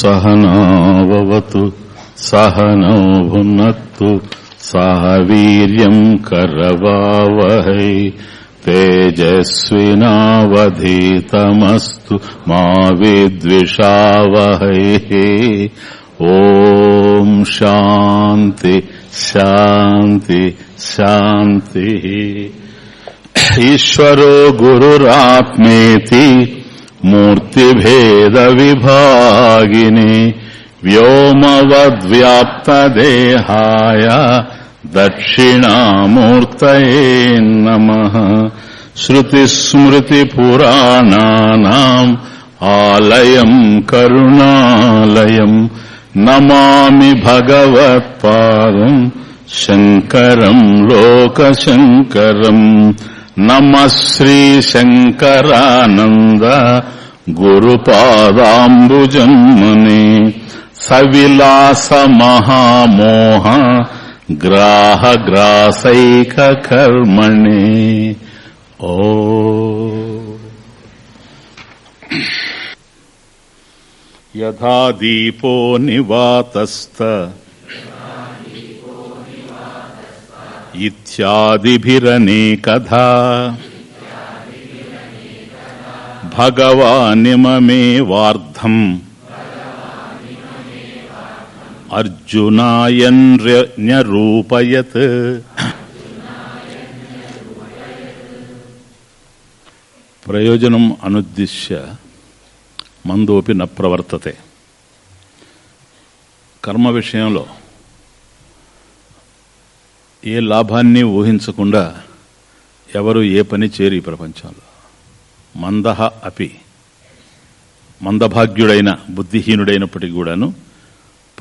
सहनावतु सहनौ भुनक्तु सह वीर्यम् करवावहै तेजस्विनावधीतमस्तु मा विद्विषावहैः ॐ शान्ति शान्ति शान्तिः ईश्वरो गुरुरात्मेति मूर्तिभेदविभागिनि व्योमवद्व्याप्तदेहाय दक्षिणामूर्तये नमः श्रुतिस्मृतिपुराणानाम् आलयम् करुणालयम् नमामि भगवत्पादम् शङ्करम् लोकशङ्करम् నమ శ్రీ శంకరానంద గురుపాదాంబుజన్మని సవిలాస మహామోహ గ్రాహ గ్రాసైక కర్మణి ఓ. యథా దీపో నివాతస్థ ఇత్యాదిభిరనేకథా భగవానిమమేవార్థం. అర్జునాయన్యరూపయత్. ప్రయోజనం అనుద్దిశ్య మందోపి న కర్మ విషయంలో ఏ లాభాన్ని ఊహించకుండా ఎవరు ఏ పని చేరు ఈ ప్రపంచంలో. మందహ అపి. మందభాగ్యుడైన బుద్ధిహీనుడైనప్పటికీ కూడాను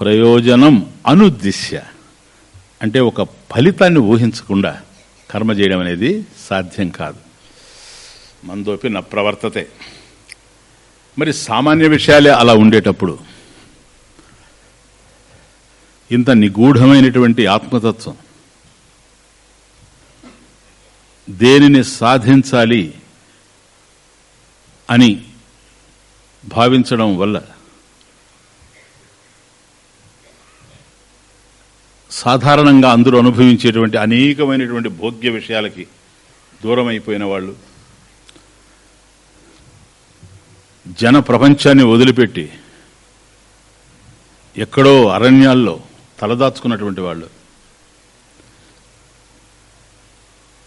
ప్రయోజనం అనుద్దిశ్య. అంటే ఒక ఫలితాన్ని ఊహించకుండా కర్మ చేయడం అనేది సాధ్యం కాదు. మందోపి న ప్రవర్తతే. మరి సామాన్య విషయాలే అలా ఉండేటప్పుడు ఇంత నిగూఢమైనటువంటి ఆత్మతత్వం దేనిని సాధించాలి అని భావించడం వల్ల సాధారణంగా అందరూ అనుభవించేటువంటి అనేకమైనటువంటి భోగ్య విషయాలకి దూరం అయిపోయిన వాళ్ళు జన ప్రపంచాన్ని వదిలిపెట్టి ఎక్కడో అరణ్యాల్లో తలదాచుకున్నటువంటి వాళ్ళు.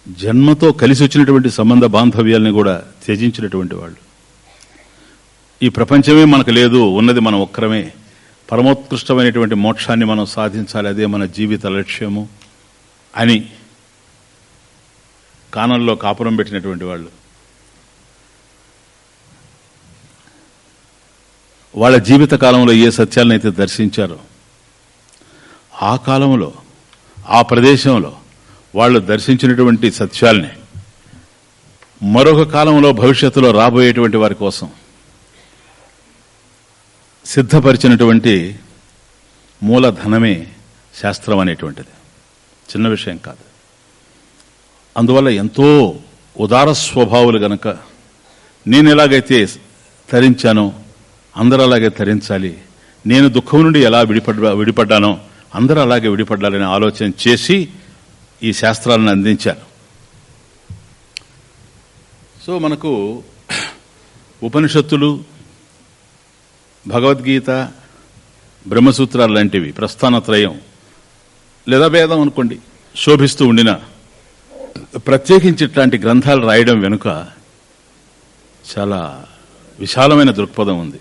జన్మతో కలిసి వచ్చినటువంటి సంబంధ బాంధవ్యాల్ని కూడా త్యజించినటువంటి వాళ్ళు. ఈ ప్రపంచమే మనకు లేదు ఉన్నది మనం ఒక్కరమే పరమోత్కృష్టమైనటువంటి మోక్షాన్ని మనం సాధించాలి అదే మన జీవిత లక్ష్యము అని కానంలో కాపురం పెట్టినటువంటి వాళ్ళు. వాళ్ళ జీవిత కాలంలో ఏ సత్యాలను అయితే దర్శించారో ఆ కాలంలో ఆ ప్రదేశంలో వాళ్ళు దర్శించినటువంటి సత్యాల్ని మరొక కాలంలో భవిష్యత్తులో రాబోయేటువంటి వారి కోసం సిద్ధపరిచినటువంటి మూలధనమే శాస్త్రం అనేటువంటిది. చిన్న విషయం కాదు. అందువల్ల ఎంతో ఉదార స్వభావులు గనక నేను ఎలాగైతే తరించానో అందరూ అలాగే తరించాలి నేను దుఃఖం నుండి ఎలా విడిపడ్డా విడిపడ్డానో అందరూ అలాగే విడిపడ్డాలని ఆలోచన చేసి ఈ శాస్త్రాలను అందించారు సో మనకు ఉపనిషత్తులు భగవద్గీత బ్రహ్మసూత్రాలు లాంటివి ప్రస్థానత్రయం లేదా భేదం అనుకోండి శోభిస్తూ ఉండిన ప్రత్యేకించి ఇట్లాంటి గ్రంథాలు రాయడం వెనుక చాలా విశాలమైన దృక్పథం ఉంది.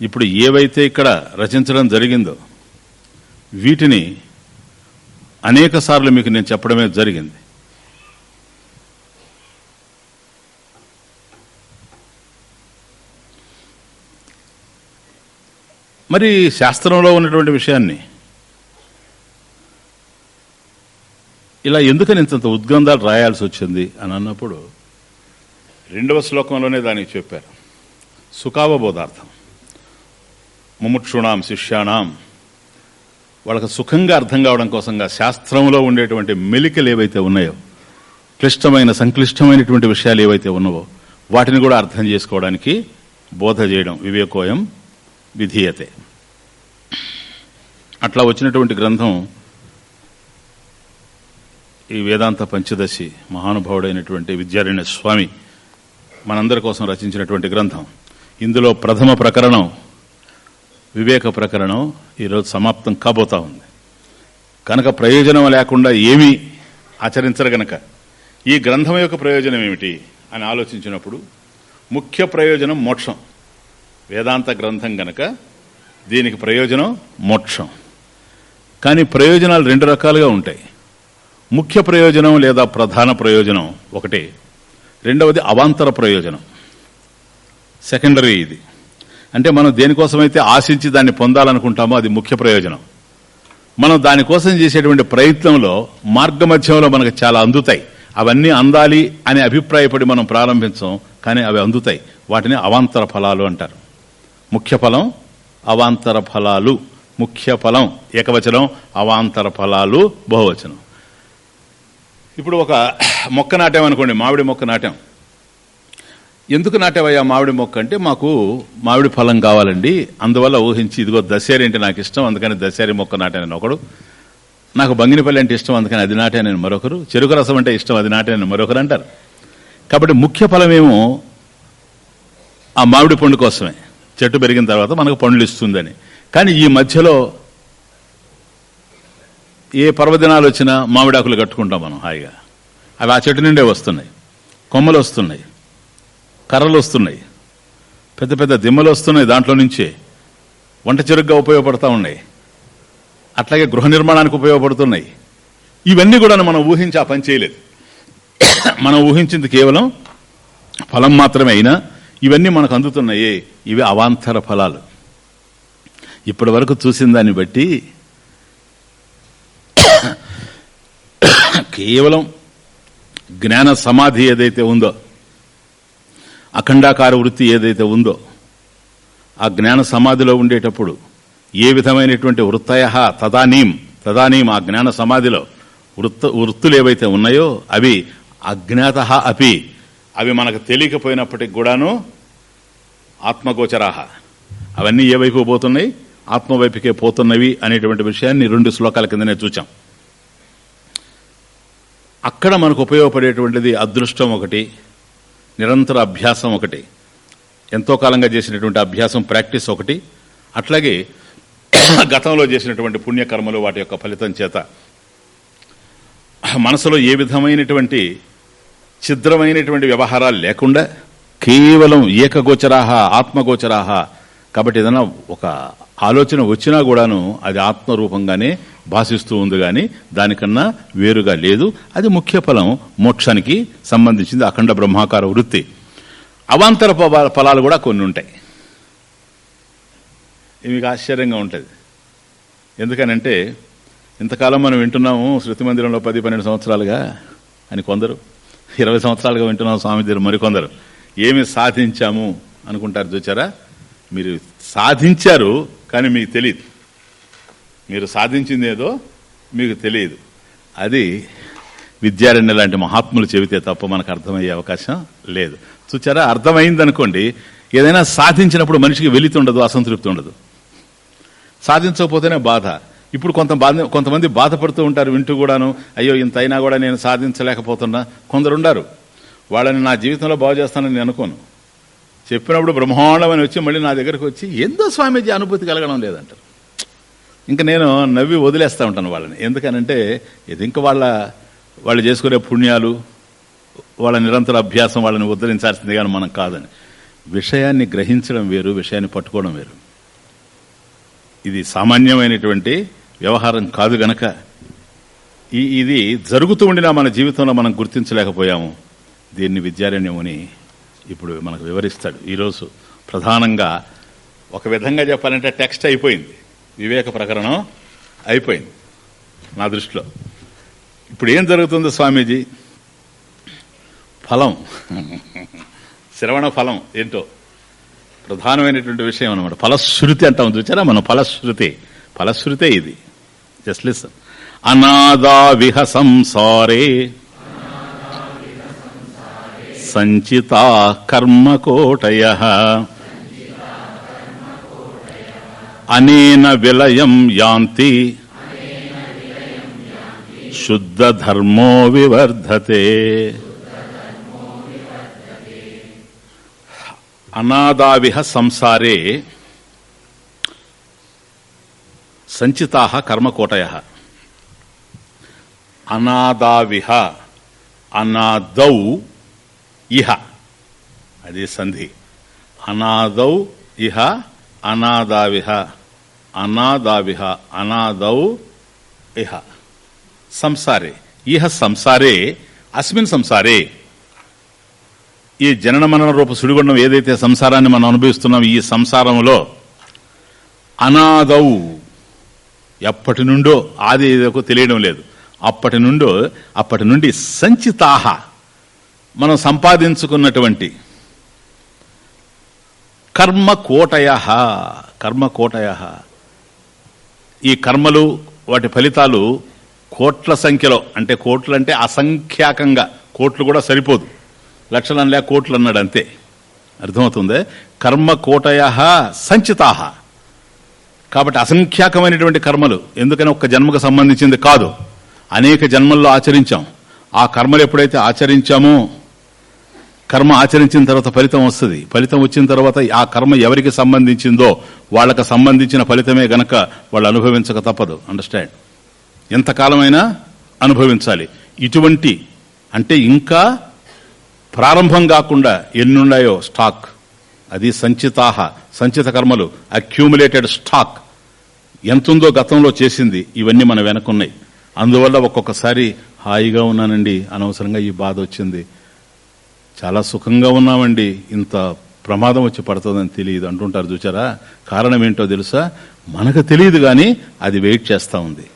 ఇప్పుడు ఏవైతే ఇక్కడ రచించడం జరిగిందో వీటిని అనేక సార్లు మీకు నేను చెప్పడమే జరిగింది. మరి శాస్త్రంలో ఉన్నటువంటి విషయాన్ని ఇలా ఎందుకని ఇంత ఉద్గంధాలు రాయాల్సి వచ్చింది అని అన్నప్పుడు రెండవ శ్లోకంలోనే దానికి చెప్పారు. సుఖావబోధార్థం. ముముక్షుణాం శిష్యాణం వాళ్ళకి సుఖంగా అర్థం కావడం కోసంగా శాస్త్రంలో ఉండేటువంటి మెలికలు ఏవైతే ఉన్నాయో క్లిష్టమైన సంక్లిష్టమైనటువంటి విషయాలు ఏవైతే ఉన్నావో వాటిని కూడా అర్థం చేసుకోవడానికి బోధ చేయడం వివేకోయం విధీయతే. అట్లా వచ్చినటువంటి గ్రంథం ఈ వేదాంత పంచదశి మహానుభావుడైనటువంటి విద్యారణ్య స్వామి మనందరి కోసం రచించినటువంటి గ్రంథం. ఇందులో ప్రథమ ప్రకరణం వివేక ప్రకరణం ఈరోజు సమాప్తం కాబోతా ఉంది. కనుక ప్రయోజనం లేకుండా ఏమీ ఆచరించరు గనక. ఈ గ్రంథం యొక్క ప్రయోజనం ఏమిటి అని ఆలోచించినప్పుడు ముఖ్య ప్రయోజనం మోక్షం. వేదాంత గ్రంథం గనక దీనికి ప్రయోజనం మోక్షం. కానీ ప్రయోజనాలు రెండు రకాలుగా ఉంటాయి. ముఖ్య ప్రయోజనం లేదా ప్రధాన ప్రయోజనం ఒకటి. రెండవది అవాంతర ప్రయోజనం. సెకండరీ ఇది. అంటే మనం దేనికోసమైతే ఆశించి దాన్ని పొందాలనుకుంటామో అది ముఖ్య ప్రయోజనం. మనం దానికోసం చేసేటువంటి ప్రయత్నంలో మార్గమధ్యంలో మనకు చాలా అందుతాయి. అవన్నీ అందాలి అనే అభిప్రాయపడి మనం ప్రారంభించాం కానీ అవి అందుతాయి. వాటిని అవాంతర ఫలాలు అంటారు. ముఖ్య ఫలం అవాంతర ఫలాలు. ముఖ్య ఫలం ఏకవచనం అవాంతర ఫలాలు బహువచనం. ఇప్పుడు ఒక మొక్క నాటామనుకోండి మామిడి మొక్క నాటాం. ఎందుకు నాటేవయ్యా మామిడి మొక్క అంటే మాకు మామిడి ఫలం కావాలండి. అందువల్ల ఊహించి ఇదిగో దశేరి అంటే నాకు ఇష్టం అందుకని దశేరి మొక్క నాటానని ఒకడు. నాకు బంగినపల్లి అంటే ఇష్టం అందుకని అది నాటానని మరొకరు. చెరుకు రసం అంటే ఇష్టం అది నాటానని మరొకరు అంటారు. కాబట్టి ముఖ్య ఫలమేమో ఆ మామిడి పండు కోసమే. చెట్టు పెరిగిన తర్వాత మనకు పండ్లు ఇస్తుందని. కానీ ఈ మధ్యలో ఏ పర్వదినాలు వచ్చినా మామిడాకులు కట్టుకుంటాం మనం హాయిగా. అవి ఆ చెట్టు నుండే వస్తున్నాయి. కొమ్మలు వస్తున్నాయి. కర్రలు వస్తున్నాయి పెద్ద పెద్ద దిమ్మలు వస్తున్నాయి దాంట్లో నుంచే. వంట చెరుగ్గా ఉపయోగపడతా ఉన్నాయి. అట్లాగే గృహ నిర్మాణానికి ఉపయోగపడుతున్నాయి. ఇవన్నీ కూడా మనం ఊహించి ఆ పని చేయలేదు. మనం ఊహించింది కేవలం ఫలం మాత్రమే అయినా ఇవన్నీ మనకు అందుతున్నాయి. ఇవి అవాంతర ఫలాలు. ఇప్పటి వరకు చూసిన దాన్ని బట్టి కేవలం జ్ఞాన సమాధి ఏదైతే ఉందో అఖండాకార వృత్తి ఏదైతే ఉందో ఆ జ్ఞాన సమాధిలో ఉండేటప్పుడు ఏ విధమైనటువంటి వృత్తయ తదానీం తదానీం ఆ జ్ఞాన సమాధిలో వృత్త వృత్తులు ఏవైతే ఉన్నాయో అవి అజ్ఞాత అపి. అవి మనకు తెలియకపోయినప్పటికి కూడాను ఆత్మగోచరాహ. అవన్నీ ఏ వైపు పోతున్నాయి? ఆత్మవైపుకే పోతున్నవి అనేటువంటి విషయాన్ని రెండు శ్లోకాల కిందనే చూచాం. అక్కడ మనకు ఉపయోగపడేటువంటిది అదృష్టం ఒకటి నిరంతర అభ్యాసం ఒకటి. ఎంతో కాలంగా చేసినటువంటి అభ్యాసం ప్రాక్టీస్ ఒకటి. అట్లాగే గతంలో చేసినటువంటి పుణ్యకర్మలు వాటి యొక్క ఫలితం చేత. మనసులో ఏ విధమైనటువంటి ఛిద్రమైనటువంటి వ్యవహారాలు లేకుండా కేవలం ఏకగోచరాహ ఆత్మగోచరాహ. కాబట్టి ఏదైనా ఒక ఆలోచన వచ్చినా కూడాను అది ఆత్మరూపంగానే భాషిస్తూ ఉంది కానీ దానికన్నా వేరుగా లేదు. అది ముఖ్య ఫలం. మోక్షానికి సంబంధించింది అఖండ బ్రహ్మాకార వృత్తి. అవాంతర ఫలాలు కూడా కొన్ని ఉంటాయి. ఇది మీకు ఆశ్చర్యంగా ఉంటుంది. ఎందుకనంటే ఇంతకాలం మనం వింటున్నాము శృతి మందిరంలో పది పన్నెండు సంవత్సరాలుగా అని కొందరు. ఇరవై సంవత్సరాలుగా వింటున్నాం స్వామి దగ్గర మరికొందరు. ఏమి సాధించాము అనుకుంటారు చూచారా? మీరు సాధించారు కానీ మీకు తెలియదు మీరు సాధించిందేదో మీకు తెలియదు. అది విద్యారణ్య లాంటి మహాత్ములు చెబితే తప్ప మనకు అర్థమయ్యే అవకాశం లేదు. చూచారా? అర్థమైందనుకోండి ఏదైనా సాధించినప్పుడు మనిషికి వెలితి ఉండదు అసంతృప్తి ఉండదు. సాధించకపోతేనే బాధ. ఇప్పుడు కొంత బాధ కొంతమంది బాధపడుతూ ఉంటారు వింటూ కూడాను అయ్యో ఇంత అయినా కూడా నేను సాధించలేకపోతున్నా. కొందరు ఉండారు వాళ్ళని నా జీవితంలో బాగు చేస్తానని నేను అనుకోను. చెప్పినప్పుడు బ్రహ్మాండమని వచ్చి మళ్ళీ నా దగ్గరకు వచ్చి ఎంతో స్వామీజీ అనుభూతి కలగడం లేదంటారు. ఇంకా నేను నవ్వి వదిలేస్తూ ఉంటాను వాళ్ళని. ఎందుకనంటే ఇది ఇంకా వాళ్ళ వాళ్ళు చేసుకునే పుణ్యాలు వాళ్ళ నిరంతర అభ్యాసం వాళ్ళని ఉద్ధరించాల్సింది కానీ మనం కాదని. విషయాన్ని గ్రహించడం వేరు విషయాన్ని పట్టుకోవడం వేరు. ఇది సామాన్యమైనటువంటి వ్యవహారం కాదు గనక. ఈ ఇది జరుగుతూ ఉండినా మన జీవితంలో మనం గుర్తించలేకపోయాము. దీన్ని విద్యారణ్యముని ఇప్పుడు మనకు వివరిస్తాడు. ఈరోజు ప్రధానంగా ఒక విధంగా చెప్పాలంటే టెక్స్ట్ అయిపోయింది. వివేక ప్రకరణం అయిపోయింది నా దృష్టిలో. ఇప్పుడు ఏం జరుగుతుంది స్వామీజీ? ఫలం. శ్రవణ ఫలం ఏంటో. ప్రధానమైనటువంటి విషయం అనమాట ఫలశ్రుతి అంటాం. చూచారా మనం ఫలశ్రుతి. ఫలశ్రుతే ఇది. Just listen. అనాదా విహ సంసారే. సంచిత కర్మకోటయ అనేన విలయం యాంతి. శుద్ధ ధర్మో వివర్ధతే. అనాదావిహ సంసారే సంచితా కర్మకోటయ. అనాదావిహ అనాదౌ ఇహ. అది సంధి. అనాదౌ ఇహ అనాదావిహ. అనాదావిహ అనాదౌ ఇహ. సంసారే. ఇహ సంసారే అస్మిన్ సంసారే. ఈ జనన మనన రూప సుడిగుండం ఏదైతే సంసారాన్ని మనం అనుభవిస్తున్నాం ఈ సంసారంలో అనాదౌ. ఎప్పటి నుండో ఆది ఏదో తెలియడం లేదు. అప్పటి నుండో అప్పటి నుండి సంచితాహ. మనం సంపాదించుకున్నటువంటి కర్మ కర్మకోటయ కర్మ కోటయ ఈ కర్మలు వాటి ఫలితాలు కోట్ల సంఖ్యలో అంటే కోట్లు అంటే అసంఖ్యాకంగా కోట్లు కూడా సరిపోదు. లక్షలు కోట్లు అన్నాడు అంతే. అర్థమవుతుంది? కర్మ కోటయ సంచితాహ కాబట్టి అసంఖ్యాకమైనటువంటి కర్మలు ఎందుకని ఒక్క జన్మకు సంబంధించింది కాదు. అనేక జన్మల్లో ఆచరించాం. ఆ కర్మలు ఎప్పుడైతే ఆచరించామో కర్మ ఆచరించిన తర్వాత ఫలితం వస్తుంది. ఫలితం వచ్చిన తర్వాత ఆ కర్మ ఎవరికి సంబంధించిందో వాళ్ళకి సంబంధించిన ఫలితమే గనక వాళ్ళు అనుభవించక తప్పదు. అండర్స్టాండ్ ఎంతకాలమైనా అనుభవించాలి. ఇటువంటి అంటే ఇంకా ప్రారంభం కాకుండా ఎన్నున్నాయో స్టాక్. అది సంచితాహ సంచిత కర్మలు అక్యూములేటెడ్ స్టాక్ ఎంతుందో గతంలో చేసింది ఇవన్నీ మన వెనకున్నాయి. అందువల్ల ఒక్కొక్కసారి హాయిగా ఉన్నానండి అనవసరంగా ఈ బాధ వచ్చింది. చాలా సుఖంగా ఉన్నామండి. ఇంత ప్రమాదం వచ్చి పడుతుందని తెలియదు అంటుంటారు చూచారా? కారణం ఏంటో తెలుసా? మనకు తెలియదు కానీ అది వెయిట్ చేస్తూ ఉంది.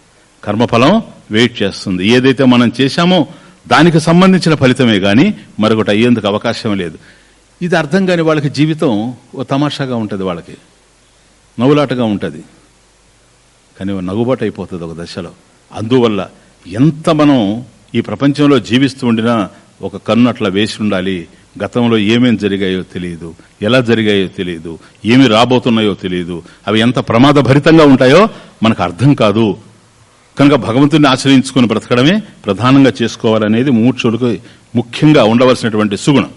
కర్మఫలం వెయిట్ చేస్తుంది. ఏదైతే మనం చేశామో దానికి సంబంధించిన ఫలితమే కానీ మరొకటి అయ్యేందుకు అవకాశం లేదు. ఇది అర్థం కాని వాళ్ళకి జీవితం ఓ తమాషాగా ఉంటుంది వాళ్ళకి. నవ్వులాటగా ఉంటుంది. కానీ ఓ నవ్వుబాటు అయిపోతుంది ఒక దశలో. అందువల్ల ఎంత మనం ఈ ప్రపంచంలో జీవిస్తూ ఉండినా ఒక కన్ను అట్లా వేసి ఉండాలి. గతంలో ఏమేమి జరిగాయో తెలియదు ఎలా జరిగాయో తెలియదు ఏమి రాబోతున్నాయో తెలియదు అవి ఎంత ప్రమాదభరితంగా ఉంటాయో మనకు అర్థం కాదు. కనుక భగవంతుని ఆశ్రయించుకుని బ్రతకడమే ప్రధానంగా చేసుకోవాలనేది మూర్ఛులకు ముఖ్యంగా ఉండవలసినటువంటి సుగుణం.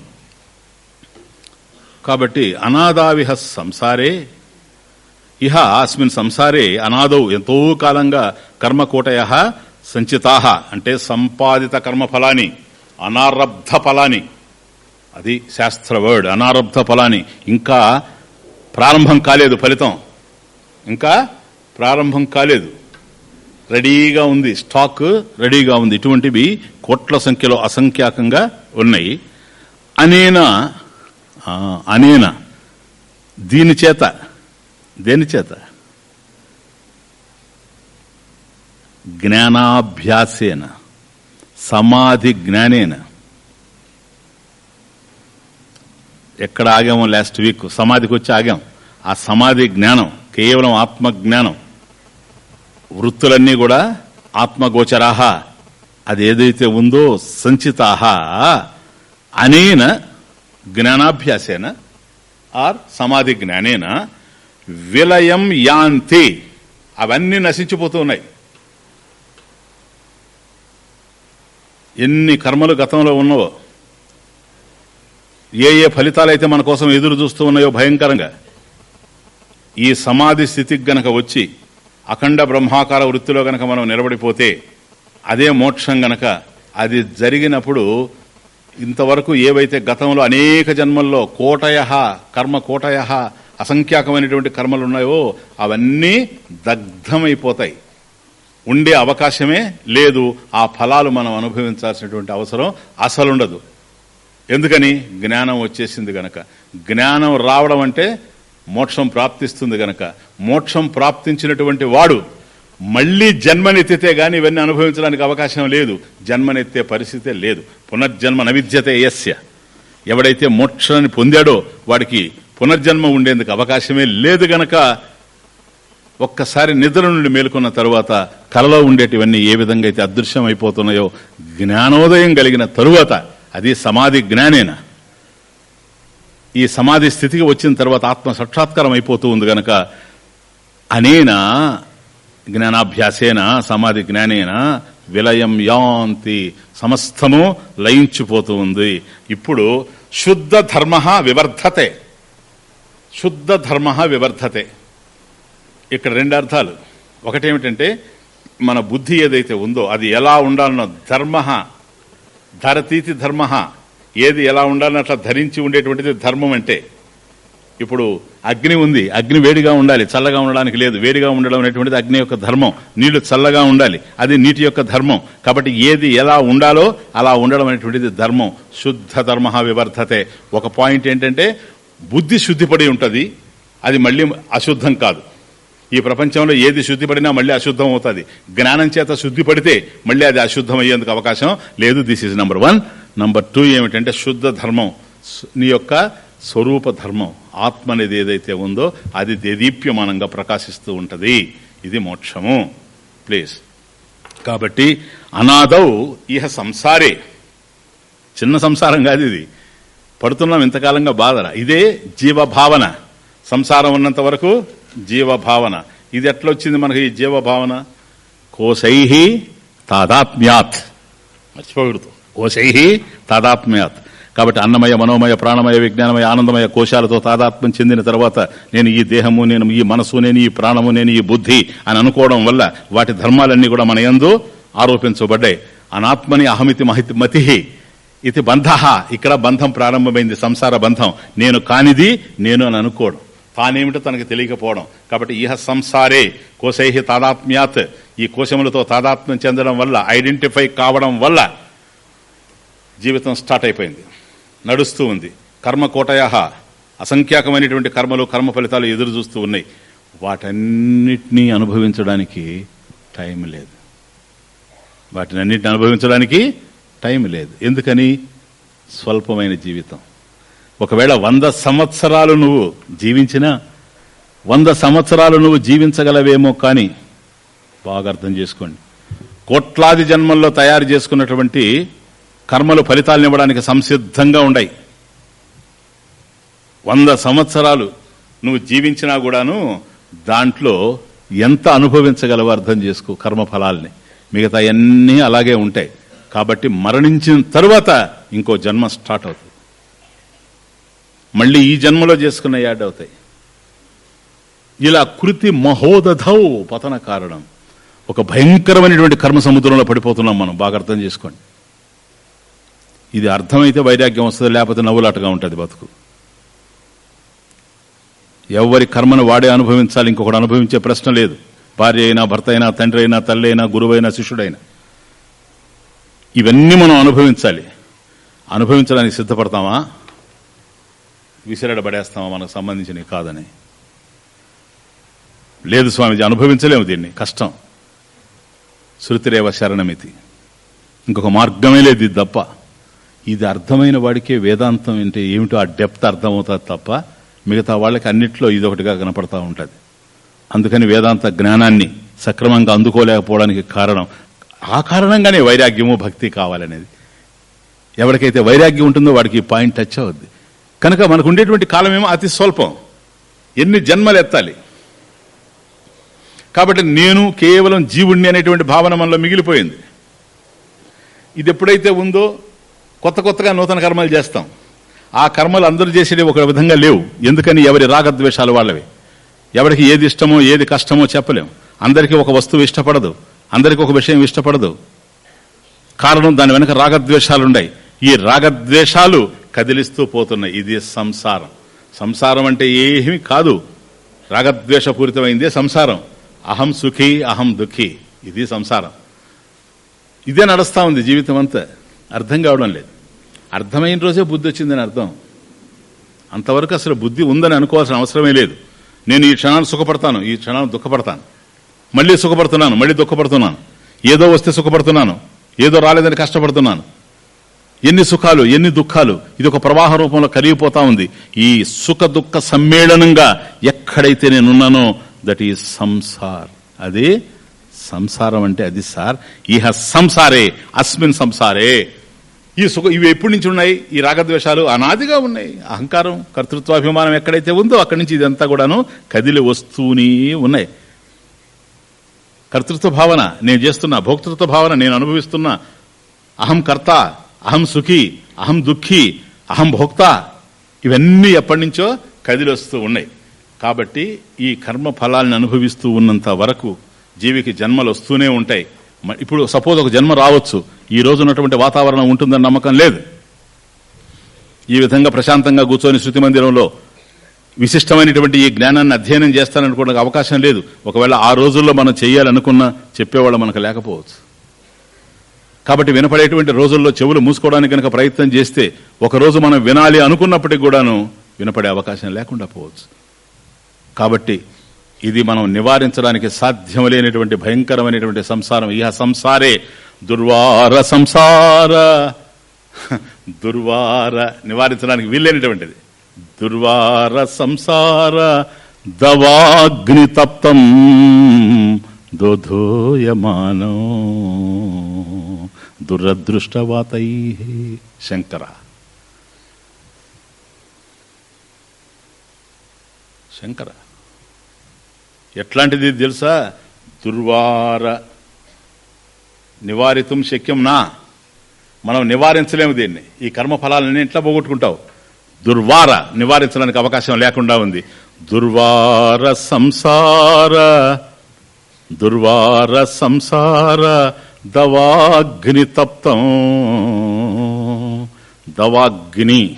కాబట్టి అనాదావిహ సంసారే ఇహ అస్మిన్ సంసారే అనాదౌ ఎంతో కాలంగా కర్మకోటయ సంచితాహ అంటే సంపాదిత కర్మ అనారబ్ధ ఫలాని అది శాస్త్ర వర్డ్ అనారబ్ధ ఫలాని ఇంకా ప్రారంభం కాలేదు ఫలితం. ఇంకా ప్రారంభం కాలేదు. రెడీగా ఉంది. స్టాక్ రెడీగా ఉంది. ఇటువంటివి కోట్ల సంఖ్యలో అసంఖ్యాకంగా ఉన్నాయి. అనేన అనేన. దీని చేత దేని చేత? జ్ఞానాభ్యాసేన. సమాధి జ్ఞానేన. ఎక్కడ ఆగామో లాస్ట్ వీక్ సమాధికి వచ్చి ఆగాం. ఆ సమాధి జ్ఞానం కేవలం ఆత్మజ్ఞానం వృత్తులన్నీ కూడా ఆత్మగోచరాహ అది ఏదైతే ఉందో సంచితాహ అనేన జ్ఞానాభ్యాసేన ఆర్ సమాధి జ్ఞానేన విలయం యాంతి అవన్నీ నశించిపోతున్నాయి ఎన్ని కర్మలు గతంలో ఉన్నావో ఏ ఏ ఫలితాలైతే మన కోసం ఎదురు చూస్తూ ఉన్నాయో భయంకరంగా ఈ సమాధి స్థితికి గనక వచ్చి అఖండ బ్రహ్మాకార వృత్తిలో గనక మనం నిలబడిపోతే అదే మోక్షం గనక అది జరిగినప్పుడు ఇంతవరకు ఏవైతే గతంలో అనేక జన్మల్లో కోటయ కర్మ కోటయ అసంఖ్యాకమైనటువంటి కర్మలు ఉన్నాయో అవన్నీ దగ్ధమైపోతాయి. ఉండే అవకాశమే లేదు. ఆ ఫలాలు మనం అనుభవించాల్సినటువంటి అవసరం అసలుండదు. ఎందుకని? జ్ఞానం వచ్చేసింది గనక. జ్ఞానం రావడం అంటే మోక్షం ప్రాప్తిస్తుంది గనక. మోక్షం ప్రాప్తించినటువంటి వాడు మళ్ళీ జన్మనెత్తితే గాని ఇవన్నీ అనుభవించడానికి అవకాశం లేదు. జన్మనెత్తే పరిస్థితే లేదు. పునర్జన్మ నవిద్యతే యస్య. ఎవడైతే మోక్షాన్ని పొందాడో వాడికి పునర్జన్మ ఉండేందుకు అవకాశమే లేదు గనక ఒక్కసారి నిద్ర నుండి మేలుకున్న తరువాత కలలో ఉండేటివన్నీ ఏ విధంగా అయితే అదృశ్యం అయిపోతున్నాయో జ్ఞానోదయం కలిగిన తరువాత అది సమాధి జ్ఞానేన? ఈ సమాధి స్థితికి వచ్చిన తర్వాత ఆత్మ సాక్షాత్కారం అయిపోతూ ఉంది గనక అనేన? జ్ఞానాభ్యాసేన? సమాధి జ్ఞానేన? విలయం యాంతి సమస్తము లయించిపోతూ ఉంది. ఇప్పుడు శుద్ధ ధర్మ వివర్ధతే. శుద్ధ ధర్మ వివర్ధతే. ఇక్కడ రెండు అర్థాలు. ఒకటేమిటంటే మన బుద్ధి ఏదైతే ఉందో అది ఎలా ఉండాలన్న ధర్మ ధరతీతి ధర్మ ఏది ఎలా ఉండాలని అట్లా ధరించి ఉండేటువంటిది ధర్మం అంటే ఇప్పుడు అగ్ని ఉంది అగ్ని వేడిగా ఉండాలి చల్లగా ఉండడానికి లేదు వేడిగా ఉండడం అనేటువంటిది అగ్ని యొక్క ధర్మం నీళ్ళు చల్లగా ఉండాలి అది నీటి యొక్క ధర్మం. కాబట్టి ఏది ఎలా ఉండాలో అలా ఉండడం అనేటువంటిది ధర్మం. శుద్ధ ధర్మ వివర్ధతే. ఒక పాయింట్ ఏంటంటే బుద్ధి శుద్ధిపడి ఉంటుంది అది మళ్ళీ అశుద్ధం కాదు. ఈ ప్రపంచంలో ఏది శుద్ధిపడినా మళ్ళీ అశుద్ధం అవుతుంది. జ్ఞానం చేత శుద్ధి పడితే మళ్ళీ అది అశుద్ధం అయ్యేందుకు అవకాశం లేదు. This is number one number two ఏమిటంటే శుద్ధ ధర్మం. నీ యొక్క స్వరూప ధర్మం ఆత్మ అనేది ఏదైతే ఉందో అది దేదీప్యమానంగా ప్రకాశిస్తూ ఉంటుంది. ఇది మోక్షము. ప్లీజ్ కాబట్టి అనాదౌ ఇహ సంసారే. చిన్న సంసారం కాదు ఇది. పడుతున్నాం ఇంతకాలంగా బాధన ఇదే జీవభావన. సంసారం ఉన్నంత వరకు జీవభావన. ఇది ఎట్లా వచ్చింది మనకి ఈ జీవభావన? కోశై తాదాత్మ్యాత్. మర్చిపోకూడదు. కోశై తాదాత్మ్యాత్. కాబట్టి అన్నమయ మనోమయ ప్రాణమయ విజ్ఞానమయ ఆనందమయ కోశాలతో తాదాత్మ్యం చెందిన తర్వాత నేను ఈ దేహము నేను ఈ మనసు నేను ఈ ప్రాణము నేను ఈ బుద్ధి అని అనుకోవడం వల్ల వాటి ధర్మాలన్నీ కూడా మన యందు ఆరోపించబడ్డాయి. అనాత్మని అహమితి మహితి మతి ఇది బంధ. ఇక్కడ బంధం ప్రారంభమైంది సంసార బంధం. నేను కానిది నేను అని అనుకోవడం. తానేమిటో తనకు తెలియకపోవడం. కాబట్టి ఇహ సంసారే కోశై తాదాత్మ్యాత్. ఈ కోశములతో తాదాత్మ్యం చెందడం వల్ల ఐడెంటిఫై కావడం వల్ల జీవితం స్టార్ట్ అయిపోయింది. నడుస్తూ ఉంది. కర్మ కోటయ. అసంఖ్యాకమైనటువంటి కర్మలు కర్మ ఫలితాలు ఎదురు చూస్తూ ఉన్నాయి. వాటన్నిటినీ అనుభవించడానికి టైం లేదు. వాటిని అన్నిటిని అనుభవించడానికి టైం లేదు. ఎందుకని? స్వల్పమైన జీవితం. ఒకవేళ వంద సంవత్సరాలు నువ్వు జీవించినా వంద సంవత్సరాలు నువ్వు జీవించగలవేమో కానీ బాగా అర్థం చేసుకోండి. కోట్లాది జన్మల్లో తయారు చేసుకున్నటువంటి కర్మలు ఫలితాలను ఇవ్వడానికి సంసిద్ధంగా ఉండయి. వంద సంవత్సరాలు నువ్వు జీవించినా కూడాను దాంట్లో ఎంత అనుభవించగలవో అర్థం చేసుకో కర్మ ఫలాల్ని. మిగతా అన్నీ అలాగే ఉంటాయి. కాబట్టి మరణించిన తరువాత ఇంకో జన్మ స్టార్ట్ అవుతుంది. మళ్ళీ ఈ జన్మలో చేసుకున్న యాడ్ అవుతాయి. ఇలా కృతి మహోదధౌ పతన కారణం. ఒక భయంకరమైనటువంటి కర్మ సముద్రంలో పడిపోతున్నాం మనం బాగా అర్థం చేసుకోండి. ఇది అర్థమైతే వైరాగ్యం వస్తుంది లేకపోతే నవ్వులాటగా ఉంటుంది బతుకు. ఎవరి కర్మను వాడే అనుభవించాలి ఇంకొకటి అనుభవించే ప్రశ్న లేదు. భార్య అయినా భర్త అయినా తండ్రి అయినా తల్లి అయినా గురువైనా శిష్యుడైనా. ఇవన్నీ మనం అనుభవించాలి. అనుభవించడానికి సిద్ధపడతామా? విసిరడపడేస్తామో మనకు సంబంధించినవి కాదని. లేదు స్వామిజీ అనుభవించలేము దీన్ని. కష్టం. శృతిరేవ శరణమితి. ఇంకొక మార్గమే లేదు ఇది తప్ప. ఇది అర్థమైన వాడికే వేదాంతం అంటే ఏమిటో ఆ డెప్త్ అర్థమవుతుంది తప్ప మిగతా వాళ్ళకి అన్నిట్లో ఇదొకటిగా కనపడతా ఉంటుంది. అందుకని వేదాంత జ్ఞానాన్ని సక్రమంగా అందుకోలేకపోవడానికి కారణం ఆ కారణంగానే వైరాగ్యము భక్తి కావాలనేది. ఎవరికైతే వైరాగ్యం ఉంటుందో వాడికి ఈ పాయింట్ టచ్ అవుద్ది. కనుక మనకు ఉండేటువంటి కాలం ఏమో అతి స్వల్పం. ఎన్ని జన్మలు ఎత్తాలి? కాబట్టి నేను కేవలం జీవుణ్ణి అనేటువంటి భావన మనలో మిగిలిపోయింది. ఇది ఎప్పుడైతే ఉందో కొత్త కొత్తగా నూతన కర్మలు చేస్తాం. ఆ కర్మలు అందరూ చేసేవి ఒక విధంగా లేవు. ఎందుకని ఎవరి రాగద్వేషాలు వాళ్ళవి? ఎవరికి ఏది ఇష్టమో ఏది కష్టమో చెప్పలేం. అందరికీ ఒక వస్తువు ఇష్టపడదు. అందరికీ ఒక విషయం ఇష్టపడదు. కారణం దాని వెనక రాగద్వేషాలున్నాయి ఈ రాగద్వేషాలు కదిలిస్తూ పోతున్నాయి ఇది సంసారం. సంసారం అంటే ఏమీ కాదు. రాగద్వేషపూరితమైందే సంసారం. అహం సుఖీ అహం దుఃఖీ. ఇది సంసారం. ఇదే నడుస్తా ఉంది జీవితం అంతా. అర్థం కావడం లేదు. అర్థమైన రోజే బుద్ధి వచ్చిందని అర్థం. అంతవరకు అసలు బుద్ధి ఉందని అనుకోవాల్సిన అవసరమే లేదు. నేను ఈ క్షణాలు సుఖపడతాను ఈ క్షణాలు దుఃఖపడతాను. మళ్ళీ సుఖపడుతున్నాను మళ్ళీ దుఃఖపడుతున్నాను. ఏదో వస్తే సుఖపడుతున్నాను. ఏదో రాలేదని కష్టపడుతున్నాను. ఎన్ని సుఖాలు ఎన్ని దుఃఖాలు ఇది ఒక ప్రవాహ రూపంలో కలిగిపోతా ఉంది. ఈ సుఖ దుఃఖ సమ్మేళనంగా ఎక్కడైతే నేనున్నానో దట్ ఈ సంసార్. అది సంసారం అంటే అది సార్. ఇహ సంసారే అస్మిన్ సంసారే. ఈ సుఖ ఇవి ఎప్పటి నుంచి ఉన్నాయి? ఈ రాగద్వేషాలు అనాదిగా ఉన్నాయి. అహంకారం కర్తృత్వాభిమానం ఎక్కడైతే ఉందో అక్కడి నుంచి ఇదంతా కూడాను కదిలి వస్తూనే ఉన్నాయి. కర్తృత్వ భావన నేను చేస్తున్నా భోక్తృత్వ భావన నేను అనుభవిస్తున్నా అహం కర్త అహం సుఖి అహం దుఃఖి అహం భోక్త. ఇవన్నీ ఎప్పటి నుంచో కదిలి వస్తూ ఉన్నాయి. కాబట్టి ఈ కర్మ ఫలాలను అనుభవిస్తూ ఉన్నంత వరకు జీవికి జన్మలు వస్తూనే ఉంటాయి. ఇప్పుడు సపోజ్ ఒక జన్మ రావచ్చు. ఈ రోజు ఉన్నటువంటి వాతావరణం ఉంటుందని నమ్మకం లేదు. ఈ విధంగా ప్రశాంతంగా కూర్చొని శృతి మందిరంలో విశిష్టమైనటువంటి ఈ జ్ఞానాన్ని అధ్యయనం చేస్తాననుకోవడానికి అవకాశం లేదు. ఒకవేళ ఆ రోజుల్లో మనం చేయాలనుకున్నా చెప్పేవాళ్ళు మనకు లేకపోవచ్చు. కాబట్టి వినపడేటువంటి రోజుల్లో చెవులు మూసుకోవడానికి కనుక ప్రయత్నం చేస్తే ఒకరోజు మనం వినాలి అనుకున్నప్పటికీ కూడాను వినపడే అవకాశం లేకుండా పోవచ్చు. కాబట్టి ఇది మనం నివారించడానికి సాధ్యం లేనటువంటి భయంకరమైనటువంటి సంసారం. ఇహ సంసారే దుర్వార సంసార. దుర్వార నివారించడానికి వీల్లేనటువంటిది. దుర్వార సంసార దవాగ్ని తప్తం దోధోయమానో. దురదృష్టవాతై శంకర. శంకర. ఎట్లాంటిది తెలుసా? దుర్వార నివారితం శక్యం నా. మనం నివారించలేము దీన్ని. ఈ కర్మ ఫలాలన్నీ ఎట్లా పోగొట్టుకుంటావు. దుర్వార నివారించడానికి అవకాశం లేకుండా ఉంది. దుర్వార సంసార. దుర్వార సంసార. దవాగ్ని తప్తం. దవాగ్ని.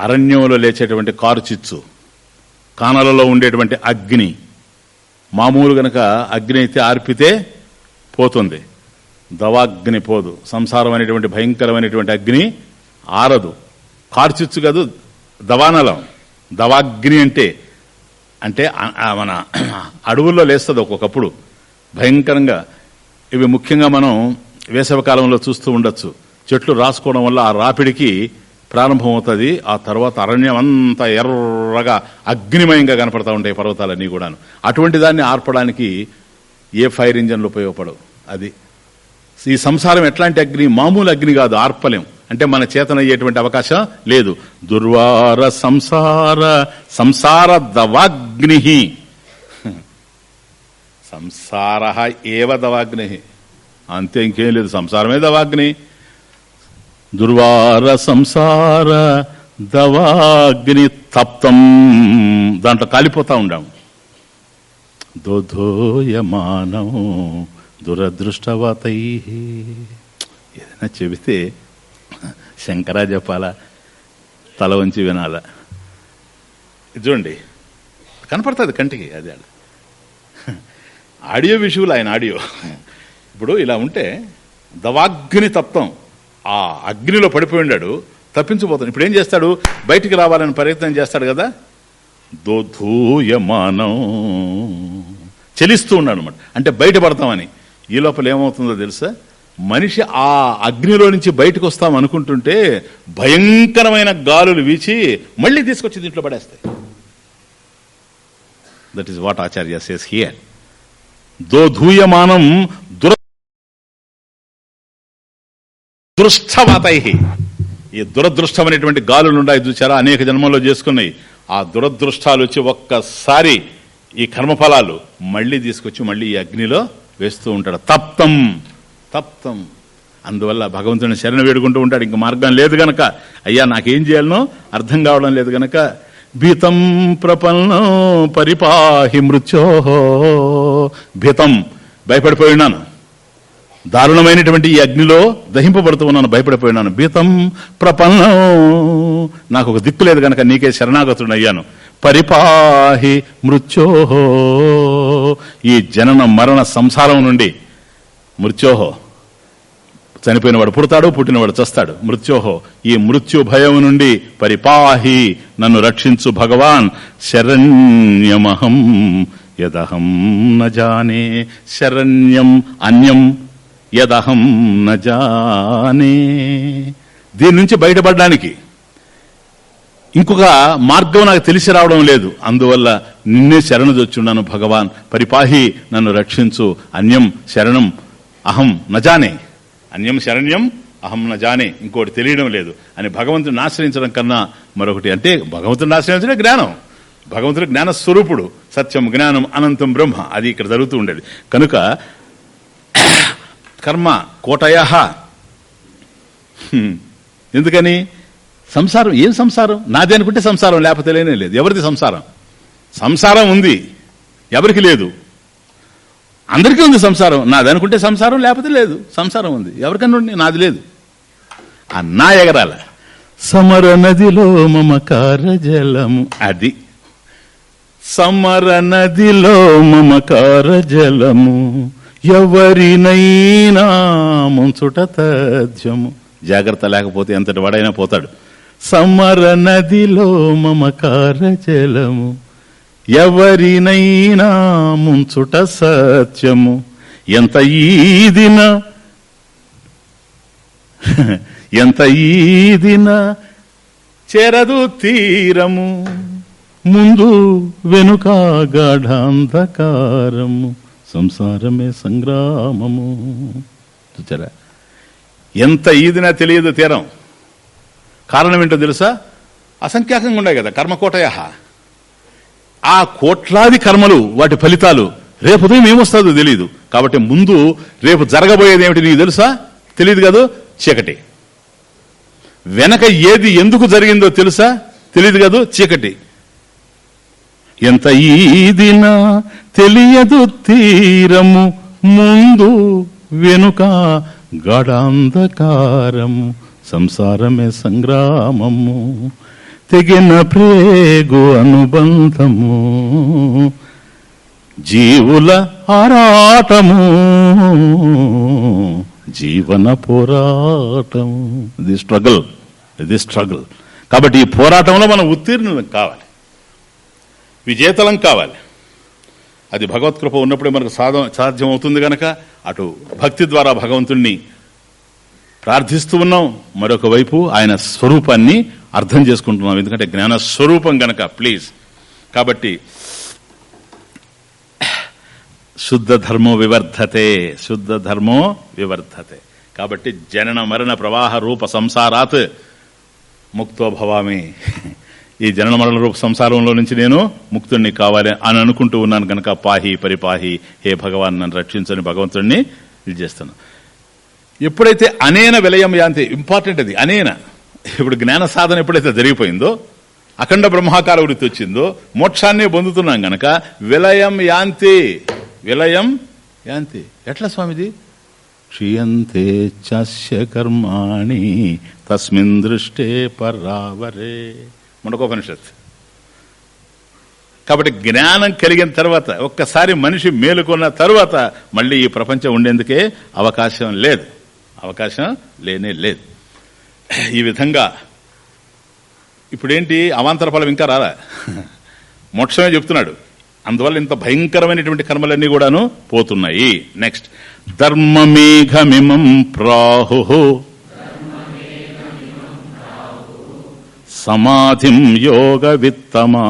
అరణ్యంలో లేచేటువంటి కారు చిచ్చు కానలలో ఉండేటువంటి అగ్ని. మామూలు గనక అగ్ని అయితే ఆర్పితే పోతుంది. దవాగ్ని పోదు. సంసారం అనేటువంటి భయంకరమైనటువంటి అగ్ని ఆరదు. కార్చిచ్చు కాదు దవానలం. దవాగ్ని అంటే అంటే మన అడవుల్లో లేస్తుంది ఒక్కొక్కప్పుడు. భయంకరంగా ఇవి ముఖ్యంగా మనం వేసవికాలంలో చూస్తూ ఉండొచ్చు. చెట్లు రాసుకోవడం వల్ల ఆ రాపిడికి ప్రారంభమవుతుంది. ఆ తర్వాత అరణ్యం అంతా ఎర్రగా అగ్నిమయంగా కనపడతా ఉంటాయి పర్వతాలన్నీ కూడాను. అటువంటి దాన్ని ఆర్పడానికి ఏ ఫైర్ ఇంజన్లు ఉపయోగపడవు. అది ఈ సంసారం ఎట్లాంటి అగ్ని? మామూలు అగ్ని కాదు ఆర్పలేం. అంటే మన చేతన అయ్యేటువంటి అవకాశం లేదు. దుర్వార సంసార సంసార దవాగ్ని సంసార ఏవ దవాగ్ని. అంతే ఇంకేం లేదు సంసారమే దవాగ్ని. దుర్వార సంసార దవాగ్ని తప్తం. దాంట్లో కాలిపోతా ఉండాము. దోధోయమానం దురదృష్టవతై. ఏదైనా చెబితే శంకరా చెప్పాలా తల వంచి వినాలా. ఇది చూడండి కనపడుతుంది కంటికి అది ఆడ. ఆడియో విషువులు ఆయన ఆడియో. ఇప్పుడు ఇలా ఉంటే దవాగ్ని తత్వం ఆ అగ్నిలో పడిపోయి ఉన్నాడు తప్పించిపోతాడు ఇప్పుడు ఏం చేస్తాడు? బయటికి రావాలని ప్రయత్నం చేస్తాడు కదా? దోధూయమానం. చెలిస్తూ ఉన్నాడు అనమాట అంటే బయటపడతామని. ఈ లోపల ఏమవుతుందో తెలుసా? మనిషి ఆ అగ్నిలో నుంచి బయటకు వస్తాం అనుకుంటుంటే భయంకరమైన గాలులు వీచి మళ్ళీ తీసుకొచ్చి దీంట్లో పడేస్తాయి. That is what Acharya says here దోధూయమానం దుర దృష్టవాతై ఈ దురదృష్టమైనటువంటి గాలులు ఉన్నాయి చూసారా అనేక జన్మల్లో చేసుకున్నాయి. ఆ దురదృష్టాలు వచ్చి ఒక్కసారి ఈ కర్మఫలాలు మళ్ళీ తీసుకొచ్చి మళ్ళీ ఈ అగ్నిలో వేస్తూ ఉంటాడు. తప్తం తప్తం. అందువల్ల భగవంతుని శరణ వేడుకుంటూ ఉంటాడు. ఇంక మార్గం లేదు గనక. అయ్యా నాకేం చేయాలనో అర్థం కావడం లేదు గనక భీతం ప్రపన్నం పరిపాహి మృత్యో. భీతం. భయపడిపోయి ఉన్నాను. దారుణమైనటువంటి ఈ అగ్నిలో దహింపబడుతూ ఉన్నాను భయపడిపోయినాను భీతం ప్రపన్నం. నాకు ఒక దిక్కు లేదు కనుక నీకే శరణాగతుడు అయ్యాను పరిపాహి మృత్యోహో ఈ జనన మరణ సంసారం నుండి మృత్యోహో చనిపోయినవాడు పుడతాడు పుట్టినవాడు చస్తాడు. మృత్యోహో ఈ మృత్యు భయం నుండి పరిపాహి నన్ను రక్షించు భగవాన్. శరణ్యమహం యదహం నజానే శరణ్యం అన్యం యదహం నజానే దీని నుంచి బయటపడడానికి ఇంకొక మార్గం నాకు తెలిసి రావడం లేదు. అందువల్ల నిన్నే శరణు తెచ్చున్నాను భగవాన్. పరిపాహి నన్ను రక్షించు. అన్యం శరణం అహం నజానే అన్యం శరణ్యం అహం న జానే. ఇంకోటి తెలియడం లేదు. అని భగవంతుని ఆశ్రయించడం కన్నా మరొకటి అంటే భగవంతుని ఆశ్రయించడం జ్ఞానం. భగవంతుడు జ్ఞాన స్వరూపుడు సత్యం జ్ఞానం అనంతం బ్రహ్మ. అది ఇక్కడ జరుగుతూ ఉండేది. కనుక కర్మ కోటయ. ఎందుకని? సంసారం ఏం సంసారం? నాది అనుకుంటే సంసారం లేకపోతే లేనే లేదు. ఎవరిది సంసారం? సంసారం ఉంది. ఎవరికి లేదు. అందరికీ ఉంది సంసారం. నాది అనుకుంటే సంసారం లేకపోతే లేదు. సంసారం ఉంది. ఎవరికన్నా ఉండి నాది లేదు. ఆ నా ఎగరాల. సమర నదిలో మమకార జలము. అది. సమర నదిలో మమకార జలము. ఎవరినైనా ముంచుట తథ్యము. జాగ్రత్త లేకపోతే ఎంతటి వాడైనా పోతాడు. సమర నదిలో మమకార జలము. ఎవరినైనా ముంచుట సత్యము. ఎంత ఈదిన ఎంత ఈదిన చెరదు తీరము. ముందు వెనుక గాఢాంధకారము. సంసారమే సంగ్రామము. చూచారా? ఎంత ఈదినా తెలియదు తీరం. కారణం ఏంటో తెలుసా? అసంఖ్యాకంగా ఉన్నాయి కదా కర్మకోటయ. ఆ కోట్లాది కర్మలు వాటి ఫలితాలు రేపు ఉదయం ఏమొస్తుందో తెలియదు కాబట్టి ముందు రేపు జరగబోయేది ఏమిటి నీకు తెలుసా? తెలియదు కదా? చీకటి. వెనక ఏది ఎందుకు జరిగిందో తెలుసా? తెలియదు కదా? చీకటి. ఎంత ఈదినా తెలియదు తీరము ముందు వెనుక గడాంధకారము సంసారమే సంగ్రామము. తెగిన ప్రేగు అనుబంధము జీవుల ఆరాటము జీవన పోరాటము. ఇది స్ట్రగుల్ ఇది స్ట్రగుల్. కాబట్టి ఈ పోరాటంలో మనం ఉత్తీర్ణులం కావాలి. విజేతలం కావాలి. అది భగవత్కృప ఉన్నప్పుడే మనకు సాధ సాధ్యం అవుతుంది కనుక అటు భక్తి ద్వారా భగవంతుణ్ణి ప్రార్థిస్తూ ఉన్నాం. మరొక వైపు ఆయన స్వరూపాన్ని అర్థం చేసుకుంటున్నాం. ఎందుకంటే జ్ఞాన స్వరూపం గనక ప్లీజ్ కాబట్టి శుద్ధ ధర్మో వివర్ధతే శుద్ధ ధర్మో వివర్ధతే. కాబట్టి జనన మరణ ప్రవాహ రూప సంసారాత్ ముక్తో భవామి. ఈ జనన మరణ రూప సంసారంలో నుంచి నేను ముక్తుణ్ణి కావాలి అని అనుకుంటూ ఉన్నాను కనుక పాహి పరిపాహి. హే భగవాన్ నన్ను రక్షించని భగవంతుణ్ణి ఇది చేస్తాను ఎప్పుడైతే అనేన విలయం యాంతి ఇంపార్టెంట్ అది అనేన. ఇప్పుడు జ్ఞాన సాధన ఎప్పుడైతే జరిగిపోయిందో అఖండ బ్రహ్మాకార వృత్తి వచ్చిందో మోక్షాన్నే పొందుతున్నాం గనక విలయం యాంతి. విలయం యాంతి. ఎట్లా స్వామిది? క్షీయంతే చాస్య కర్మాణి తస్మిన్ దృష్టే పరావరే. మనకోపనిషత్. కాబట్టి జ్ఞానం కలిగిన తర్వాత ఒక్కసారి మనిషి మేలుకున్న తర్వాత మళ్ళీ ఈ ప్రపంచం ఉండేందుకే అవకాశం లేదు. అవకాశం లేనే లేదు. ఈ విధంగా. ఇప్పుడేంటి? అవాంతర ఫలం ఇంకా రాలా? మోక్షమే చెప్తున్నాడు. అందువల్ల ఇంత భయంకరమైనటువంటి కర్మలన్నీ కూడాను పోతున్నాయి. నెక్స్ట్ ధర్మమేఘమిమం ప్రాహు. సమాధిం యోగ విత్తమా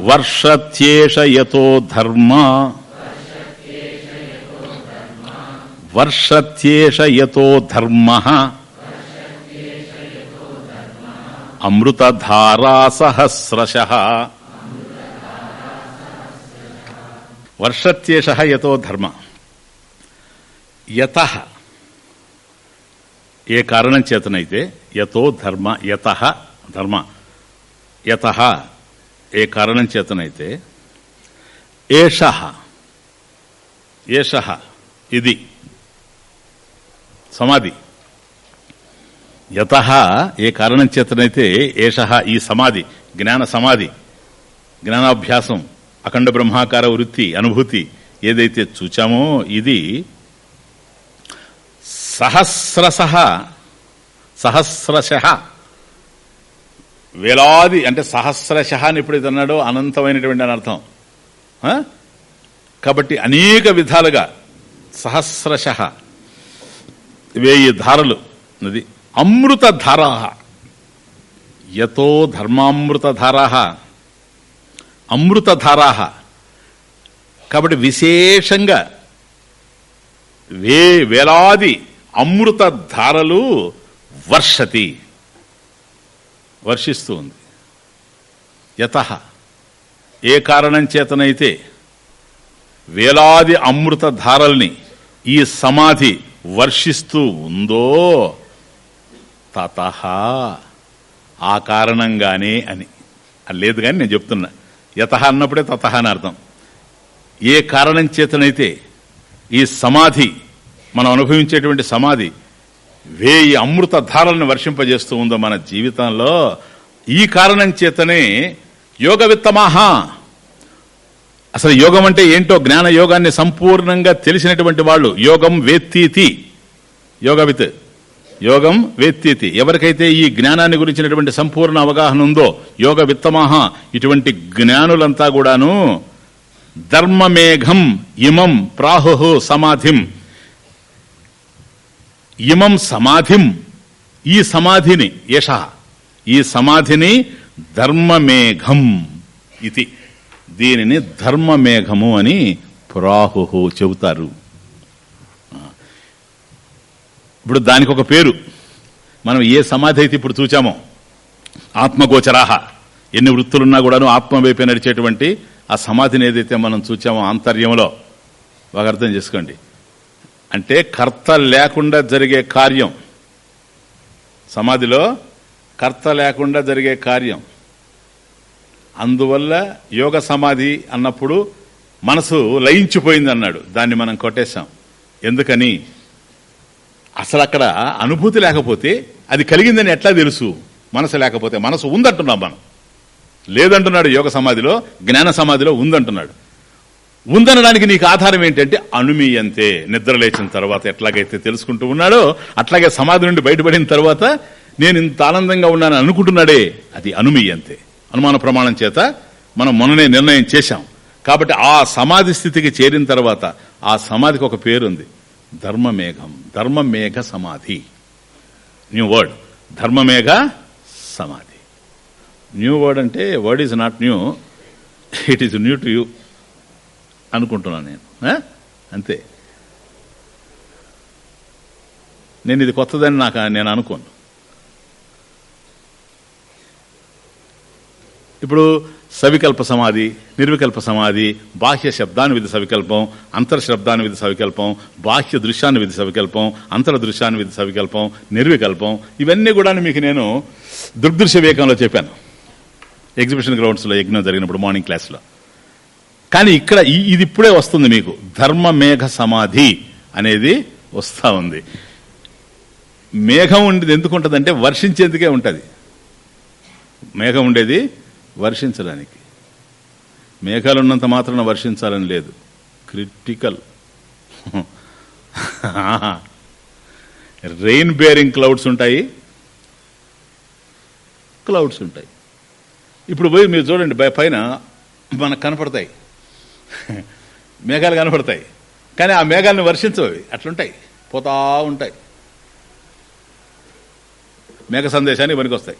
వర్షత్యేష యతో ధర్మ. వర్షత్యేష యతో ధర్మ. అమృతధారా సహస్రశ వర్షత్యేష యతో ధర్మ. యత. ఏ కారణం చేతనైతే యతో ధర్మ యత ధర్మ. యత ఏ కారణం చేతనైతే ఏష. ఏష ఇది. సమాధి. యత ఏ కారణం చేతనైతే ఏష ఈ సమాధి జ్ఞాన సమాధి జ్ఞానాభ్యాసం అఖండ బ్రహ్మాకార వృత్తి అనుభూతి ఏదైతే చూచామో ఇది సహస్రశ సహస్రశ. వేలాది అంటే సహస్రశ అని ఎప్పుడైతే అన్నాడో అనంతమైనటువంటి అని అర్థం. ఆ? కాబట్టి అనేక విధాలుగా సహస్రశ. వేయి ధారలు నది అమృత యతో ధర్మామృత అమృతధారా అమృత కాబట్టి విశేషంగా వే వేలాది అమృత ధారలు వర్షతి. వర్షిస్తూ ఉంది. యత. ఏ కారణం చేతనైతే వేలాది అమృత ధారల్ని ఈ సమాధి వర్షిస్తూ ఉందో తత ఆ కారణంగానే అని. లేదు కానీ నేను చెప్తున్నా. యత అన్నప్పుడే తత అని అర్థం. ఏ కారణం చేతనైతే ఈ సమాధి మనం అనుభవించేటువంటి సమాధి వేయి అమృత ధారలను వర్షింపజేస్తూ ఉందో మన జీవితంలో ఈ కారణం చేతనే యోగ విత్తమాహా అసలు యోగం అంటే ఏంటో జ్ఞాన యోగాన్ని సంపూర్ణంగా తెలిసినటువంటి వాళ్ళు. యోగం వేత్తీతి. యోగవిత్. యోగం వేత్తీతి. ఎవరికైతే ఈ జ్ఞానాన్ని గురించినటువంటి సంపూర్ణ అవగాహన ఉందో యోగ విత్తమాహ ఇటువంటి జ్ఞానులంతా కూడాను ధర్మమేఘం ఇమం ప్రాహు సమాధిం. ఇమం సమాధిం. ఈ సమాధిని యశ ఈ సమాధిని ధర్మమేఘం ఇది దీనిని ధర్మమేఘము అని ప్రాహు చెబుతారు. ఇప్పుడు దానికి ఒక పేరు. మనం ఏ సమాధి అయితే ఇప్పుడు చూచామో ఆత్మగోచరాహ. ఎన్ని వృత్తులున్నా కూడాను ఆత్మ వైపే నడిచేటువంటి ఆ సమాధిని ఏదైతే మనం చూచామో ఆంతర్యంలో బాగా అర్థం చేసుకోండి. అంటే కర్త లేకుండా జరిగే కార్యం. సమాధిలో కర్త లేకుండా జరిగే కార్యం. అందువల్ల యోగ సమాధి అన్నప్పుడు మనసు లయించిపోయింది అన్నాడు దాన్ని మనం కొట్టేశాం. ఎందుకని? అసలు అక్కడ అనుభూతి లేకపోతే అది కలిగిందని ఎట్లా తెలుసు? మనసు లేకపోతే మనసు ఉందంటున్నాం మనం. లేదంటున్నాడు యోగ సమాధిలో జ్ఞాన సమాధిలో ఉందంటున్నాడు. ఉందనడానికి నీకు ఆధారం ఏంటంటే అనుమీయంతే. నిద్ర లేచిన తర్వాత ఎట్లాగైతే తెలుసుకుంటూ ఉన్నాడో అట్లాగే సమాధి నుండి బయటపడిన తర్వాత నేను ఇంత ఆనందంగా ఉన్నానని అనుకుంటున్నాడే. అది అనుమీయంతే. అనుమాన ప్రమాణం చేత మనం మొన్ననే నిర్ణయం చేశాం. కాబట్టి ఆ సమాధి స్థితికి చేరిన తర్వాత ఆ సమాధికి ఒక పేరుంది. ధర్మమేఘం. ధర్మమేఘ సమాధి. న్యూ వర్డ్ ధర్మమేఘ సమాధి. న్యూ వర్డ్ అంటే word is not new it is new to you అనుకుంటున్నాను నేను. అంతే. నేను ఇది కొత్తదని నాకు నేను అనుకోను. ఇప్పుడు సవికల్ప సమాధి నిర్వికల్ప సమాధి బాహ్య శబ్దానువిధి సవికల్పం అంతర్శబ్దానువిధి సవికల్పం బాహ్య దృశ్యాన్ని విధి సవికల్పం అంతర దృశ్యాన్ని విధి సవికల్పం నిర్వికల్పం ఇవన్నీ కూడా మీకు నేను దృగ్దృశ్య వివేకంలో చెప్పాను. ఎగ్జిబిషన్ గ్రౌండ్స్లో యజ్ఞం జరిగినప్పుడు మార్నింగ్ క్లాస్లో కానీ ఇక్కడ ఈ- ఇది ఇప్పుడే వస్తుంది మీకు. ధర్మ మేఘ సమాధి అనేది వస్తా ఉంది. మేఘం ఉండేది ఎందుకు ఉంటుందంటే వర్షించేందుకే ఉంటుంది. మేఘం ఉండేది వర్షించడానికి. మేఘాలు ఉన్నంత మాత్రాన వర్షించాలని లేదు. క్రిటికల్. రెయిన్ బేరింగ్ క్లౌడ్స్ ఉంటాయి. క్లౌడ్స్ ఉంటాయి. ఇప్పుడు పోయి మీరు చూడండి పైన మనకు కనపడతాయి. మేఘాలు కనపడతాయి. కానీ ఆ మేఘాలను వర్షించవి. అట్లుంటాయి. పోతా ఉంటాయి. మేఘ సందేశాన్ని పనికొస్తాయి.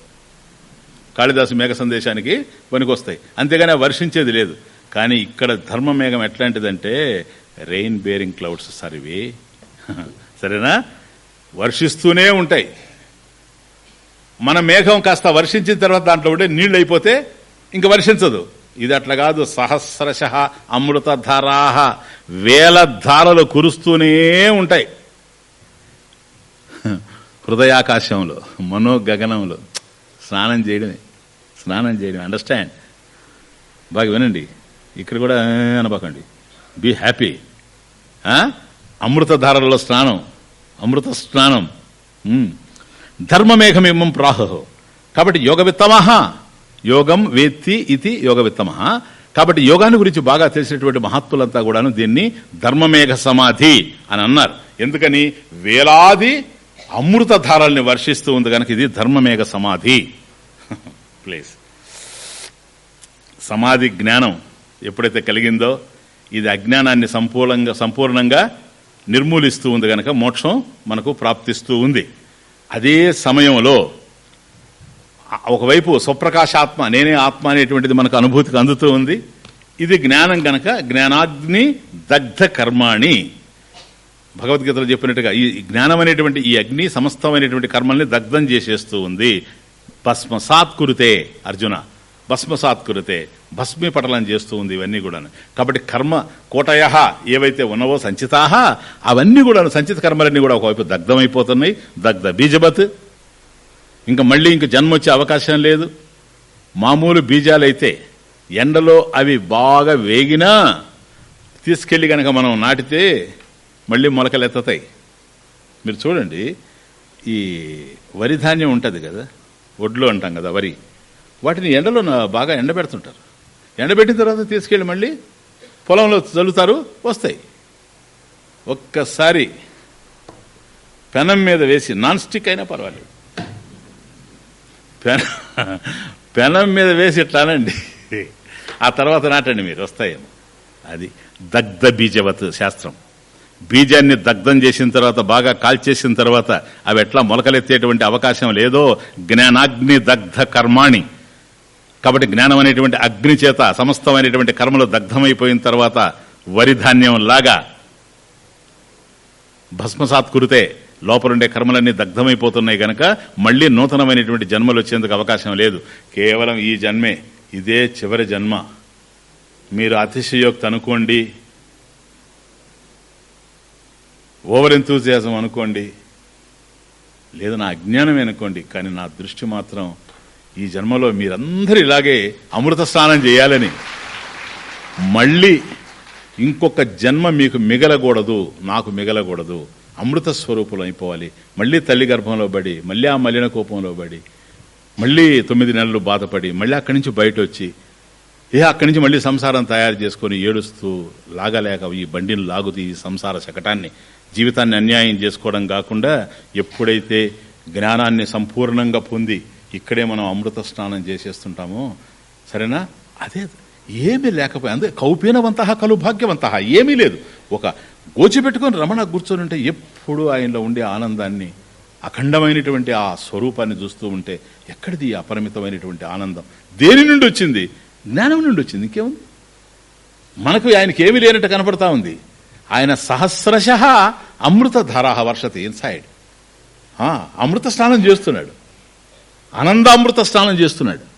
కాళిదాసు మేఘ సందేశానికి పనికొస్తాయి. అంతేగాని వర్షించేది లేదు. కానీ ఇక్కడ ధర్మ మేఘం ఎట్లాంటిదంటే రెయిన్ బేరింగ్ క్లౌడ్స్ సార్ ఇవి. సరేనా? వర్షిస్తూనే ఉంటాయి. మన మేఘం కాస్త వర్షించిన తర్వాత దాంట్లో ఉండే నీళ్ళు అయిపోతే ఇంక వర్షించదు. ఇది అట్లా కాదు. సహస్రశ అమృత ధారాహ వేల ధారలు కురుస్తూనే ఉంటాయి. హృదయాకాశంలో మనోగగనంలో స్నానం చేయడమే. స్నానం చేయడం అండర్స్టాండ్ బాగా వినండి. ఇక్కడ కూడా అనబాకండి. బీ హ్యాపీ అమృతధారలలో స్నానం. అమృత స్నానం. ధర్మమేఘమేమం ధర్మమేఘమిమం ప్రాహు కాబట్టి యోగవిత్తమహ. యోగం వేత్తి ఇది యోగవిత్తమహ. కాబట్టి యోగాన్ని గురించి బాగా తెలిసినటువంటి మహత్తులంతా కూడాను దీన్ని ధర్మమేఘ సమాధి అని అన్నారు. ఎందుకని? వేలాది అమృత ధారల్ని వర్షిస్తూ ఉంది కనుక ఇది ధర్మమేఘ సమాధి. ప్లీజ్ సమాధి జ్ఞానం ఎప్పుడైతే కలిగిందో ఇది అజ్ఞానాన్ని సంపూర్ణంగా సంపూర్ణంగా నిర్మూలిస్తూ ఉంది కనుక మోక్షం మనకు ప్రాప్తిస్తూ ఉంది. అదే సమయంలో ఒకవైపు స్వప్రకాశాత్మ నేనే ఆత్మ అనేటువంటిది మనకు అనుభూతికి అందుతూ ఉంది. ఇది జ్ఞానం గనక జ్ఞానాగ్ని దగ్ధ కర్మాణి. భగవద్గీతలో చెప్పినట్టుగా ఈ జ్ఞానం అనేటువంటి ఈ అగ్ని సమస్తమైనటువంటి కర్మల్ని దగ్ధం చేసేస్తూ ఉంది. భస్మ సాత్కురితే అర్జున. భస్మసాత్ కురితే భస్మీపటలం చేస్తూ ఉంది ఇవన్నీ కూడా కాబట్టి కర్మ కోటయ ఏవైతే ఉన్నవో సంచితాహ అవన్నీ కూడా సంచిత కర్మలన్నీ కూడా ఒకవైపు దగ్ధమైపోతున్నాయి. దగ్ధ బీజబత్. ఇంకా మళ్ళీ ఇంక జన్మ వచ్చే అవకాశం లేదు. మామూలు బీజాలైతే ఎండలో అవి బాగా వేగినా తీసుకెళ్ళి కనుక మనం నాటితే మళ్ళీ మొలకలు ఎత్తుతాయి మీరు చూడండి ఈ వరి ధాన్యం ఉంటుంది కదా ఒడ్లు అంటాం కదా వరి. వాటిని ఎండలో బాగా ఎండబెడుతుంటారు. ఎండబెట్టిన తర్వాత తీసుకెళ్ళి మళ్ళీ పొలంలో చల్లుతారు వస్తాయి. ఒక్కసారి పెనం మీద వేసి నాన్ స్టిక్ అయినా పర్వాలేదు. పెన పెనం మీద వేసి ఇట్లానండి. ఆ తర్వాత నాటండి మీరు వస్తాయేమో. అది దగ్ధ బీజవత్ శాస్త్రం. బీజాన్ని దగ్ధం చేసిన తర్వాత బాగా కాల్చేసిన తర్వాత అవి ఎట్లా మొలకలెత్తేటువంటి అవకాశం లేదో జ్ఞానాగ్ని దగ్ధ కర్మాణి. కాబట్టి జ్ఞానం అనేటువంటి అగ్ని చేత సమస్తమైనటువంటి కర్మలు దగ్ధమైపోయిన తర్వాత వరి ధాన్యం లాగా భస్మసాత్ కురితే లోపలుండే కర్మలన్నీ దగ్ధమైపోతున్నాయి గనక మళ్ళీ నూతనమైనటువంటి జన్మలు వచ్చేందుకు అవకాశం లేదు. కేవలం ఈ జన్మే ఇదే చివరి జన్మ. మీరు అతిశయోక్తి అనుకోండి. ఓవర్ ఎంతూజియాజం అనుకోండి. లేదా నా అజ్ఞానమే అనుకోండి కానీ నా దృష్టి మాత్రం ఈ జన్మలో మీరందరూ ఇలాగే అమృత స్నానం చేయాలని. మళ్ళీ ఇంకొక జన్మ మీకు మిగలకూడదు నాకు మిగలకూడదు. అమృత స్వరూపులు అయిపోవాలి. మళ్ళీ తల్లి గర్భంలో పడి మళ్ళీ ఆ మలిన కోపంలో పడి మళ్ళీ తొమ్మిది నెలలు బాధపడి మళ్ళీ అక్కడి నుంచి బయట వచ్చి ఏ అక్కడి నుంచి మళ్ళీ సంసారం తయారు చేసుకొని ఏడుస్తూ లాగలేక ఈ బండిని లాగుతూ ఈ సంసార శకటాన్ని జీవితాన్ని అన్యాయం చేసుకోవడం కాకుండా ఎప్పుడైతే జ్ఞానాన్ని సంపూర్ణంగా పొంది ఇక్కడే మనం అమృత స్నానం చేసేస్తుంటామో. సరేనా? అదే ఏమీ లేకపోయి అందే కౌపీనవంత కలు భాగ్యవంత ఏమీ లేదు. ఒక గోచిపెట్టుకొని రమణ కూర్చొని ఉంటే ఎప్పుడు ఆయనలో ఉండే ఆనందాన్ని అఖండమైనటువంటి ఆ స్వరూపాన్ని చూస్తూ ఉంటే ఎక్కడిది అపరిమితమైనటువంటి ఆనందం? దేని నుండి వచ్చింది? జ్ఞానం నుండి వచ్చింది. ఇంకేముంది? మనకు ఆయనకి ఏమీ లేనట్టు కనపడతా ఉంది. ఆయన సహస్రశ అమృత ధారాహ వర్షతి ఇన్సైడ్. అమృత స్నానం చేస్తున్నాడు. ఆనందామృత స్నానం చేస్తున్నాడు.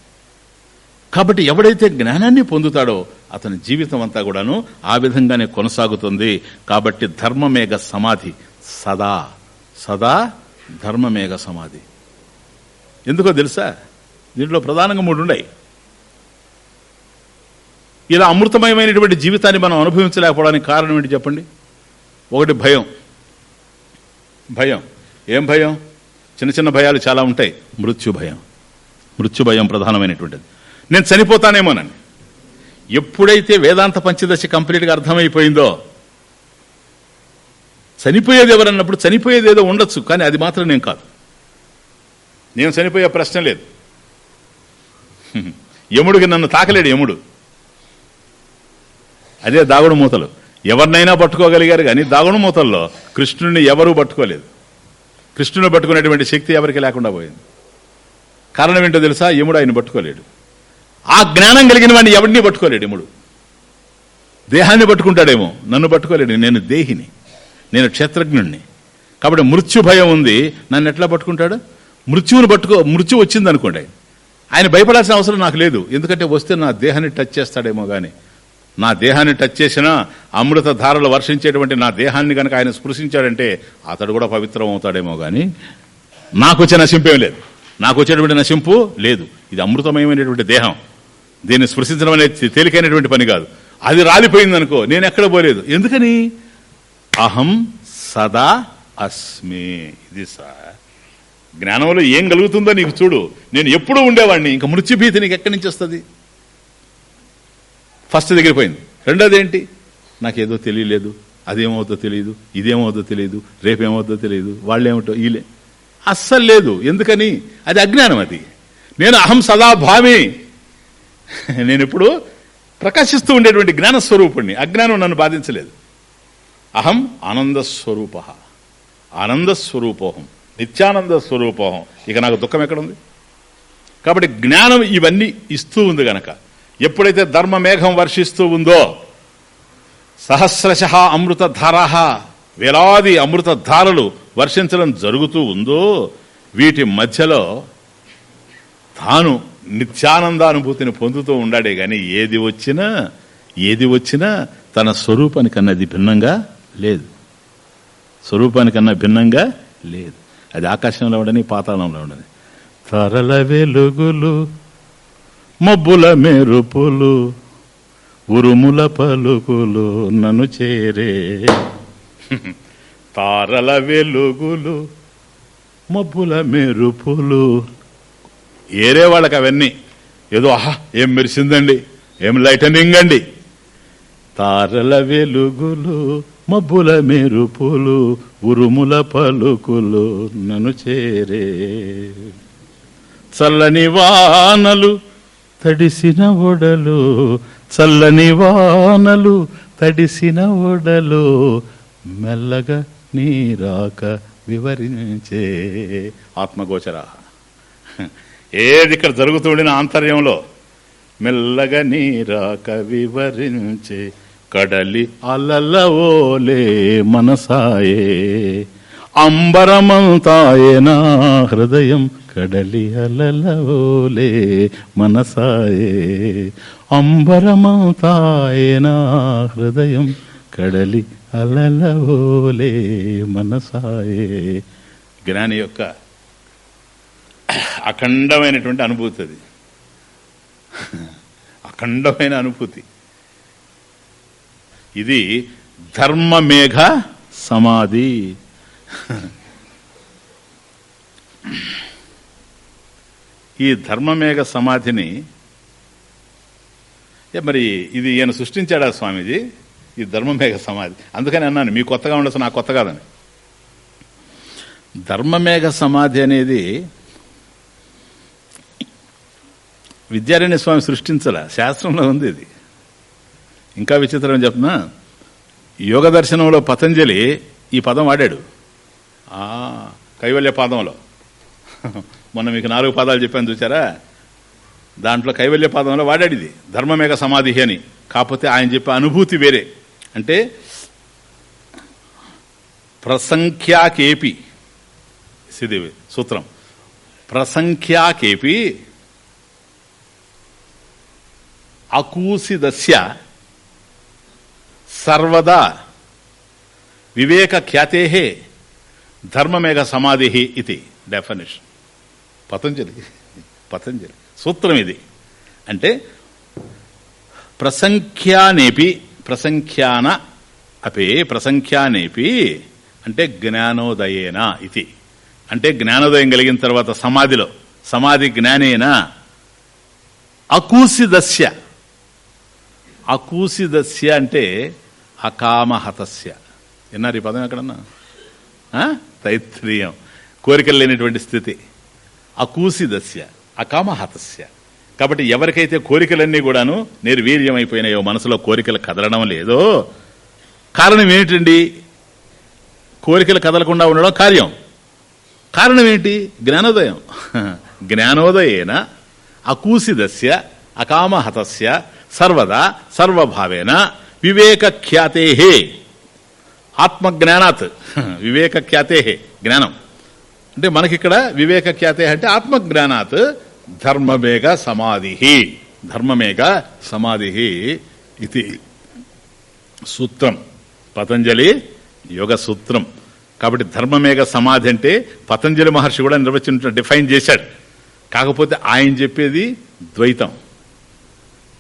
కాబట్టి ఎవడైతే జ్ఞానాన్ని పొందుతాడో అతని జీవితం అంతా కూడాను ఆ విధంగానే కొనసాగుతుంది. కాబట్టి ధర్మమేఘ సమాధి సదా సదా ధర్మమేఘ సమాధి. ఎందుకో తెలుసా? దీంట్లో ప్రధానంగా మూడు ఉన్నాయి. ఇలా అమృతమయమైనటువంటి జీవితాన్ని మనం అనుభవించలేకపోవడానికి కారణం ఏంటి చెప్పండి? ఒకటి భయం. భయం. ఏం భయం? చిన్న చిన్న భయాలు చాలా ఉంటాయి. మృత్యు భయం. మృత్యు భయం ప్రధానమైనటువంటిది. నేను చనిపోతానేమోనని. ఎప్పుడైతే వేదాంత పంచదశ కంప్లీట్గా అర్థమైపోయిందో చనిపోయేది ఎవరన్నప్పుడు చనిపోయేది ఏదో ఉండొచ్చు కానీ అది మాత్రం నేను కాదు. నేను చనిపోయే ప్రశ్న లేదు. యముడికి నన్ను తాకలేడు యముడు. అదే దాగుడు మూతలు. ఎవరినైనా పట్టుకోగలిగారు కానీ దాగుడు మూతల్లో కృష్ణుడిని ఎవరూ పట్టుకోలేదు. కృష్ణుని పట్టుకునేటువంటి శక్తి ఎవరికి లేకుండా పోయింది. కారణం ఏంటో తెలుసా? యముడు ఆయన పట్టుకోలేడు. ఆ జ్ఞానం కలిగిన వాడిని ఎవరిని పట్టుకోలేడు యముడు? దేహాన్ని పట్టుకుంటాడేమో? నన్ను పట్టుకోలేడు. నేను దేహిని. నేను క్షేత్రజ్ఞుణ్ణి. కాబట్టి మృత్యు భయం ఉంది. నన్ను ఎట్లా పట్టుకుంటాడు? మృత్యువుని పట్టుకో మృత్యు వచ్చింది అనుకోండి ఆయన భయపడాల్సిన అవసరం నాకు లేదు. ఎందుకంటే వస్తే నా దేహాన్ని టచ్ చేస్తాడేమో కానీ నా దేహాన్ని టచ్ చేసినా అమృత ధారలు వర్షించేటువంటి నా దేహాన్ని కనుక ఆయన స్పృశించాడంటే అతడు కూడా పవిత్రం అవుతాడేమో కానీ నాకు వచ్చే నశింపేం లేదు. నాకు వచ్చేటువంటి నశింపు లేదు. ఇది అమృతమయమైనటువంటి దేహం. దీన్ని స్పృశించడం అనేది తేలికైనటువంటి పని కాదు. అది రాలిపోయింది అనుకో నేను ఎక్కడ పోలేదు. ఎందుకని? అహం సదా అస్మి. ఇది సార్ జ్ఞానంలో ఏం కలుగుతుందో నీకు చూడు. నేను ఎప్పుడూ ఉండేవాడిని. ఇంకా మృత్యుభీతి నీకు ఎక్కడి నుంచి వస్తుంది? ఫస్ట్ దగ్గర పోయింది. రెండోది ఏంటి నాకేదో తెలియలేదు. అదేమవుతుందో తెలియదు. ఇదేమవుతుందో తెలియదు. రేపేమవుతుందో తెలియదు. వాళ్ళేమిటో వీలే అస్సలు లేదు. ఎందుకని? అది అజ్ఞానం అది. నేను అహం సదా భామి. నేను ఇప్పుడు ప్రకాశిస్తూ ఉండేటువంటి జ్ఞానస్వరూపుణ్ణి. అజ్ఞానం నన్ను బాధించలేదు. అహం ఆనంద స్వరూప ఆనంద స్వరూపోహం నిత్యానంద స్వరూపోహం ఇక నాకు దుఃఖం ఎక్కడుంది? కాబట్టి జ్ఞానం ఇవన్నీ ఇస్తూ ఉంది గనక. ఎప్పుడైతే ధర్మ మేఘం వర్షిస్తూ ఉందో సహస్రశ అమృత వేలాది అమృత ధారలు వర్షించడం జరుగుతూ ఉందో వీటి మధ్యలో తాను నిత్యానందానుభూతిని పొందుతూ ఉండాడే గాని ఏది వచ్చినా ఏది వచ్చినా తన స్వరూపానికన్నా అది భిన్నంగా లేదు. స్వరూపానికన్నా భిన్నంగా లేదు. అది ఆకాశంలో ఉండని పాతాళంలో ఉండని. తరల వెలుగులు మబ్బుల మెరుపులు ఉరుముల పలుకులు నన్ను చేరే. తారల వెలుగులు మబ్బుల మెరుపులు. ఏరే వాళ్ళకి అవన్నీ. ఏదో ఆహా ఏం మెరిసిందండి? ఏం లైటనింగ్ అండి తారల వెలుగులు మబ్బుల మెరుపులు ఉరుముల పలుకులు నన్ను చేరే. చల్లని వానలు తడిసిన ఒడలు చల్లని వానలు తడిసిన ఒడలు మెల్లగా నీరాక వివరించే ఆత్మగోచర. ఏది ఇక్కడ జరుగుతుండిన ఆంతర్యంలో? మెల్లగా నీరాక వివరించే కడలి అలలవోలే మనసాయే. అంబరమంతాయనా హృదయం కడలి అలలవోలే మనసాయే. అంబరమంతాయనా హృదయం కడలి అలలవోలే మనసాయే. జ్ఞాని యొక్క అఖండమైనటువంటి అనుభూతి అది. అఖండమైన అనుభూతి. ఇది ధర్మమేఘ సమాధి. ఈ ధర్మమేఘ సమాధిని ఏ మరి ఇది ఈయన సృష్టించాడా స్వామీజీ? ఈ ధర్మమేఘ సమాధి. అందుకని అన్నాను మీ కొత్తగా ఉండొచ్చు నా కొత్త కాదని. ధర్మమేఘ సమాధి అనేది విద్యారణ్య స్వామి సృష్టించలా. శాస్త్రంలో ఉంది ఇది. ఇంకా విచిత్రం చెప్తున్నా. యోగ దర్శనంలో పతంజలి ఈ పదం వాడాడు. కైవల్య పాదంలో. మొన్న మీకు నాలుగు పాదాలు చెప్పాను చూసారా దాంట్లో కైవల్య పాదంలో వాడాడిది. ధర్మమేక ధర్మమేఘ సమాధి అని. కాకపోతే ఆయన చెప్పే అనుభూతి వేరే. అంటే ప్రసంఖ్యాకేపి. సిదేవి సూత్రం. ప్రసంఖ్యాకేపి అకూసిదస్య సర్వదా వివేక ఖ్యాతే ధర్మమేఘ సమాధి ఇది డెఫినేషన్ పతంజలి. పతంజలి. సూత్రం ఇది. అంటే ప్రసంఖ్యానేపి ప్రసంఖ్యాన అపి ప్రసంఖ్యానేపి అంటే జ్ఞానోదయేన ఇది. అంటే జ్ఞానోదయం కలిగిన తర్వాత సమాధిలో సమాధి జ్ఞానేన అకూసిదస్య. అకూసిదస్య అంటే అకామహతస్య. విన్నారు ఈ పదం ఎక్కడన్నా? తైత్రీయం కోరికలు లేనిటువంటి స్థితి అకూసిదస్య అకామహతస్య. కాబట్టి ఎవరికైతే కోరికలన్నీ కూడాను నిర్వీర్యమైపోయినాయో మనసులో కోరికలు కదలడం లేదో కారణం ఏమిటండి? కోరికలు కదలకుండా ఉండడం కార్యం. కారణం ఏంటి? జ్ఞానోదయం. జ్ఞానోదయేన అకూసిదస్య అకామహతస్య సర్వదా సర్వభావేన వివేక ఖ్యాతే ఆత్మజ్ఞానాత్. వివేక ఖ్యాతే జ్ఞానం. అంటే మనకిక్కడ వివేక ఖ్యాతే అంటే ఆత్మజ్ఞానాత్. ధర్మమేఘ సమాధి ధర్మమేఘ సమాధి ఇది సూత్రం. పతంజలి యోగ సూత్రం. కాబట్టి ధర్మమేఘ సమాధి అంటే పతంజలి మహర్షి కూడా నిర్వచన డిఫైన్ చేశాడు. కాకపోతే ఆయన చెప్పేది ద్వైతం.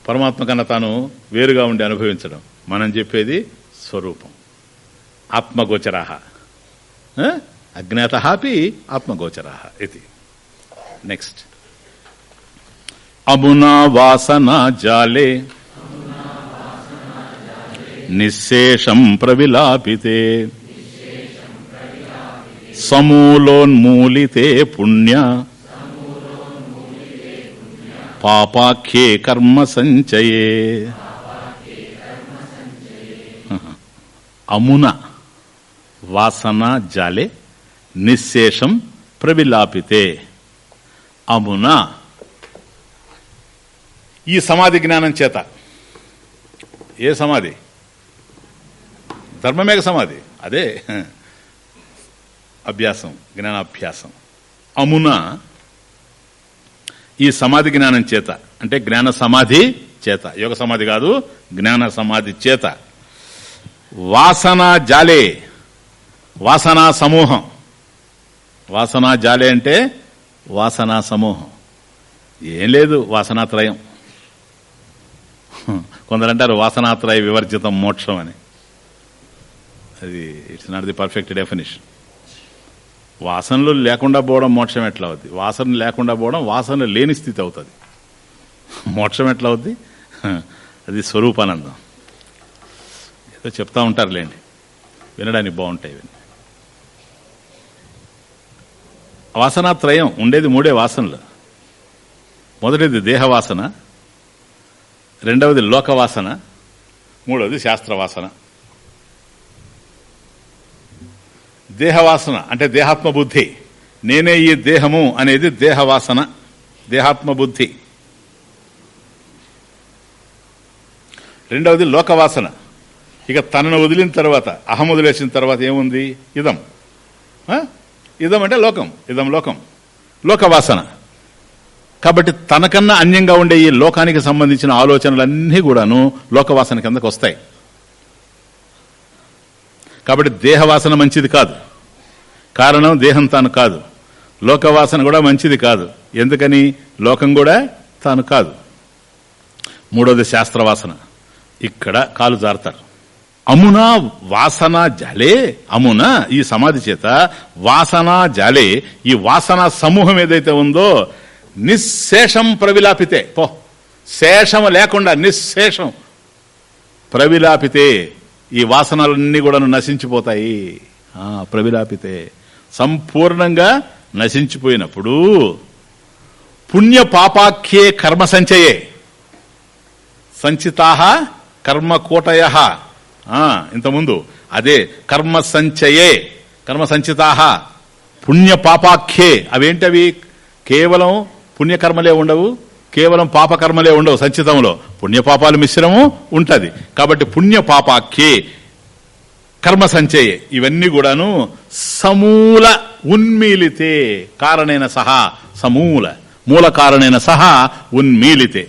పరమాత్మ కన్నా తాను వేరుగా ఉండి అనుభవించడం. మనం చెప్పేది స్వరూపం. ఆత్మగోచరా. అజ్ఞాత అపి ఆత్మగోచరా ఇది. నెక్స్ట్ అమునా వాసనా జాలే. నిశేషం ప్రవిలాపితే. సమూలోన్మూలితే పుణ్య. పాపాఖ్యే కర్మ సంచయే. అమున. వాసన జాలే నిశేషం ప్రవిలాపితే. అమున ఈ సమాధి జ్ఞానం చేత. ఏ సమాధి? ధర్మమేక సమాధి? అదే. అభ్యాసం జ్ఞానాభ్యాసం. అమున ఈ సమాధి జ్ఞానం చేత. అంటే జ్ఞాన సమాధి చేత. యోగ సమాధి కాదు జ్ఞాన సమాధి చేత. వాసన జాలే. వాసనా సమూహం. వాసనా జాలే అంటే వాసనా సమూహం. ఏం లేదు వాసనాత్రయం. కొందరు అంటారు వాసనాత్రయ వివర్జితం మోక్షం అని. అది it's not the perfect definition వాసనలు లేకుండా పోవడం మోక్షం ఎట్లా అవుద్ది? వాసన లేకుండా పోవడం వాసన లేని స్థితి అవుతుంది. మోక్షం ఎట్లా అవుద్ది? అది స్వరూపానందం. ఏదో చెప్తా ఉంటారులేండి. వినడానికి బాగుంటాయి ఇవన్నీ. వాసనాత్రయం ఉండేది మూడే వాసనలు. మొదటిది దేహవాసన రెండవది లోకవాసన మూడవది శాస్త్రవాసన. దేహవాసన అంటే దేహాత్మ బుద్ధి నేనే ఈ దేహము అనేది దేహవాసన దేహాత్మ బుద్ధి రెండవది లోకవాసన. ఇక తనను వదిలిన తర్వాత అహం వదిలేసిన తర్వాత ఏముంది? ఇదం. ఇదం అంటే లోకం ఇదం లోకం. లోకవాసన. కాబట్టి తనకన్నా అన్యంగా ఉండే ఈ లోకానికి సంబంధించిన ఆలోచనలన్నీ కూడాను లోకవాసన కిందకు వస్తాయి. కాబట్టి దేహవాసన మంచిది కాదు. కారణం దేహం తాను కాదు. లోకవాసన కూడా మంచిది కాదు. ఎందుకని? లోకం కూడా తాను కాదు. మూడోది శాస్త్రవాసన. ఇక్కడ కాలు జారుతారు. అమునా వాసన జాలే అమున ఈ సమాధి చేత వాసన జాలే ఈ వాసన సమూహం ఏదైతే ఉందో నిశ్శేషం ప్రవిలాపితే పో శేషం లేకుండా నిశ్శేషం ప్రవిలాపితే ఈ వాసనలన్నీ కూడా నశించిపోతాయి. ప్రవిలాపితే. సంపూర్ణంగా నశించిపోయినప్పుడు పుణ్య పాపాఖ్యే కర్మ సంచయే. సంచితాహ కర్మకోటయ ఇంతకుముందు అదే కర్మ సంచయే కర్మ సంచితాహ పుణ్య పాపాఖ్యే అవేంటవి? కేవలం పుణ్యకర్మలే ఉండవు కేవలం పాపకర్మలే ఉండవు సంచితంలో. పుణ్యపాపాలు మిశ్రము ఉంటుంది. కాబట్టి పుణ్యపాపాఖ్యే కర్మ సంచయే ఇవన్నీ కూడాను సమూల ఉన్మీలితే కారణైన సహా సమూల మూల కారణైన సహా ఉన్మీలితే.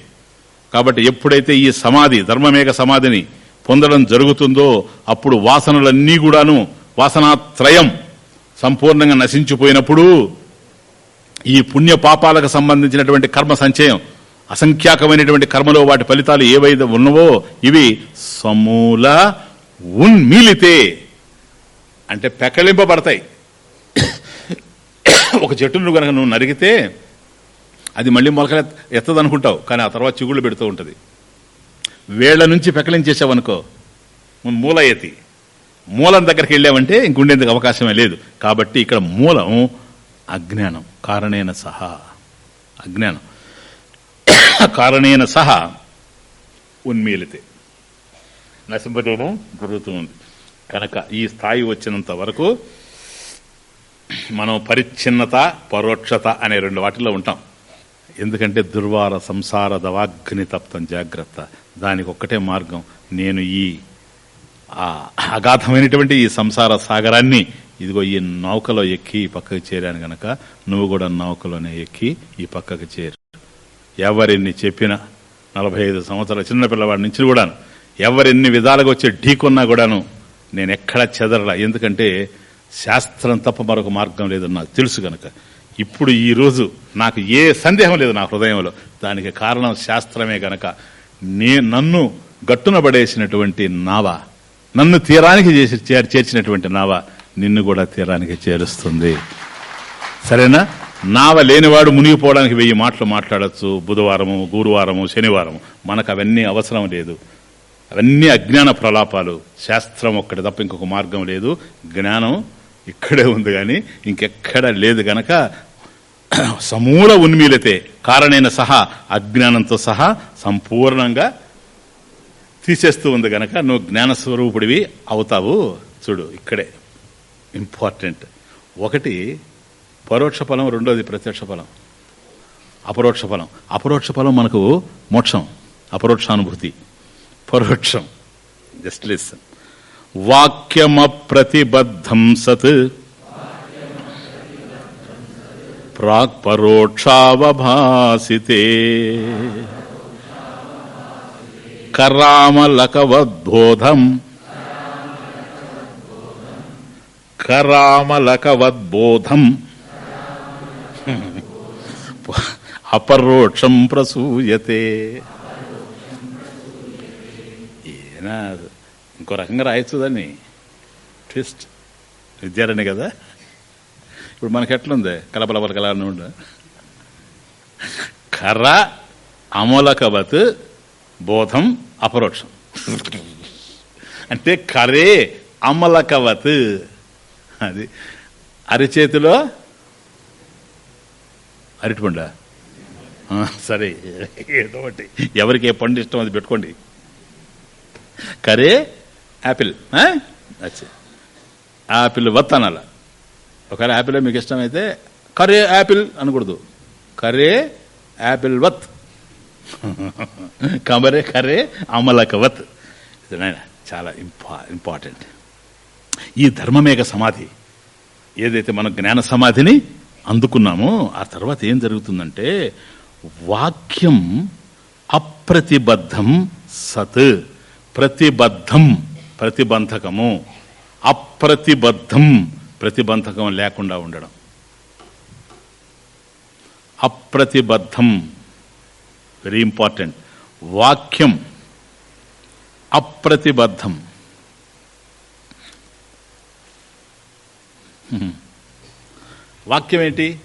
కాబట్టి ఎప్పుడైతే ఈ సమాధి ధర్మమేఘ సమాధిని పొందడం జరుగుతుందో అప్పుడు వాసనలన్నీ కూడాను వాసనాత్రయం సంపూర్ణంగా నశించిపోయినప్పుడు ఈ పుణ్య పాపాలకు సంబంధించినటువంటి కర్మ సంచయం అసంఖ్యాకమైనటువంటి కర్మలో వాటి ఫలితాలు ఏవైతే ఉన్నవో ఇవి సమూల ఉన్మీలితే అంటే పెకలింపబడతాయి. ఒక చెట్టును కనుక నువ్వు నరిగితే అది మళ్ళీ మొలకలు ఎత్తదనుకుంటావు కానీ ఆ తర్వాత చిగుళ్ళు పెడుతూ ఉంటుంది. వేళ్ళ నుంచి పెకలించేసావనుకో మూల ఎతి మూలం దగ్గరికి వెళ్ళావంటే ఇంకుండేందుకు అవకాశమే లేదు. కాబట్టి ఇక్కడ మూలం అజ్ఞానం కారణేన సహా. అజ్ఞానం. కారణేన సహా ఉన్మీలితే. నశింపజేయడం జరుగుతుంది. కనుక ఈ స్థాయి వచ్చినంత వరకు మనం పరిచ్ఛిన్నత పరోక్షత అనే రెండు వాటిల్లో ఉంటాం. ఎందుకంటే దుర్వార సంసార దవాగ్ని తప్తం జాగ్రత్త. దానికి ఒక్కటే మార్గం. నేను ఈ ఆ అగాధమైనటువంటి ఈ సంసార సాగరాన్ని ఇదిగో ఈ నౌకలో ఎక్కి ఈ పక్కకు చేరాను గనక నువ్వు కూడా నౌకలోనే ఎక్కి ఈ పక్కకు చేరు. ఎవరిన్ని చెప్పినా నలభై ఐదు సంవత్సరాల చిన్న పిల్లవాడి నుంచి కూడాను ఎవరిన్ని విధాలుగా వచ్చి ఢీకొన్నా కూడాను నేను ఎక్కడ చెదరలా. ఎందుకంటే శాస్త్రం తప్ప మరొక మార్గం లేదని నాకు తెలుసు గనక. ఇప్పుడు ఈ రోజు నాకు ఏ సందేహం లేదు నా హృదయంలో. దానికి కారణం శాస్త్రమే గనక. నే నన్ను గట్టున పడేసినటువంటి నావ నన్ను తీరానికి చేసి చేర్- చేర్చినటువంటి నావ నిన్ను కూడా తీరానికి చేరుస్తుంది. సరేనా? నావ లేనివాడు మునిగిపోవడానికి వెయ్యి మాటలు మాట్లాడచ్చు. బుధవారము గురువారము శనివారము. మనకు అవన్నీ అవసరం లేదు. అవన్నీ అజ్ఞాన ప్రలాపాలు. శాస్త్రం ఒక్కటి తప్ప ఇంకొక మార్గం లేదు. జ్ఞానం ఇక్కడే ఉంది కానీ ఇంకెక్కడ లేదు గనక సమూల ఉన్మీలతే కారణైన సహా అజ్ఞానంతో సహా సంపూర్ణంగా తీసేస్తూ ఉంది గనక నువ్వు జ్ఞానస్వరూపుడివి అవుతావు. చూడు ఇక్కడే. ఇంపార్టెంట్. ఒకటి పరోక్ష ఫలం రెండోది ప్రత్యక్ష ఫలం. అపరోక్ష ఫలం. అపరోక్ష ఫలం మనకు మోక్షం అపరోక్షానుభూతి. పరోక్షం. Just listen. వాక్యమప్రతిబద్ధం సత్. ప్రాక్ పరోక్షావభాసితే కరామలకవద్బోధం కరామలకవద్బోధం అపరోక్షం ప్రసూయతే ఏనా? ఇంకో రకంగా రాయొచ్చు దాన్ని. ట్విస్ట్ విద్యారణి కదా? ఇప్పుడు మనకి ఎట్లుంది? కలపల కల అని ఉండ. కర్ర అమూలకవత్ బోధం అపరోక్షం. అంటే కరే అమలకవత్. అది అరిచేతిలో అరటిపండా? ఆ, సరే ఏదో ఒకటి. ఎవరికి ఏ పండు ఇష్టం అది పెట్టుకోండి. కరే యాపిల్. అచ్చా. యాపిల్ వత్ అనాల ఒకవేళ యాపిలే మీకు ఇష్టమైతే కరే యాపిల్ అనకూడదు. కరే యాపిల్ వత్. కమరే కరే అమలకవత్ ఇది నాయన చాలా ఇంపా ఇంపార్టెంట్. ఈ ధర్మమేక సమాధి ఏదైతే మనం జ్ఞాన సమాధిని అందుకున్నామో ఆ తర్వాత ఏం జరుగుతుందంటే వాక్యం అప్రతిబద్ధం సత్. ప్రతిబద్ధం ప్రతిబంధకము. అప్రతిబద్ధం ప్రతిబంధకం లేకుండా ఉండడం. అప్రతిబద్ధం వెరీ ఇంపార్టెంట్ వాక్యం అప్రతిబద్ధం. వాక్యం ఏంటి?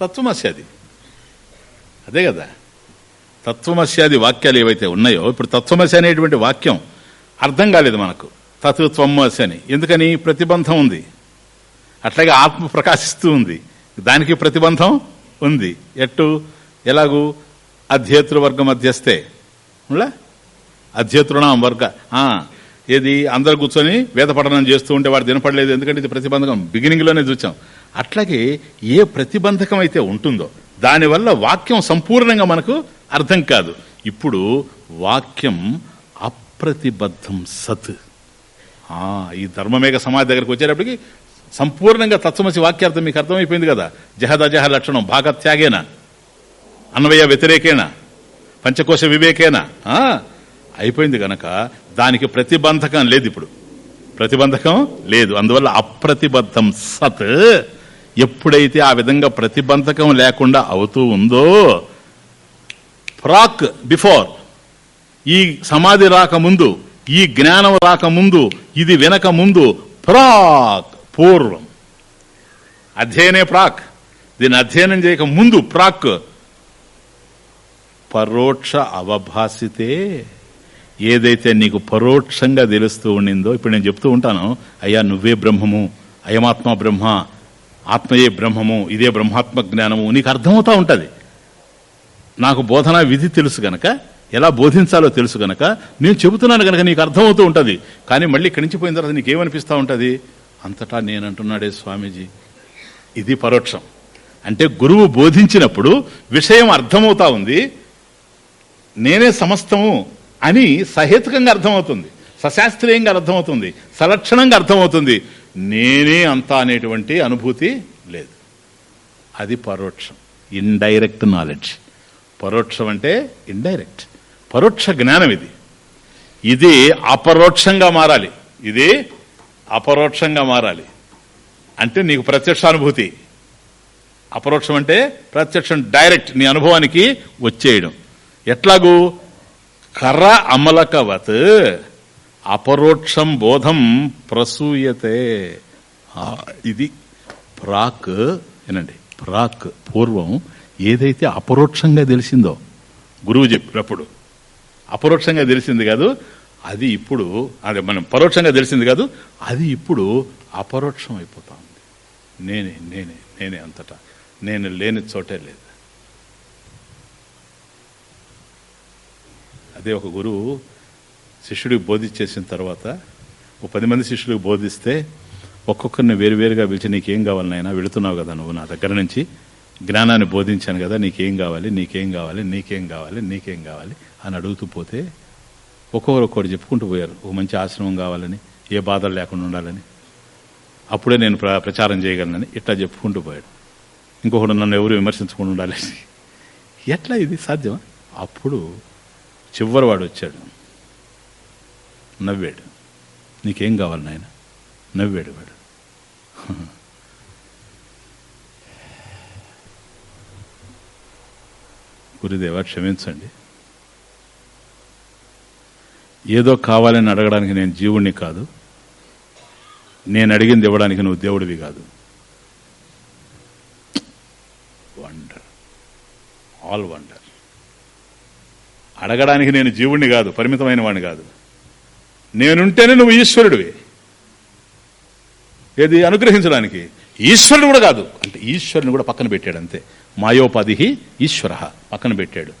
తత్వమస్యాది అదే. కదా. తత్వమస్యాది వాక్యాలు ఏవైతే ఉన్నాయో ఇప్పుడు తత్వమస్య అనేటువంటి వాక్యం అర్థం కాలేదు మనకు. తత్వమస్య అని. ఎందుకని? ప్రతిబంధం ఉంది. అట్లాగే ఆత్మ ప్రకాశిస్తూ ఉంది. దానికి ప్రతిబంధం ఉంది. ఎట్టు? ఎలాగూ? అధ్యేతృవర్గం మధ్యస్థే. అధ్యేతృణం వర్గ. ఏది? అందరు కూర్చొని వేద పఠనం చేస్తూ ఉంటే వాడు దినపడలేదు ఎందుకంటే ఇది ప్రతిబంధకం. బిగినింగ్లోనే చూచాం. అట్లాగే ఏ ప్రతిబంధకం అయితే ఉంటుందో దానివల్ల వాక్యం సంపూర్ణంగా మనకు అర్థం కాదు. ఇప్పుడు వాక్యం అప్రతిబద్ధం సత్. ఈ ధర్మమేఘ సమాధి దగ్గరకు వచ్చేటప్పటికి సంపూర్ణంగా తత్వమసి వాక్యార్థం మీకు అర్థమైపోయింది కదా. జహదజహ లక్షణం భాగత్యాగేనా అన్వయ వ్యతిరేకేనా పంచకోశ వివేకేన అయిపోయింది గనక దానికి ప్రతిబంధకం లేదు ఇప్పుడు. ప్రతిబంధకం లేదు. అందువల్ల అప్రతిబద్ధం సత్. ఎప్పుడైతే ఆ విధంగా ప్రతిబంధకం లేకుండా అవుతూ ఉందో ప్రాక్ బిఫోర్ ఈ సమాధి రాకముందు ఈ జ్ఞానం రాకముందు ఇది వినక ముందు ప్రాక్ పూర్వం. అధ్యయనే ప్రాక్. దీన్ని అధ్యయనం చేయక ముందు ప్రాక్. పరోక్ష అవభాసితే ఏదైతే నీకు పరోక్షంగా తెలుస్తూ ఉండిందో ఇప్పుడు నేను చెప్తూ ఉంటాను అయ్యా నువ్వే బ్రహ్మము అయమాత్మ బ్రహ్మ ఆత్మయే బ్రహ్మము ఇదే బ్రహ్మాత్మ జ్ఞానము నీకు అర్థమవుతా ఉంటుంది. నాకు బోధనా విధి తెలుసు గనక ఎలా బోధించాలో తెలుసు గనక నేను చెబుతున్నాను గనక నీకు అర్థమవుతూ ఉంటుంది. కానీ మళ్ళీ ఇక్కడి నుంచి పోయిన తర్వాత నీకేమనిపిస్తా ఉంటుంది? అంతటా నేనంటున్నాడే స్వామీజీ. ఇది పరోక్షం. అంటే గురువు బోధించినప్పుడు విషయం అర్థమవుతా ఉంది. నేనే సమస్తము అని సహేతుకంగా అర్థమవుతుంది. సశాస్త్రీయంగా అర్థమవుతుంది. సలక్షణంగా అర్థమవుతుంది. నేనే అంతా అనేటువంటి అనుభూతి లేదు. అది పరోక్షం. ఇండైరెక్ట్ నాలెడ్జ్ పరోక్షం అంటే ఇండైరెక్ట్ పరోక్ష జ్ఞానం ఇది. ఇది అపరోక్షంగా మారాలి. ఇది అపరోక్షంగా మారాలి. అంటే నీకు ప్రత్యక్షానుభూతి. అపరోక్షం అంటే ప్రత్యక్షం డైరెక్ట్ నీ అనుభవానికి వచ్చేయడం. ఎట్లాగూ? కర్ర అమలకవత్ అపరోక్షం బోధం ప్రసూయతే. ఇది ప్రాక్ ఏనండి ప్రాక్ పూర్వం ఏదైతే అపరోక్షంగా తెలిసిందో గురువు చెప్పినప్పుడు. అపరోక్షంగా తెలిసింది కాదు అది ఇప్పుడు అది మనం పరోక్షంగా తెలిసింది కాదు అది ఇప్పుడు అపరోక్షం అయిపోతా ఉంది. నేనే నేనే నేనే అంతటా. నేను లేని చోటే లేదు. అదే ఒక గురువు శిష్యుడికి బోధించేసిన తర్వాత ఒక పది మంది శిష్యులకు బోధిస్తే ఒక్కొక్కరిని వేరువేరుగా పిలిచి నీకేం కావాలి నాయన? వెళుతున్నావు కదా నువ్వు నా దగ్గర నుంచి. జ్ఞానాన్ని బోధించాను కదా నీకేం కావాలి నీకేం కావాలి నీకేం కావాలి నీకేం కావాలి అని అడుగుతూ పోతే ఒక్కొక్కరు ఒక్కొక్కటి చెప్పుకుంటూ పోయారు. ఒక మంచి ఆశ్రమం కావాలని ఏ బాధలు లేకుండా ఉండాలని. అప్పుడే నేను ప్ర ప్రచారం చేయగలనని ఇట్లా చెప్పుకుంటూ పోయాడు. ఇంకొకడు నన్ను ఎవరు విమర్శించకుండా ఉండాలని. ఎట్లా ఇది? సాధ్యమా? అప్పుడు చివరివాడు వచ్చాడు. నవ్వాడు. నీకేం కావాలి నాయన? నవ్వాడు వాడు. గురుదేవా క్షమించండి. ఏదో కావాలని అడగడానికి నేను జీవుణ్ణి కాదు. నేను అడిగింది ఇవ్వడానికి నువ్వు దేవుడివి కాదు. వండర్ ఆల్ వండర్ అడగడానికి నేను జీవుణ్ణి కాదు పరిమితమైన వాడిని కాదు. నేనుంటేనే నువ్వు ఈశ్వరుడివి. ఏది అనుగ్రహించడానికి? ఈశ్వరుడు కూడా కాదు. అంటే ఈశ్వరుని కూడా పక్కన పెట్టాడు అంతే. మాయోపాధి ఈశ్వర పక్కన పెట్టాడు.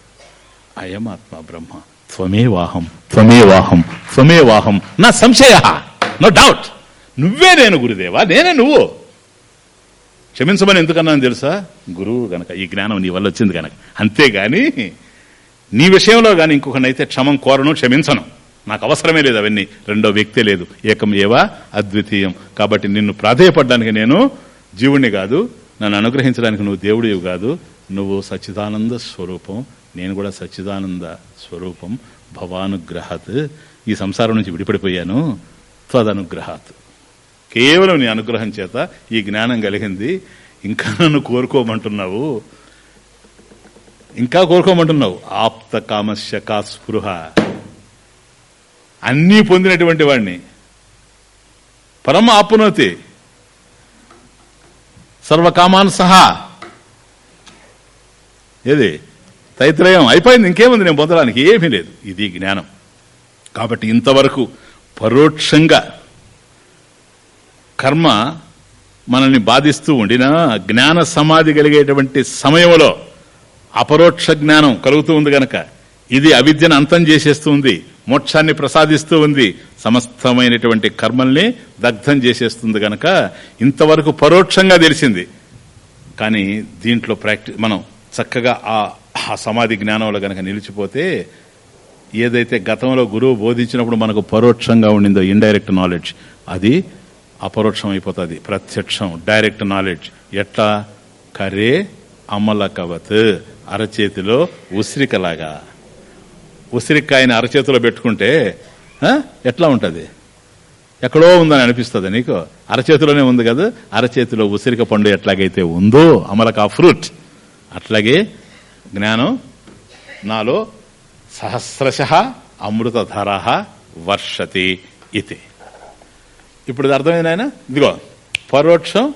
అయమాత్మ బ్రహ్మ. త్వమేవాహం. త్వమేవాహం. త్వమేవాహం. నా సంశయ. నో డౌట్ నువ్వే నేను గురుదేవా నేనే నువ్వు. క్షమించమని ఎందుకన్నాను తెలుసా? గురువు గనక ఈ జ్ఞానం నీ వల్ల వచ్చింది గనక. అంతేగాని నీ విషయంలో గాని ఇంకొకనైతే క్షమం కోరను క్షమించను. నాకు అవసరమే లేదు అవన్నీ. రెండో వ్యక్తే లేదు. ఏకం ఏవా? అద్వితీయం. కాబట్టి నిన్ను ప్రాధేయపడడానికి నేను జీవుణ్ణి కాదు. నన్ను అనుగ్రహించడానికి నువ్వు దేవుడివి కాదు. నువ్వు సచ్చిదానంద స్వరూపం. నేను కూడా సచ్చిదానంద స్వరూపం భవానుగ్రహాత్. ఈ సంసారం నుంచి విడిపడిపోయాను. త్వదనుగ్రహాత్ కేవలం నీ అనుగ్రహం చేత ఈ జ్ఞానం కలిగింది. ఇంకా నన్ను కోరుకోమంటున్నావు. ఇంకా కోరుకోమంటున్నావు. ఆప్త కామస్య కాస్పృహ అన్నీ పొందినటువంటి వాడిని పరమ ఆపునోతి. సర్వకామాన్ సహా. ఏది? తైత్రయం అయిపోయింది ఇంకేముంది? నేను పొందడానికి ఏమీ లేదు. ఇది జ్ఞానం. కాబట్టి ఇంతవరకు పరోక్షంగా కర్మ మనల్ని బాధిస్తూ ఉండినా జ్ఞాన సమాధి కలిగేటువంటి సమయంలో అపరోక్ష జ్ఞానం కలుగుతూ ఉంది గనక ఇది అవిద్యను అంతం చేసేస్తూ ఉంది మోక్షాన్ని ప్రసాదిస్తూ ఉంది సమస్తమైనటువంటి కర్మల్ని దగ్ధం చేసేస్తుంది గనక ఇంతవరకు పరోక్షంగా తెలిసింది. కానీ దీంట్లో ప్రాక్టీ మనం చక్కగా ఆ ఆ సమాధి జ్ఞానంలో గనక నిలిచిపోతే ఏదైతే గతంలో గురువు బోధించినప్పుడు మనకు పరోక్షంగా ఉండిందో ఇండైరెక్ట్ నాలెడ్జ్ అది అపరోక్షం అయిపోతుంది. ప్రత్యక్షం డైరెక్ట్ నాలెడ్జ్ ఎట్లా? కరే అమలకవత్. అరచేతిలో ఉసిరికలాగా. ఉసిరికాయని అరచేతిలో పెట్టుకుంటే ఎట్లా ఉంటుంది? ఎక్కడో ఉందని అనిపిస్తుంది నీకు? అరచేతిలోనే ఉంది కదా? అరచేతిలో ఉసిరిక పండు ఎట్లాగైతే ఉందో అమలక ఫ్రూట్ అట్లాగే జ్ఞానం నాలో సహస్రశ అమృతధర వర్షతి ఇది ఇప్పుడు ఇది అర్థమైంది ఆయన ఇదిగో పరోక్షం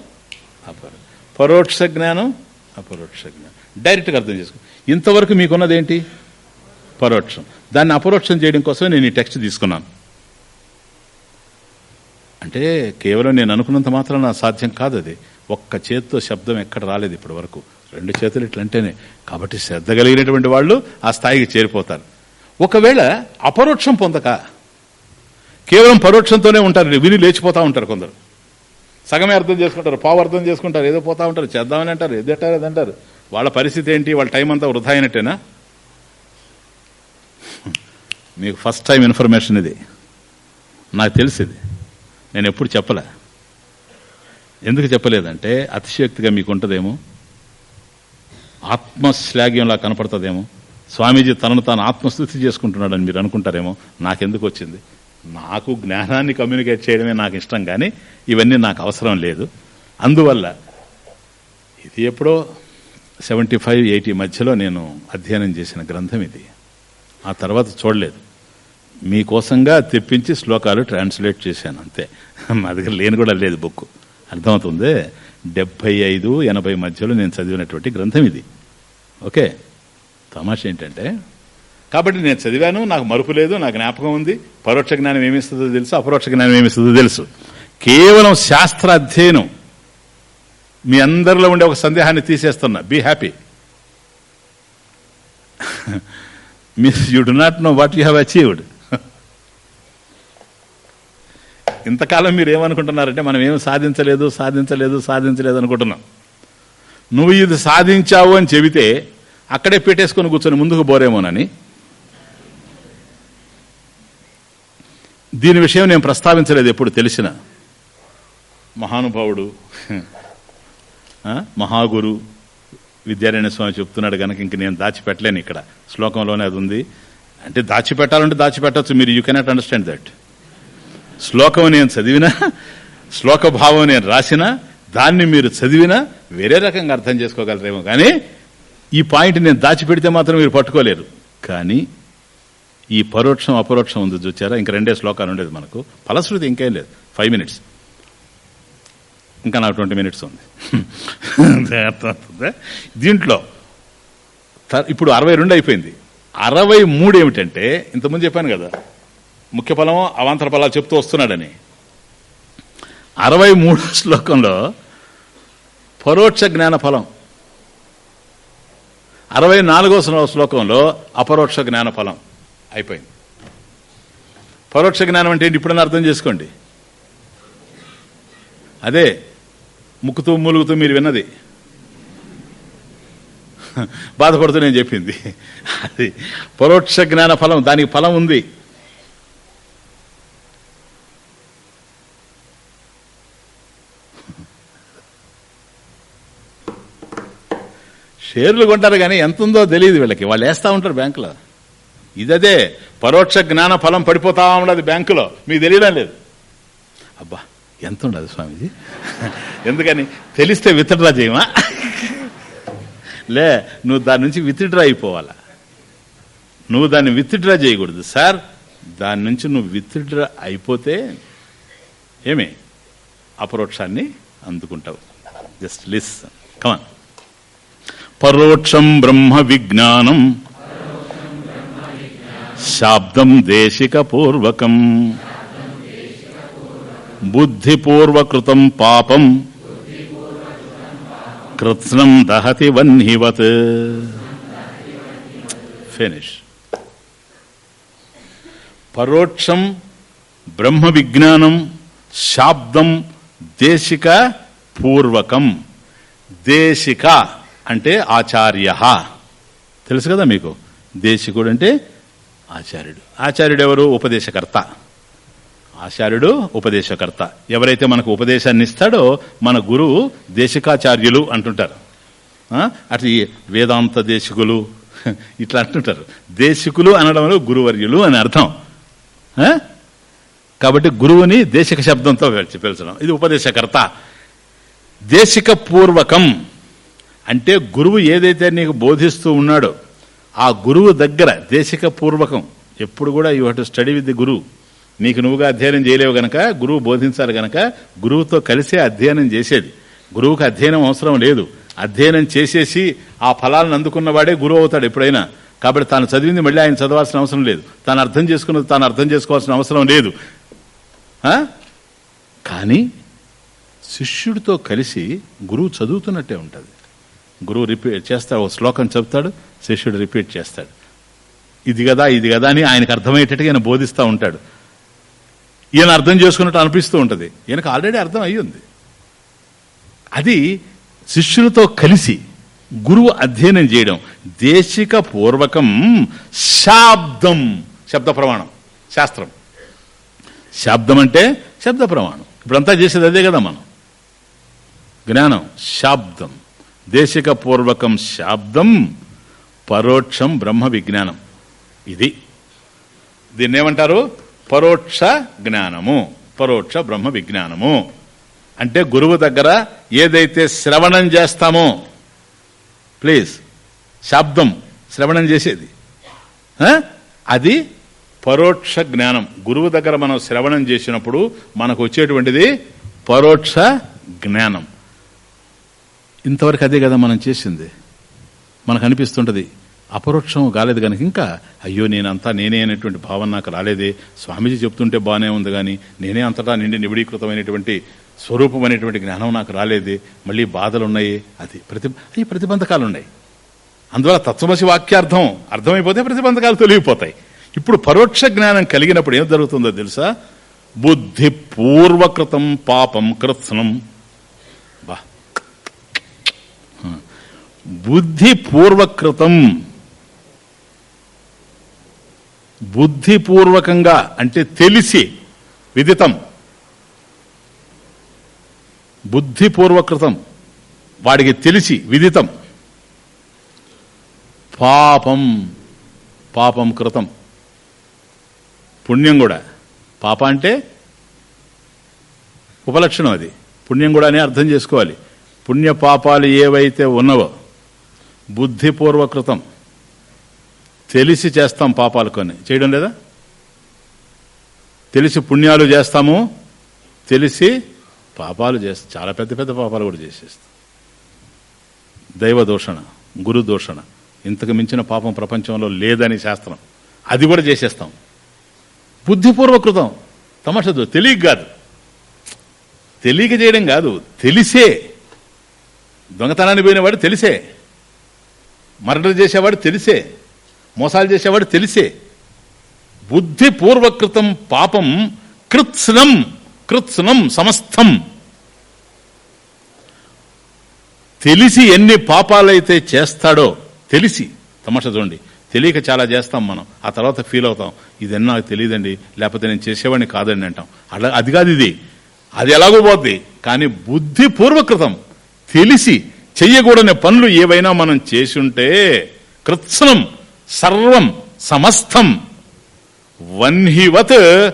అపరో పరోక్ష జ్ఞానం అపరోక్ష జ్ఞానం. డైరెక్ట్గా అర్థం చేసుకో. ఇంతవరకు మీకున్నది ఏంటి పరోక్షం. దాన్ని అపరోక్షం చేయడం కోసమే నేను ఈ టెక్స్ట్ తీసుకున్నాను. అంటే కేవలం నేను అనుకున్నంత మాత్రం నా సాధ్యం కాదు అది ఒక్క చేత్తో శబ్దం ఎక్కడ రాలేదు ఇప్పటి వరకు రెండు చేతులు ఇట్లంటేనే. కాబట్టి శ్రద్ధ కలిగినటువంటి వాళ్ళు ఆ స్థాయికి చేరిపోతారు. ఒకవేళ అపరోక్షం పొందక కేవలం పరోక్షంతోనే ఉంటారు విని లేచిపోతూ ఉంటారు కొందరు. సగమే అర్థం చేసుకుంటారు పావు అర్థం చేసుకుంటారు ఏదో పోతా ఉంటారు చేద్దామని అంటారు ఏదంటారు ఏదంటారు వాళ్ళ పరిస్థితి ఏంటి వాళ్ళ టైం అంతా వృధా అయినట్టేనా? మీకు ఫస్ట్ టైం ఇన్ఫర్మేషన్ ఇది. నాకు తెలిసింది నేను ఎప్పుడు చెప్పలే. ఎందుకు చెప్పలేదంటే అతిశయోక్తిగా మీకు ఉంటుందేమో. ఆత్మశ్లాఘ్యంలా కనపడుతుందేమో? స్వామీజీ తనను తాను ఆత్మస్థుతి చేసుకుంటున్నాడని మీరు అనుకుంటారేమో? నాకెందుకు వచ్చింది? నాకు జ్ఞానాన్ని కమ్యూనికేట్ చేయడమే నాకు ఇష్టం కానీ ఇవన్నీ నాకు అవసరం లేదు. అందువల్ల ఇది ఎప్పుడో సెవెంటీ ఫైవ్ ఎయిటీ మధ్యలో నేను అధ్యయనం చేసిన గ్రంథం ఇది. ఆ తర్వాత చూడలేదు. మీకోసంగా తెప్పించి శ్లోకాలు ట్రాన్స్లేట్ చేశాను అంతే. మా దగ్గర లేని కూడా లేదు బుక్ అర్థమవుతుంది? డెబ్భై ఐదు ఎనభై మధ్యలో నేను చదివినటువంటి గ్రంథం ఇది. ఓకే? తమాష ఏంటంటే కాబట్టి నేను చదివాను నాకు మరుపు లేదు నాకు జ్ఞాపకం ఉంది. పరోక్ష జ్ఞానం ఏమిస్తుందో తెలుసు అపరోక్ష జ్ఞానం ఏమిస్తుందో తెలుసు. కేవలం శాస్త్ర అధ్యయనం మీ అందరిలో ఉండే ఒక సందేహాన్ని తీసేస్తున్నా. Be happy means you do not know what you have achieved ఇంతకాలం మీరు ఏమనుకుంటున్నారంటే మనం ఏం సాధించలేదు సాధించలేదు సాధించలేదు అనుకుంటున్నాం. నువ్వు ఇది సాధించావు అని చెబితే అక్కడే పెట్టేసుకొని కూర్చొని ముందుకు పోరేమోనని? దీని విషయం నేను ప్రస్తావించలేదు ఎప్పుడు తెలిసిన. మహానుభావుడు మహాగురు విద్యారాయణ స్వామి చెప్తున్నాడు కనుక ఇంక నేను దాచిపెట్టలేను ఇక్కడ. శ్లోకంలోనే అది ఉంది. అంటే దాచిపెట్టాలంటే దాచిపెట్టచ్చు. మీరు యూ కెనాట్ అండర్స్టాండ్ దట్ శ్లోకం నేను చదివినా శ్లోక భావం నేను రాసినా దాన్ని మీరు చదివినా వేరే రకంగా అర్థం చేసుకోగలరేమో. కానీ ఈ పాయింట్ నేను దాచిపెడితే మాత్రం మీరు పట్టుకోలేరు. కానీ ఈ పరోక్షం అపరోక్షం ఉంది చూచారా? ఇంక రెండే శ్లోకాలు ఉండేది మనకు. ఫలశ్రుతి ఇంకేం లేదు. ఫైవ్ మినిట్స్ ఇంకా నాకు ట్వంటీ మినిట్స్ ఉంది. అర్థమవుతుందా? దీంట్లో ఇప్పుడు అరవై రెండు అయిపోయింది. అరవై మూడు ఏమిటంటే ఇంతకుముందు చెప్పాను కదా ముఖ్య ఫలం అవాంతర ఫలాలు చెప్తూ వస్తున్నాడని. అరవై మూడో శ్లోకంలో పరోక్ష జ్ఞాన ఫలం. అరవై నాలుగో శ్లోకంలో అపరోక్ష జ్ఞాన ఫలం అయిపోయింది. పరోక్ష జ్ఞానం అంటే ఏంటి? ఇప్పుడన్నా అర్థం చేసుకోండి. అదే ముక్కుతూ మూలుగుతూ మీరు విన్నది. బాధపడుతూ నేను చెప్పింది. అది పరోక్ష జ్ఞాన ఫలం దానికి ఫలం ఉంది. షేర్లు కొంటారు కానీ ఎంత ఉందో తెలియదు వీళ్ళకి. వాళ్ళు వేస్తూ ఉంటారు బ్యాంకులో. ఇదదే పరోక్ష జ్ఞాన ఫలం పడిపోతా ఉండదు బ్యాంకులో. మీకు తెలియడం లేదు. అబ్బా ఎంత ఉండదు స్వామీజీ? ఎందుకని? తెలిస్తే విత్డ్రా చేయమా? లే నువ్వు దాని నుంచి విత్డ్రా అయిపోవాలా? నువ్వు దాన్ని విత్డ్రా చేయకూడదు సార్. దాని నుంచి నువ్వు విత్డ్రా అయిపోతే ఏమి? అపరోక్షాన్ని అందుకుంటావు. Just listen come on. పరోక్షం బ్రహ్మ విజ్ఞానం. శాబ్దం దేశిక పూర్వకం బుద్ధిపూర్వకృతం పాపం. కృత్స్నం దహతి వన్హివత్. ఫినిష్. పరోక్షం బ్రహ్మ విజ్ఞానం శాబ్దం దేశిక పూర్వకం. దేశిక అంటే ఆచార్య. తెలుసు కదా మీకు? దేశికుడు అంటే ఆచార్యుడు. ఆచార్యుడు ఎవరు ఉపదేశకర్త. ఆచార్యుడు ఉపదేశకర్త. ఎవరైతే మనకు ఉపదేశాన్ని ఇస్తాడో మన గురువు దేశికాచార్యులు అంటుంటారు. అటు అట్లా ఈ వేదాంత దేశికులు ఇట్లా అంటుంటారు. దేశికులు అనడంలో గురువర్యులు అని అర్థం. కాబట్టి గురువుని దేశిక శబ్దంతో పిలిచడం. ఇది ఉపదేశకర్త. దేశిక పూర్వకం. అంటే గురువు ఏదైతే నీకు బోధిస్తూ ఉన్నాడో ఆ గురువు దగ్గర దేశిక పూర్వకం ఎప్పుడు కూడా you have to study with the గురువు. నీకు నువ్వుగా అధ్యయనం చేయలేవు గనక గురువు బోధించాలి గనక గురువుతో కలిసే అధ్యయనం చేసేది. గురువుకి అధ్యయనం అవసరం లేదు. అధ్యయనం చేసేసి ఆ ఫలాలను అందుకున్నవాడే గురువు అవుతాడు ఎప్పుడైనా. కాబట్టి తాను చదివింది మళ్ళీ ఆయన చదవాల్సిన అవసరం లేదు. తాను అర్థం చేసుకున్నది తాను అర్థం చేసుకోవాల్సిన అవసరం లేదు. కానీ శిష్యుడితో కలిసి గురువు చదువుతున్నట్టే ఉంటుంది. గురువు రిపీట్ చేస్తాడు ఒక శ్లోకం చెప్తాడు శిష్యుడు రిపీట్ చేస్తాడు. ఇది కదా ఇది కదా అని ఆయనకు అర్థమయ్యేటట్టుగా ఈయన బోధిస్తూ ఉంటాడు. ఈయన అర్థం చేసుకున్నట్టు అనిపిస్తూ ఉంటుంది. ఈయనకు ఆల్రెడీ అర్థం అయ్యింది. అది శిష్యులతో కలిసి గురువు అధ్యయనం చేయడం. దేశిక పూర్వకం శాబ్దం శబ్ద ప్రమాణం శాస్త్రం. శాబ్దం అంటే శబ్ద ప్రమాణం. ఇప్పుడంతా చేసేది అదే కదా మనం. జ్ఞానం శాబ్దం. దేశిక పూర్వకం శాబ్దం పరోక్షం బ్రహ్మ విజ్ఞానం. ఇది. దీన్ని ఏమంటారు పరోక్ష జ్ఞానము పరోక్ష బ్రహ్మ విజ్ఞానము. అంటే గురువు దగ్గర ఏదైతే శ్రవణం చేస్తామో ప్లీజ్ శాబ్దం శ్రవణం చేసేది. అది పరోక్ష జ్ఞానం. గురువు దగ్గర మనం శ్రవణం చేసినప్పుడు మనకు వచ్చేటువంటిది పరోక్ష జ్ఞానం. ఇంతవరకు అదే కదా మనం చేసింది. మనకు అనిపిస్తుంటుంది అపరోక్షం కాలేదు కనుక ఇంకా అయ్యో నేనంతా నేనే అనేటువంటి భావన నాకు రాలేదే స్వామీజీ చెప్తుంటే బాగానే ఉంది కానీ నేనే అంతటా నిండి నిబిడీకృతమైనటువంటి స్వరూపం అనేటువంటి జ్ఞానం నాకు రాలేదే మళ్ళీ బాధలు ఉన్నాయి అది ప్రతి అవి ప్రతిబంధకాలు ఉన్నాయి అందువల్ల తత్వమసి వాక్యార్థం అర్థమైపోతే ప్రతిబంధకాలు తొలగిపోతాయి. ఇప్పుడు పరోక్ష జ్ఞానం కలిగినప్పుడు ఏం జరుగుతుందో తెలుసా? బుద్ధి పూర్వకృతం పాపం కృత్సనం. బుద్ధి పూర్వకృతం బుద్ధిపూర్వకంగా అంటే తెలిసి విదితం. బుద్ధిపూర్వకృతం. వాడికి తెలిసి విదితం. పాపం పాపం కృతం. పుణ్యం కూడా. పాప అంటే ఉపలక్షణం అది. పుణ్యం కూడా అర్థం చేసుకోవాలి. పుణ్య పాపాలు ఏవైతే ఉన్నవో బుద్ధిపూర్వకృతం. తెలిసి చేస్తాం పాపాలు కొన్ని. చేయడం లేదా? తెలిసి పుణ్యాలు చేస్తాము. తెలిసి పాపాలు చేస్తాం చాలా పెద్ద పెద్ద పాపాలు కూడా చేసేస్తాం. దైవ దూషణ గురు దూషణ. ఇంతకు మించిన పాపం ప్రపంచంలో లేదని శాస్త్రం. అది కూడా చేసేస్తాం. బుద్ధిపూర్వకృతం. తమాషదు తెలియక కాదు. తెలియక చేయడం కాదు. తెలిసే. దొంగతనాన్ని పోయినవాడు తెలిసే. మర్డర్ చేసేవాడు తెలిసే మోసాలు చేసేవాడు తెలిసే. బుద్ధిపూర్వకృతం పాపం కృత్స్నం కృత్స్నం సమస్తం. తెలిసి ఎన్ని పాపాలైతే చేస్తాడో తెలిసి తమాషా చూడండి తెలియక చాలా చేస్తాం మనం ఆ తర్వాత ఫీల్ అవుతాం. ఇదన్నా నాకు తెలియదండి లేకపోతే నేను చేసేవాడిని కాదండి అంటాం. అలా అది కాదు ఇది. అది ఎలాగో పోద్ది. కానీ బుద్ధిపూర్వకృతం తెలిసి చెయ్యకూడని పనులు ఏవైనా మనం చేసి ఉంటే కృత్సనం సర్వం సమస్తం. వన్హివత్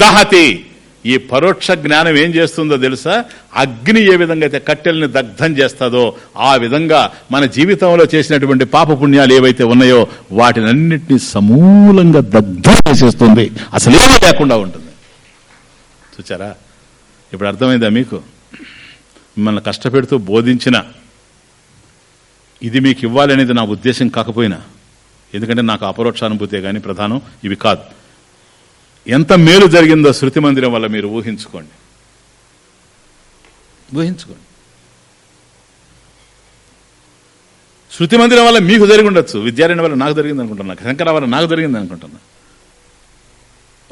దహతి. ఈ పరోక్ష జ్ఞానం ఏం చేస్తుందో తెలుసా? అగ్ని ఏ విధంగా అయితే కట్టెల్ని దగ్ధం చేస్తుందో ఆ విధంగా మన జీవితంలో చేసినటువంటి పాప పుణ్యాలు ఏవైతే ఉన్నాయో వాటినన్నింటినీ సమూలంగా దగ్ధం చేసేస్తుంది. అసలేమీ లేకుండా ఉంటుంది. చూచారా? ఇప్పుడు అర్థమైందా మీకు? మిమ్మల్ని కష్టపెడుతూ బోధించిన ఇది మీకు ఇవ్వాలనేది నా ఉద్దేశం కాకపోయినా. ఎందుకంటే నాకు అపరోక్ష అనుభూతే కానీ ప్రధానం ఇవి కాదు. ఎంత మేలు జరిగిందో శృతి మందిరం వల్ల మీరు ఊహించుకోండి. ఊహించుకోండి. శృతి మందిరం వల్ల మీకు జరిగి ఉండొచ్చు విద్యారాయణ వల్ల నాకు జరిగింది అనుకుంటున్నా శంకర వల్ల నాకు జరిగింది అనుకుంటున్నా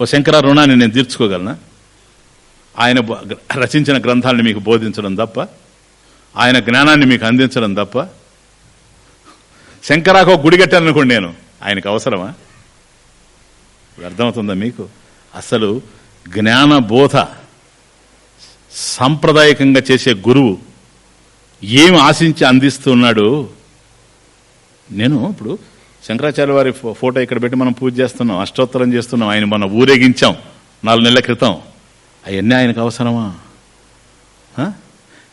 ఓ శంకర రుణాన్ని నేను తీర్చుకోగలనా? ఆయన రచించిన గ్రంథాలను మీకు బోధించడం తప్ప ఆయన జ్ఞానాన్ని మీకు అందించడం తప్ప శంకరాకు ఒక గుడి కట్టాననుకోండి నేను. ఆయనకు అవసరమా? అర్థమవుతుందా మీకు? అసలు జ్ఞానబోధ సాంప్రదాయకంగా చేసే గురువు ఏమి ఆశించి అందిస్తున్నాడు నేను ఇప్పుడు శంకరాచార్య వారి ఫో- ఫోటో ఇక్కడ పెట్టి మనం పూజ చేస్తున్నాం అష్టోత్తరం చేస్తున్నాం ఆయన మనం ఊరేగించాం నాలుగు నెలల క్రితం. అవన్నీ ఆయనకు అవసరమా?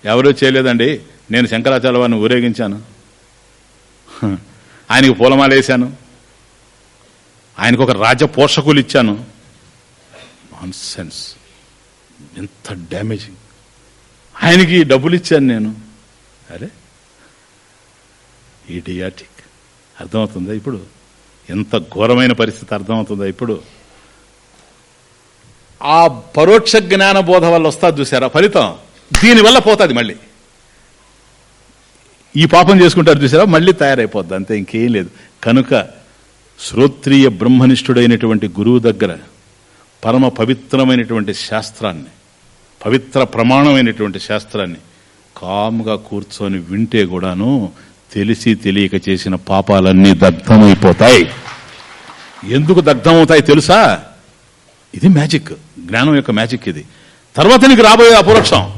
ఎవరూ చేయలేదండి. నేను శంకరాచార్య వారిని ఊరేగించాను. ఆయనకు పూలమాల వేశాను. ఆయనకు ఒక రాజ్య పోషకులు ఇచ్చాను. నాన్ సెన్స్ ఎంత డ్యామేజింగ్ ఆయనకి డబ్బులు ఇచ్చాను నేను. అరే ఈడియాటిక్ అర్థమవుతుందా ఇప్పుడు? ఎంత ఘోరమైన పరిస్థితి అర్థమవుతుందా ఇప్పుడు? ఆ పరోక్ష జ్ఞాన బోధ వల్ల వస్తుంది చూసారా? ఫలితం దీనివల్ల పోతుంది మళ్ళీ. ఈ పాపం చేసుకుంటారు చూసారా? మళ్ళీ తయారైపోద్ది. అంతే ఇంకేం లేదు. కనుక శ్రోత్రియ బ్రహ్మనిష్ఠుడైనటువంటి గురువు దగ్గర పరమ పవిత్రమైనటువంటి శాస్త్రాన్ని పవిత్ర ప్రమాణమైనటువంటి శాస్త్రాన్ని కాముగా కూర్చొని వింటే కూడాను తెలిసి తెలియక చేసిన పాపాలన్నీ దగ్ధమైపోతాయి. ఎందుకు దగ్ధమవుతాయి తెలుసా? ఇది మ్యాజిక్. జ్ఞానం యొక్క మ్యాజిక్ ఇది. తర్వాత నీకు రాబోయేది అపరోక్షం.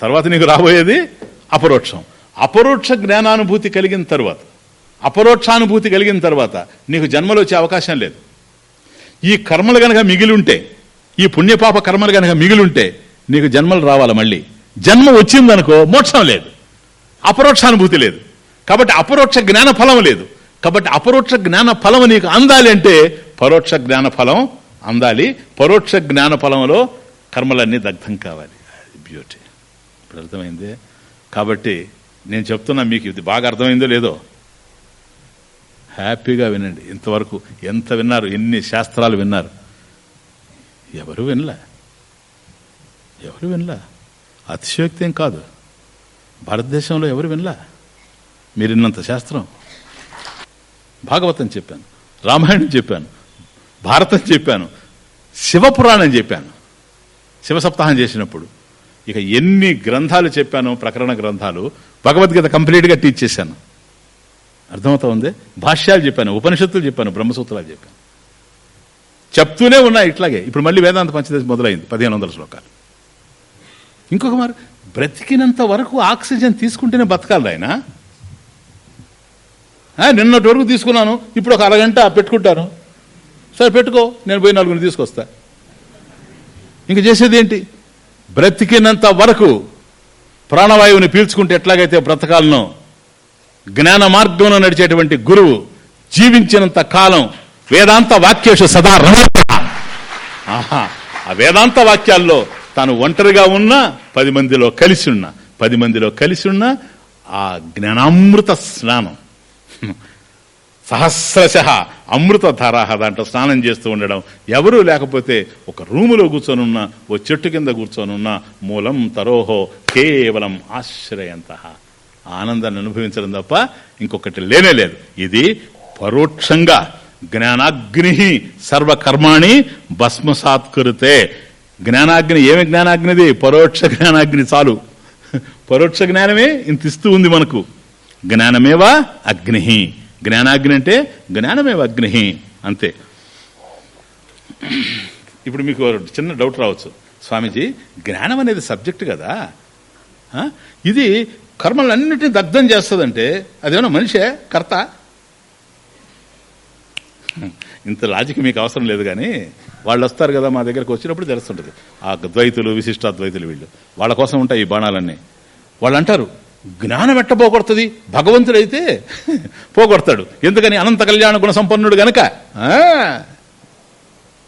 తర్వాత నీకు రాబోయేది అపరోక్షం. అపరోక్ష జ్ఞానానుభూతి కలిగిన తర్వాత అపరోక్షానుభూతి కలిగిన తర్వాత నీకు జన్మలో వచ్చే అవకాశం లేదు. ఈ కర్మలు గనక మిగిలి ఉంటే ఈ పుణ్యపాప కర్మలు గనక మిగిలింటే నీకు జన్మలు రావాలి మళ్ళీ. జన్మ వచ్చిందనుకో మోక్షం లేదు. అపరోక్షానుభూతి లేదు. కాబట్టి అపరోక్ష జ్ఞాన ఫలం లేదు. కాబట్టి అపరోక్ష జ్ఞాన ఫలం నీకు అందాలి అంటే పరోక్ష జ్ఞాన ఫలం అందాలి. పరోక్ష జ్ఞాన ఫలంలో కర్మలన్నీ దగ్ధం కావాలి. బ్యూటీ ఇప్పుడు అర్థమైంది? కాబట్టి నేను చెప్తున్నా మీకు ఇది బాగా అర్థమైందో లేదో. హ్యాపీగా వినండి. ఇంతవరకు ఎంత విన్నారు ఎన్ని శాస్త్రాలు విన్నారు. ఎవరు వినలే? ఎవరు వినలా? అతిశయోక్తి ఏం కాదు. భారతదేశంలో ఎవరు వినలా? మీరు ఇన్నంత శాస్త్రం. భాగవతం చెప్పాను. రామాయణం చెప్పాను. భారతం చెప్పాను. శివపురాణం చెప్పాను. శివసప్తాహం చేసినప్పుడు. ఇక ఎన్ని గ్రంథాలు చెప్పాను ప్రకరణ గ్రంథాలు భగవద్గీత కంప్లీట్గా టీచ్ చేశాను. అర్థమవుతా ఉంది భాష్యాలు చెప్పాను ఉపనిషత్తులు చెప్పాను బ్రహ్మసూత్రాలు చెప్పాను. చెప్తూనే ఉన్నాయి ఇట్లాగే. ఇప్పుడు మళ్ళీ వేదాంత పంచదశ మొదలైంది పదిహేను వందల శ్లోకాలు. ఇంకొక మరి బ్రతికినంత వరకు ఆక్సిజన్ తీసుకుంటేనే బతకాలి ఆయన ఆ, నిన్నటి వరకు తీసుకున్నాను ఇప్పుడు ఒక అరగంట పెట్టుకుంటాను. సరే పెట్టుకో నేను పోయి నలుగురిని తీసుకొస్తా. ఇంక చేసేది ఏంటి బ్రతికినంత వరకు ప్రాణవాయువుని పీల్చుకుంటే ఎట్లాగైతే బ్రతకాలను జ్ఞాన మార్గంలో నడిచేటువంటి గురువు జీవించినంత కాలం వేదాంత వాక్యేషు సదా ఆహా ఆ వేదాంత వాక్యాల్లో తాను ఒంటరిగా ఉన్నా పది మందిలో కలిసి ఉన్నా పది మందిలో కలిసి ఉన్నా ఆ జ్ఞానామృత స్నానం. సహస్రశ అమృత దాంట్లో స్నానం చేస్తూ ఉండడం. ఎవరూ లేకపోతే ఒక రూములో కూర్చొనున్నా ఓ చెట్టు కింద కూర్చొనున్నా మూలం తరోహో కేవలం ఆశ్రయంత. ఆనందాన్ని అనుభవించడం తప్ప ఇంకొకటి లేనే లేదు. ఇది పరోక్షంగా జ్ఞానాగ్ని సర్వకర్మాణి భస్మసాత్కృతే. జ్ఞానాగ్ని ఏమి జ్ఞానాగ్నిది? పరోక్ష జ్ఞానాగ్ని చాలు. పరోక్ష జ్ఞానమే ఇంత ఇస్తూ ఉంది మనకు. జ్ఞానమేవా? అగ్ని. జ్ఞానాగ్ని అంటే జ్ఞానమే అగ్ని అంతే. ఇప్పుడు మీకు చిన్న డౌట్ రావచ్చు. స్వామీజీ జ్ఞానం అనేది సబ్జెక్ట్ కదా? ఇది కర్మలన్నింటినీ దగ్ధం చేస్తుందంటే అదేమన్నా మనిషే? కర్త? ఇంత లాజిక్ మీకు అవసరం లేదు కానీ వాళ్ళు వస్తారు కదా మా దగ్గరకు వచ్చినప్పుడు తెలుస్తుంటుంది. ఆ ద్వైతులు విశిష్టాద్వైతులు వీళ్ళు. వాళ్ళ కోసం ఉంటాయి ఈ బాణాలన్నీ. వాళ్ళు అంటారు జ్ఞానం ఎట్ట పోగొడుతుంది? భగవంతుడైతే పోగొడతాడు. ఎందుకని? అనంత కళ్యాణ గుణ సంపన్నుడు గనక.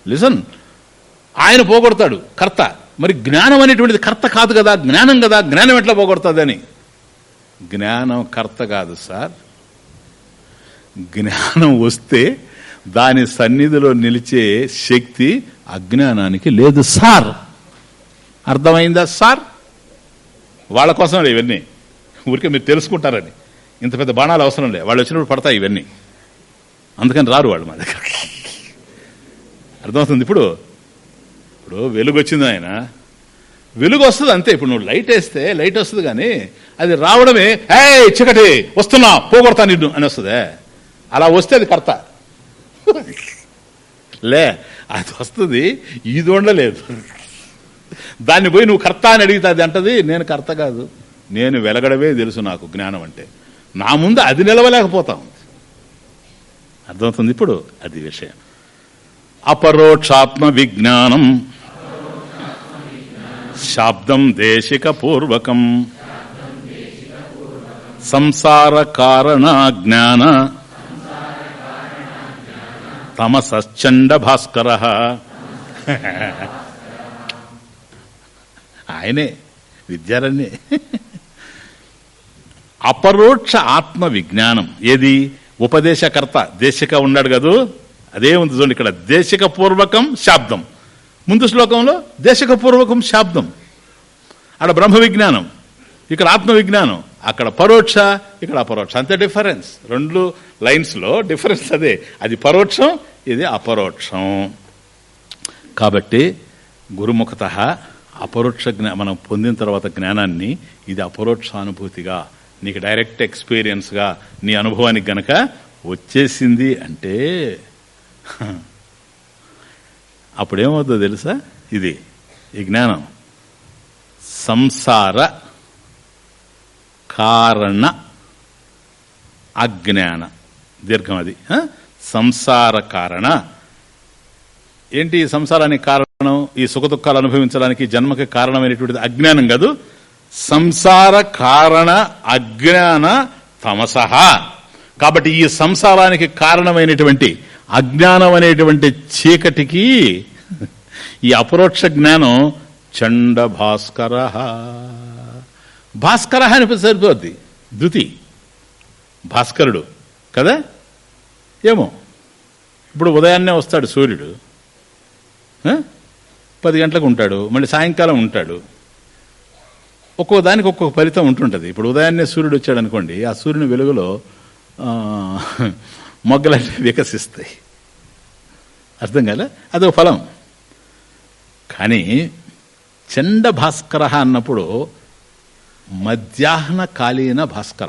లిసన్ ఆయన పోగొడతాడు. కర్త. మరి జ్ఞానం అనేటువంటిది కర్త కాదు కదా? జ్ఞానం కదా? జ్ఞానం ఎట్లా పోగొడుతుంది అని జ్ఞానం కర్త కాదు సార్. జ్ఞానం వస్తే దాని సన్నిధిలో నిలిచే శక్తి అజ్ఞానానికి లేదు సార్. అర్థమైందా సార్? వాళ్ళ కోసం ఇవన్నీ. ఊరికే మీరు తెలుసుకుంటారని. ఇంత పెద్ద బాణాలు అవసరం లే. వాళ్ళు వచ్చినప్పుడు పడతాయి ఇవన్నీ. అందుకని రారు వాళ్ళు మా దగ్గర అర్థమవుతుంది ఇప్పుడు? ఇప్పుడు వెలుగు వచ్చింది ఆయన వెలుగు వస్తుంది అంతే. ఇప్పుడు నువ్వు లైట్ వేస్తే లైట్ వస్తుంది కానీ అది రావడమే ఏ చికటి వస్తున్నా పోగొడతా నిన్ను అని వస్తుందే. అలా వస్తే అది కర్త. లే అది వస్తుంది ఇది ఉండలేదు. దాన్ని పోయి నువ్వు కర్త అని అడిగితే అది అంటది నేను కర్త కాదు. నేను వెలగడమే తెలుసు నాకు జ్ఞానం అంటే. నా ముందు అది నిలవలేకపోతా. ఉంది అర్థమవుతుంది ఇప్పుడు? అది విషయం. అపరోక్షాత్మ విజ్ఞానం. శాబ్దం దేశిక పూర్వకం. సంసార కారణ జ్ఞాన. తమసండ భాస్కర. ఆయనే విద్యారణ్యే. అపరోక్ష ఆత్మ విజ్ఞానం ఏది? ఉపదేశకర్త దేశిక ఉన్నాడు కదూ? అదే ఉంది చూడండి ఇక్కడ. దేశిక పూర్వకం శాబ్దం. ముందు శ్లోకంలో దేశక పూర్వకం శాబ్దం. అక్కడ బ్రహ్మ విజ్ఞానం ఇక్కడ ఆత్మ విజ్ఞానం అక్కడ పరోక్ష ఇక్కడ అపరోక్ష. అంతే డిఫరెన్స్. రెండు లైన్స్లో డిఫరెన్స్ అదే. అది పరోక్షం ఇది అపరోక్షం. కాబట్టి గురుముఖత అపరోక్ష జ్ఞా మనం పొందిన తర్వాత జ్ఞానాన్ని ఇది అపరోక్ష అనుభూతిగా నీకు డైరెక్ట్ ఎక్స్పీరియన్స్గా నీ అనుభవానికి గనక వచ్చేసింది అంటే అప్పుడేమవుతుందో తెలుసా? ఇది ఈ జ్ఞానం. సంసార కారణ అజ్ఞాన. దీర్ఘం అది. సంసార కారణ. ఏంటి ఈ సంసారానికి కారణం? ఈ సుఖ దుఃఖాలు అనుభవించడానికి జన్మకి కారణమైనటువంటిది అజ్ఞానం కాదు. సంసార కారణ అజ్ఞాన తమస కాబట్టి ఈ సంసారానికి కారణమైనటువంటి అజ్ఞానం అనేటువంటి చీకటికి ఈ అపరోక్ష జ్ఞానం చండ భాస్కర భాస్కర అని సరిపోద్ది. ధృతి భాస్కరుడు. కదా? ఏమో. ఇప్పుడు ఉదయాన్నే వస్తాడు సూర్యుడు. పది గంటలకు ఉంటాడు. మళ్ళీ సాయంకాలం ఉంటాడు. ఒక్కో దానికి ఒక్కొక్క ఫలితం ఉంటుంటుంది. ఇప్పుడు ఉదయాన్నే సూర్యుడు వచ్చాడు అనుకోండి ఆ సూర్యుని వెలుగులో ఆ, మొగ్గలన్నీ వికసిస్తాయి. అర్థం కాలే? అదో ఫలం. కానీ చండ భాస్కర అన్నప్పుడు మధ్యాహ్నకాలీన భాస్కర.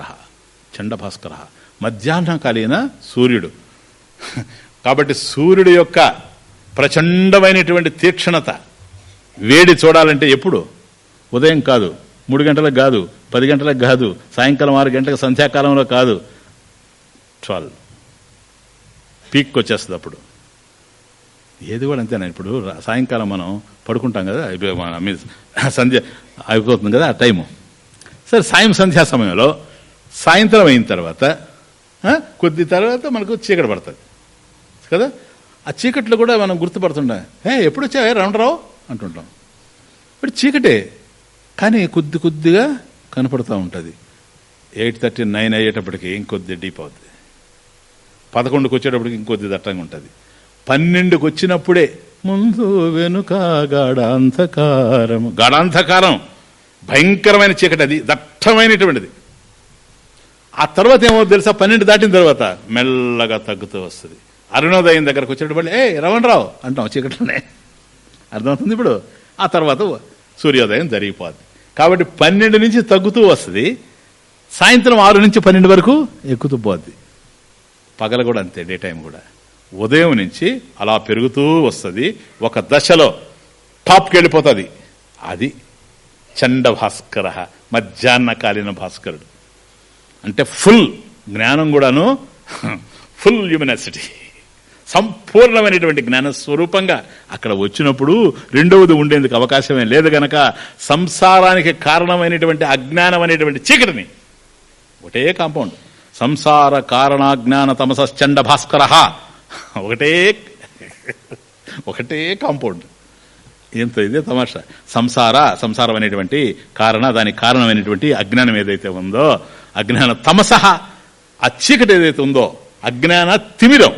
చండ భాస్కర. మధ్యాహ్నకాలీన సూర్యుడు. కాబట్టి సూర్యుడు యొక్క ప్రచండమైనటువంటి తీక్షణత వేడి చూడాలంటే ఎప్పుడు? ఉదయం కాదు. మూడు గంటలకు కాదు పది గంటలకు కాదు సాయంకాలం ఆరు గంటలకు సంధ్యాకాలంలో కాదు. ట్వెల్వ్. పీక్ వచ్చేస్తుంది అప్పుడు. ఏది కూడా అంతేనా ఇప్పుడు? సాయంకాలం మనం పడుకుంటాం కదా ఇప్పుడు మీ సంధ్య అయిపోతుంది కదా ఆ టైము. సరే సాయం సంధ్యా సమయంలో సాయంత్రం అయిన తర్వాత కొద్ది తర్వాత మనకు చీకటి పడుతుంది. కదా? ఆ చీకట్లో కూడా మనం గుర్తుపడుతుంటాం హే ఎప్పుడు వచ్చావే? రావు? అంటుంటాం. ఇప్పుడు చీకటే. కానీ కొద్ది కొద్దిగా కనపడుతూ ఉంటుంది. ఎయిట్ థర్టీ నైన్ అయ్యేటప్పటికి ఇంకొద్ది డీప్ అవుతుంది పదకొండుకి వచ్చేటప్పటికి ఇంకొద్ది దట్టంగా ఉంటుంది. పన్నెండుకి వచ్చినప్పుడే ముందు వెనుక గాఢాంధకారం. గాఢాంధకారం. భయంకరమైన చీకటి అది దట్టమైనటువంటిది. ఆ తర్వాత ఏమో తెలుసా? పన్నెండు దాటిన తర్వాత మెల్లగా తగ్గుతూ వస్తుంది. అరుణోదయం దగ్గరకు వచ్చేటప్పుడు ఏ రవణరావు అంటాం చీకట్లోనే. అర్థమవుతుంది ఇప్పుడు? ఆ తర్వాత సూర్యోదయం జరిగిపోద్ది. కాబట్టి పన్నెండు నుంచి తగ్గుతూ వస్తుంది. సాయంత్రం ఆరు నుంచి పన్నెండు వరకు ఎక్కుతూ పోద్ది. పగల కూడా అంతే డే టైం కూడా. ఉదయం నుంచి అలా పెరుగుతూ వస్తుంది. ఒక దశలో టాప్కి వెళ్ళిపోతుంది అది చండ భాస్కర మధ్యాహ్నకాలీన భాస్కరుడు. అంటే ఫుల్ జ్ఞానం కూడాను ఫుల్ ల్యూమినాసిటీ సంపూర్ణమైనటువంటి జ్ఞాన స్వరూపంగా అక్కడ వచ్చినప్పుడు రెండవది ఉండేందుకు అవకాశమే లేదు గనక సంసారానికి కారణమైనటువంటి అజ్ఞానం అనేటువంటి చీకటిని. ఒకటే కాంపౌండ్. సంసార కారణాజ్ఞాన తమసశ్చండ భాస్కర. ఒకటే ఒకటే కాంపౌండ్. ఏంతో ఇదే తమాషా? సంసార సంసారం అనేటువంటి కారణ దానికి కారణమైనటువంటి అజ్ఞానం ఏదైతే ఉందో అజ్ఞాన తమస ఆ చీకటి ఏదైతే ఉందో అజ్ఞాన తిమిరం.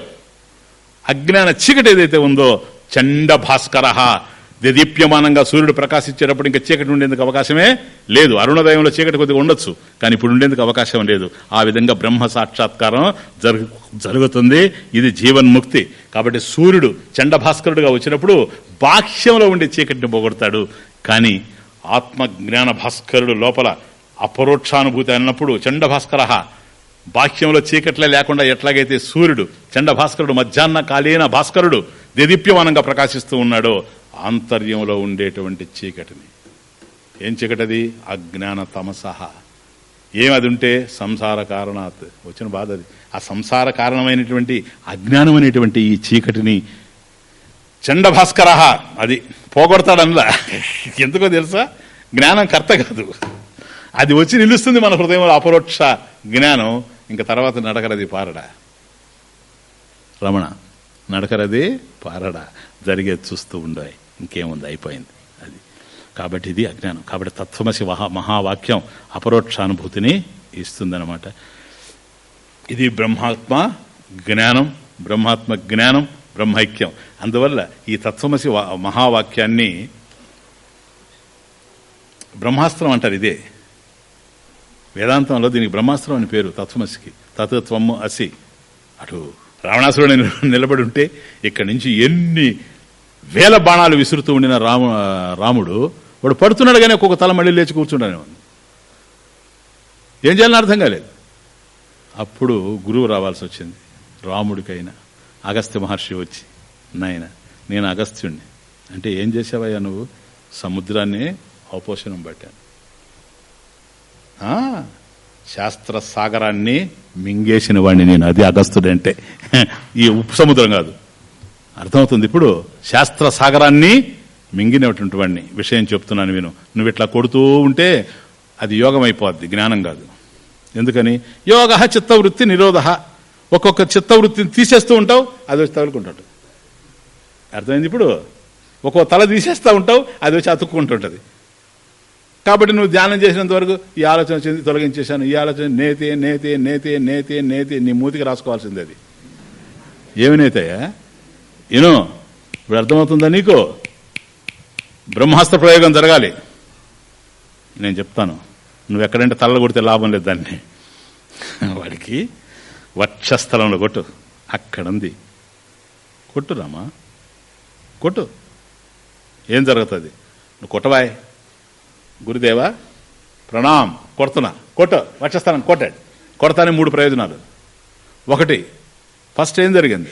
అజ్ఞాన చీకటి ఏదైతే ఉందో చండ భాస్కర. దేదీప్యమానంగా సూర్యుడు ప్రకాశించేటప్పుడు ఇంకా చీకటి ఉండేందుకు అవకాశమే లేదు. అరుణోదయంలో చీకటి కొద్దిగా ఉండొచ్చు కానీ ఇప్పుడు ఉండేందుకు అవకాశం లేదు. ఆ విధంగా బ్రహ్మ సాక్షాత్కారం జరుగు జరుగుతుంది. ఇది జీవన్ముక్తి. కాబట్టి సూర్యుడు చండ భాస్కరుడుగా వచ్చినప్పుడు బాహ్యంలో ఉండే చీకటిని పోగొడతాడు. కానీ ఆత్మజ్ఞాన భాస్కరుడు లోపల అపరోక్షానుభూతి అన్నప్పుడు చండభాస్కర బాహ్యంలో చీకట్లే లేకుండా ఎట్లాగైతే సూర్యుడు చండ భాస్కరుడు మధ్యాహ్న కాలీన భాస్కరుడు దేదీప్యమానంగా ప్రకాశిస్తూ ఉన్నాడో ఆంతర్యంలో ఉండేటువంటి చీకటిని. ఏం చీకటది? అజ్ఞాన తమసహ. ఏమది ఉంటే? సంసార కారణాత్. వచ్చిన బాధ అది. ఆ సంసార కారణమైనటువంటి అజ్ఞానం అనేటువంటి ఈ చీకటిని చండ భాస్కర అది పోగొడతాడనలా. ఎందుకో తెలుసా? జ్ఞానం కర్త కాదు. అది వచ్చి నిలుస్తుంది మన హృదయంలో అపరోక్ష జ్ఞానం. ఇంకా తర్వాత నడకరది పారడా? రమణ నడకరది పారడా? జరిగేది చూస్తూ ఉండే ఇంకేముంది? అయిపోయింది. అది. కాబట్టి ఇది అజ్ఞానం. కాబట్టి తత్వమసి మహా మహావాక్యం అపరోక్షానుభూతిని ఇస్తుందన్నమాట. ఇది బ్రహ్మాత్మ జ్ఞానం బ్రహ్మాత్మ జ్ఞానం బ్రహ్మైక్యం. అందువల్ల ఈ తత్వమసి వా- మహావాక్యాన్ని బ్రహ్మాస్త్రం అంటారు ఇదే. వేదాంతంలో దీనికి బ్రహ్మాస్త్రం అని పేరు తత్వమసికి. తత్వము అసి. అటు రావణాసురుడు నిలబడి ఉంటే ఇక్కడి నుంచి ఎన్ని వేల బాణాలు విసురుతూ ఉండిన రాము రాముడు వాడు పడుతున్నాడు కానీ ఒక్కొక్క తల మళ్ళీ లేచి కూర్చుంటాను ఏం చేయాలని అర్థం కాలేదు. అప్పుడు గురువు రావాల్సి వచ్చింది రాముడికైనా. అగస్త్య మహర్షి వచ్చి నాయన నేను అగస్త్యుణ్ణి. అంటే ఏం చేసావయ్యా నువ్వు? సముద్రాన్ని ఔపోషణం పట్టాను. శాస్త్ర సాగరాన్ని మింగేసిన వాడిని నేను అది అగస్తుడంటే ఈ ఉప్పు సముద్రం కాదు. అర్థమవుతుంది ఇప్పుడు? శాస్త్ర సాగరాన్ని మింగినటువంటి వాడిని విషయం చెప్తున్నాను విను. నువ్వు ఇట్లా కొడుతూ ఉంటే అది యోగం అయిపోద్ది జ్ఞానం కాదు. ఎందుకని? యోగ చిత్తవృత్తి నిరోధ. ఒక్కొక్క చిత్తవృత్తిని తీసేస్తూ ఉంటావు అది వచ్చి తగులుకుంటుంటుంది. అర్థమైంది ఇప్పుడు? ఒక్కో తల తీసేస్తూ ఉంటావు అది వచ్చి అతుక్కుంటుంటుంది. కాబట్టి నువ్వు ధ్యానం చేసినంత వరకు ఈ ఆలోచన వచ్చింది తొలగించేశాను. ఈ ఆలోచన నేతే నేతే నేతే నేతే నేతే నీ మూతికి రాసుకోవాల్సింది అది. ఏమి నేతయ్యా? ఏనో ఇప్పుడు అర్థమవుతుందా నీకు? బ్రహ్మాస్త్ర ప్రయోగం జరగాలి. నేను చెప్తాను. నువ్వు ఎక్కడంటే తల్ల కొడితే లాభం లేదు దాన్ని. వాడికి వక్షస్థలంలో కొట్టు. అక్కడుంది. కొట్టు రామా. కొట్టు. ఏం జరుగుతుంది? నువ్వు కొట్టవాయి గురుదేవా ప్రణామ్ కొడుతున్నా. కొట్ట వచ్చేస్తాను కొట్టాడు. కొడతానే మూడు ప్రయోజనాలు. ఒకటి ఫస్ట్ ఏం జరిగింది?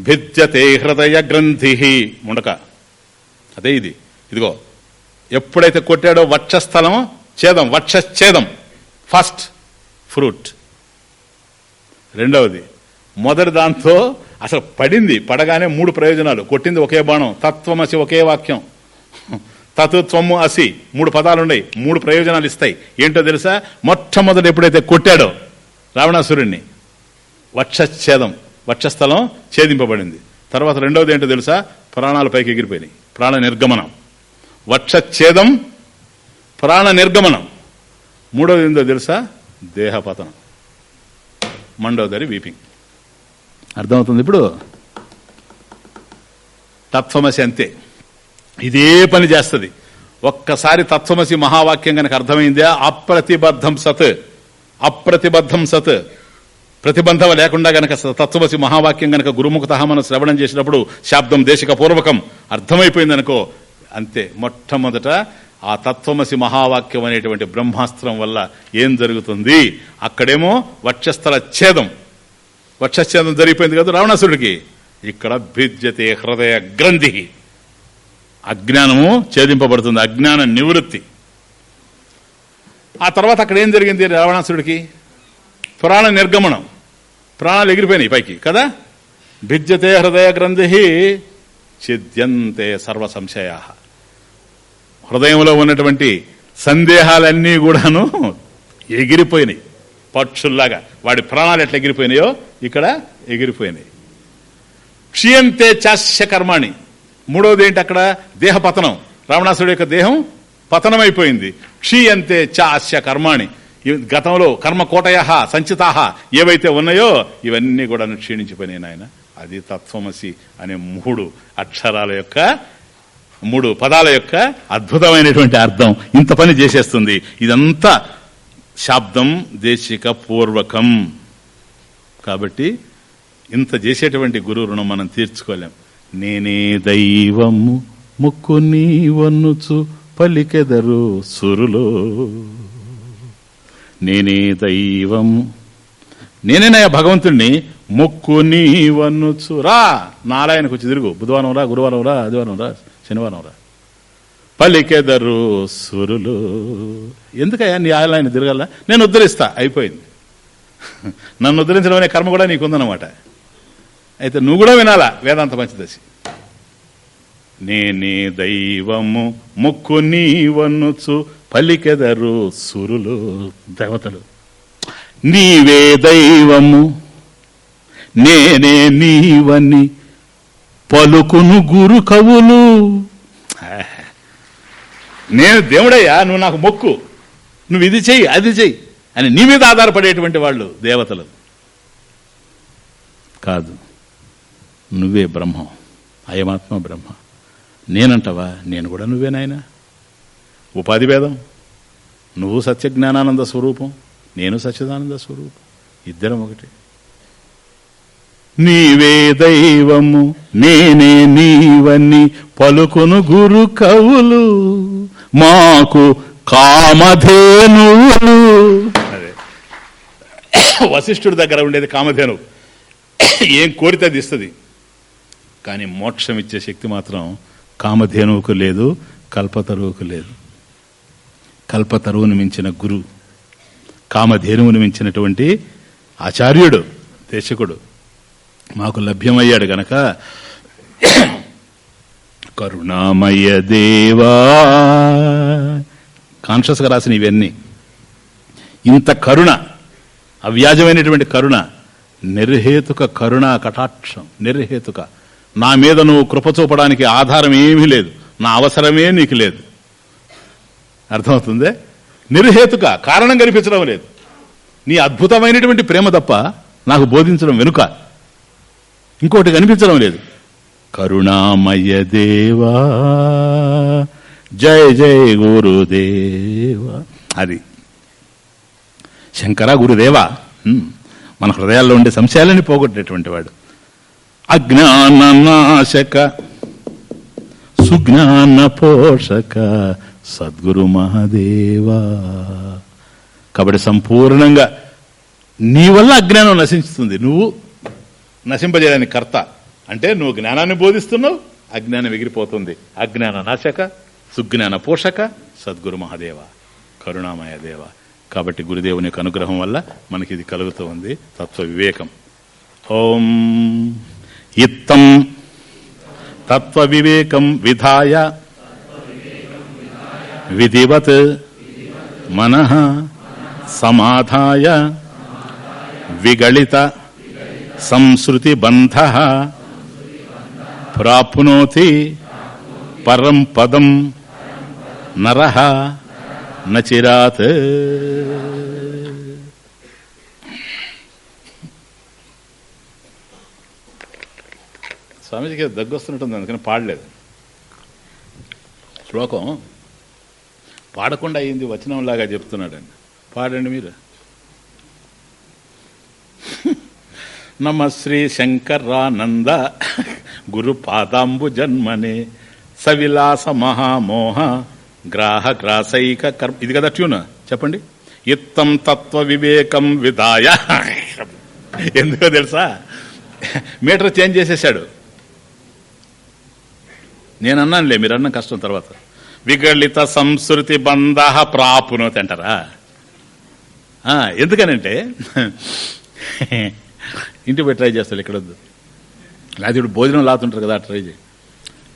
భిద్యతే హృదయ గ్రంథి. ముండక. అదే ఇది. ఇదిగో ఎప్పుడైతే కొట్టాడో వక్షస్థలం ఛేదం వక్షఛేదం. First fruit. రెండవది మొదటి దాంతో అసలు పడింది పడగానే మూడు ప్రయోజనాలు. కొట్టింది ఒకే బాణం తత్వమసి ఒకే వాక్యం. తత్వము అసి. మూడు పదాలు ఉన్నాయి మూడు ప్రయోజనాలు ఇస్తాయి. ఏంటో తెలుసా? మొట్టమొదటి ఎప్పుడైతే కొట్టాడో రావణాసురుణ్ణి వక్షఛేదం వక్షస్థలం ఛేదింపబడింది. తర్వాత రెండవది ఏంటో తెలుసా? ప్రాణాలు పైకి ఎగిరిపోయినాయి. ప్రాణ నిర్గమనం. వక్షఛేదం ప్రాణ నిర్గమనం. మూడవది ఏందో తెలుసా? దేహపతనం. మండోదరి వీపింగ్. అర్థమవుతుంది ఇప్పుడు? తత్వమసి అంతే. ఇదే పని చేస్తుంది. ఒక్కసారి తత్వమసి మహావాక్యం కనుక అర్థమైందే? అప్రతిబద్ధం సత్. అప్రతిబద్ధం సత్. ప్రతిబంధం లేకుండా గనక తత్వమసి మహావాక్యం గనక గురుముఖత మనం శ్రవణం చేసినప్పుడు శాబ్దం దేశిక పూర్వకం అర్థమైపోయింది అనుకో అంతే. మొట్టమొదట ఆ తత్వమసి మహావాక్యం అనేటువంటి బ్రహ్మాస్త్రం వల్ల ఏం జరుగుతుంది? అక్కడేమో వక్షస్థల ఛేదం. వక్షఛేదం జరిగిపోయింది కదా రావణాసురుడికి? ఇక్కడ భిద్యతే హృదయ గ్రంథి. అజ్ఞానము ఛేదింపబడుతుంది అజ్ఞాన నివృత్తి. ఆ తర్వాత అక్కడ ఏం జరిగింది రావణాసుడికి ప్రాణ నిర్గమనం. ప్రాణాలు ఎగిరిపోయినాయి పైకి కదా? భిద్యతే హృదయ గ్రంథి ఛిద్యంతే సర్వ సంశయా. హృదయంలో ఉన్నటువంటి సందేహాలన్నీ కూడాను ఎగిరిపోయినాయి. పక్షుల్లాగా. వాడి ప్రాణాలు ఎట్లా ఎగిరిపోయినాయో? ఇక్కడ ఎగిరిపోయినాయి. క్షీయంతే చాస్య కర్మాణి. మూడవది ఏంటి అక్కడ? దేహ పతనం. రావణాసుడి యొక్క దేహం పతనమైపోయింది. క్షీయంతే చాస్య కర్మాణి. గతంలో కర్మ కోటయ సంచితాహ ఏవైతే ఉన్నాయో ఇవన్నీ కూడా క్షీణించిపోయినాయి నాయన. అది తత్వమసి అనే మూడు అక్షరాల యొక్క మూడు పదాల యొక్క అద్భుతమైనటువంటి అర్థం. ఇంత పని చేసేస్తుంది. ఇదంతా శాబ్దం దేశిక పూర్వకం. కాబట్టి ఇంత చేసేటువంటి గురువు రుణం మనం తీర్చుకోలేం. నేనే దైవము ముక్కు నీ వన్నుచు పలికెదరు సురులో. నేనే దైవము. నేనేనయ్యా భగవంతుణ్ణి ముక్కు నీ వన్నుచు రా నారాయణకు వచ్చి తిరుగు. బుధవారం రా గురువారం రా ఆదివారం రా శనివారం రా. పలికెదరు సురులు. ఎందుకయ్యా నీ ఆయన తిరగల నేను ఉద్ధరిస్తా. అయిపోయింది. నన్ను ఉద్ధరించడం అనే కర్మ కూడా నీకుందనమాట అయితే నువ్వు కూడా వినాలా? వేదాంత పంచదశి నేనే దైవము ముక్కు నీవన్నుచు పలికెదరు సురులు దేవతలు. నీవే దైవము నేనే నీవని పలుకును గురు కవులు. నేను దేవుడయ్యా నువ్వు నాకు మొక్కు. నువ్వు ఇది చెయ్యి అది చెయ్యి అని నీ మీద ఆధారపడేటువంటి వాళ్ళు దేవతలు. కాదు. నువ్వే బ్రహ్మం. అయమాత్మ బ్రహ్మ. నేనంటవా? నేను కూడా నువ్వే నాయన. ఉపాధి భేదం? నువ్వు సత్యజ్ఞానానంద స్వరూపం నేను సచ్చిదానంద స్వరూపం. ఇద్దరం ఒకటి. నీవే దైవము నేనే నీవని పలుకును గురు కవులు మాకు కామధేనువులు. అదే. వశిష్ఠుడి దగ్గర ఉండేది కామధేను ఏం కోరితే అది ఇస్తుంది. కానీ మోక్షం ఇచ్చే శక్తి మాత్రం కామధేనువుకు లేదు కల్పతరువుకు లేదు. కల్పతరువును మించిన గురు కామధేనువును మించినటువంటి ఆచార్యుడు దేశకుడు మాకు లభ్యమయ్యాడు గనక. కరుణామయ దేవా కాన్షియస్గా రాసిన ఇవన్నీ. ఇంత కరుణ అవ్యాజమైనటువంటి కరుణ నిర్హేతుక కరుణ కటాక్షం నిర్హేతుక నా మీద నువ్వు కృప చూపడానికి ఆధారం ఏమీ లేదు. నా అవసరమే నీకు లేదు. అర్థమవుతుందే? నిర్హేతుక కారణం కనిపించడం లేదు. నీ అద్భుతమైనటువంటి ప్రేమ తప్ప నాకు బోధించడం వెనుక ఇంకోటి కనిపించడం లేదు. కరుణామయ దేవా జయ జయ గురుదేవ. అది. శంకర గురుదేవా మన హృదయాల్లో ఉండే సంశయాలని పోగొట్టేటువంటి వాడు. అజ్ఞాననాశక సుజ్ఞాన పోషక సద్గురు మహాదేవా. కాబట్టి సంపూర్ణంగా నీ వల్ల అజ్ఞానం నశించుతుంది. నువ్వు నశింపజేయడానికి కర్త. అంటే నువ్వు జ్ఞానాన్ని బోధిస్తున్నావు అజ్ఞానం ఎగిరిపోతుంది. అజ్ఞాన నాశక సుజ్ఞాన పోషక సద్గురు మహాదేవ. కరుణామయ దేవ. కాబట్టి గురుదేవుని యొక్క అనుగ్రహం వల్ల మనకి ఇది కలుగుతూ ఉంది. తత్వ వివేకం. ఓం. ఇత్తం తత్వ వివేకం విధాయ విధివత్ మన సమాధాయ విగళిత సంస్కృతి ప్రాప్నోతి పరం పదం నర నచిరాత్ స్వామీజీకి దగ్గొస్తుంటుంది అందుకని పాడలేదు. శ్లోకం పాడకుండా అయింది వచనంలాగా చెప్తున్నాడండి. పాడండి మీరు. నమ శ్రీ శంకరానంద గురు పాదాంబు జన్మనే సవిలాస మహామోహ గ్రాహ గ్రాసైక కర్మ. ఇది కదా ట్యూన్? చెప్పండి. ఇత్తం తత్వ వివేకం విదాయ ఎందుకో తెలుసా? మీటర్ చేంజ్ చేసేసాడు. నేను అన్నానులే మీరు అన్న కష్టం తర్వాత. విగళిత సంస్కృతి బంధ ప్రాపునోతి అంటారా? ఎందుకనంటే ఇంటి పోయి ట్రై చేస్తాడు ఇక్కడ వద్దు లేకపోతే ఇప్పుడు భోజనం లాతుంటారు కదా ట్రై చేయి.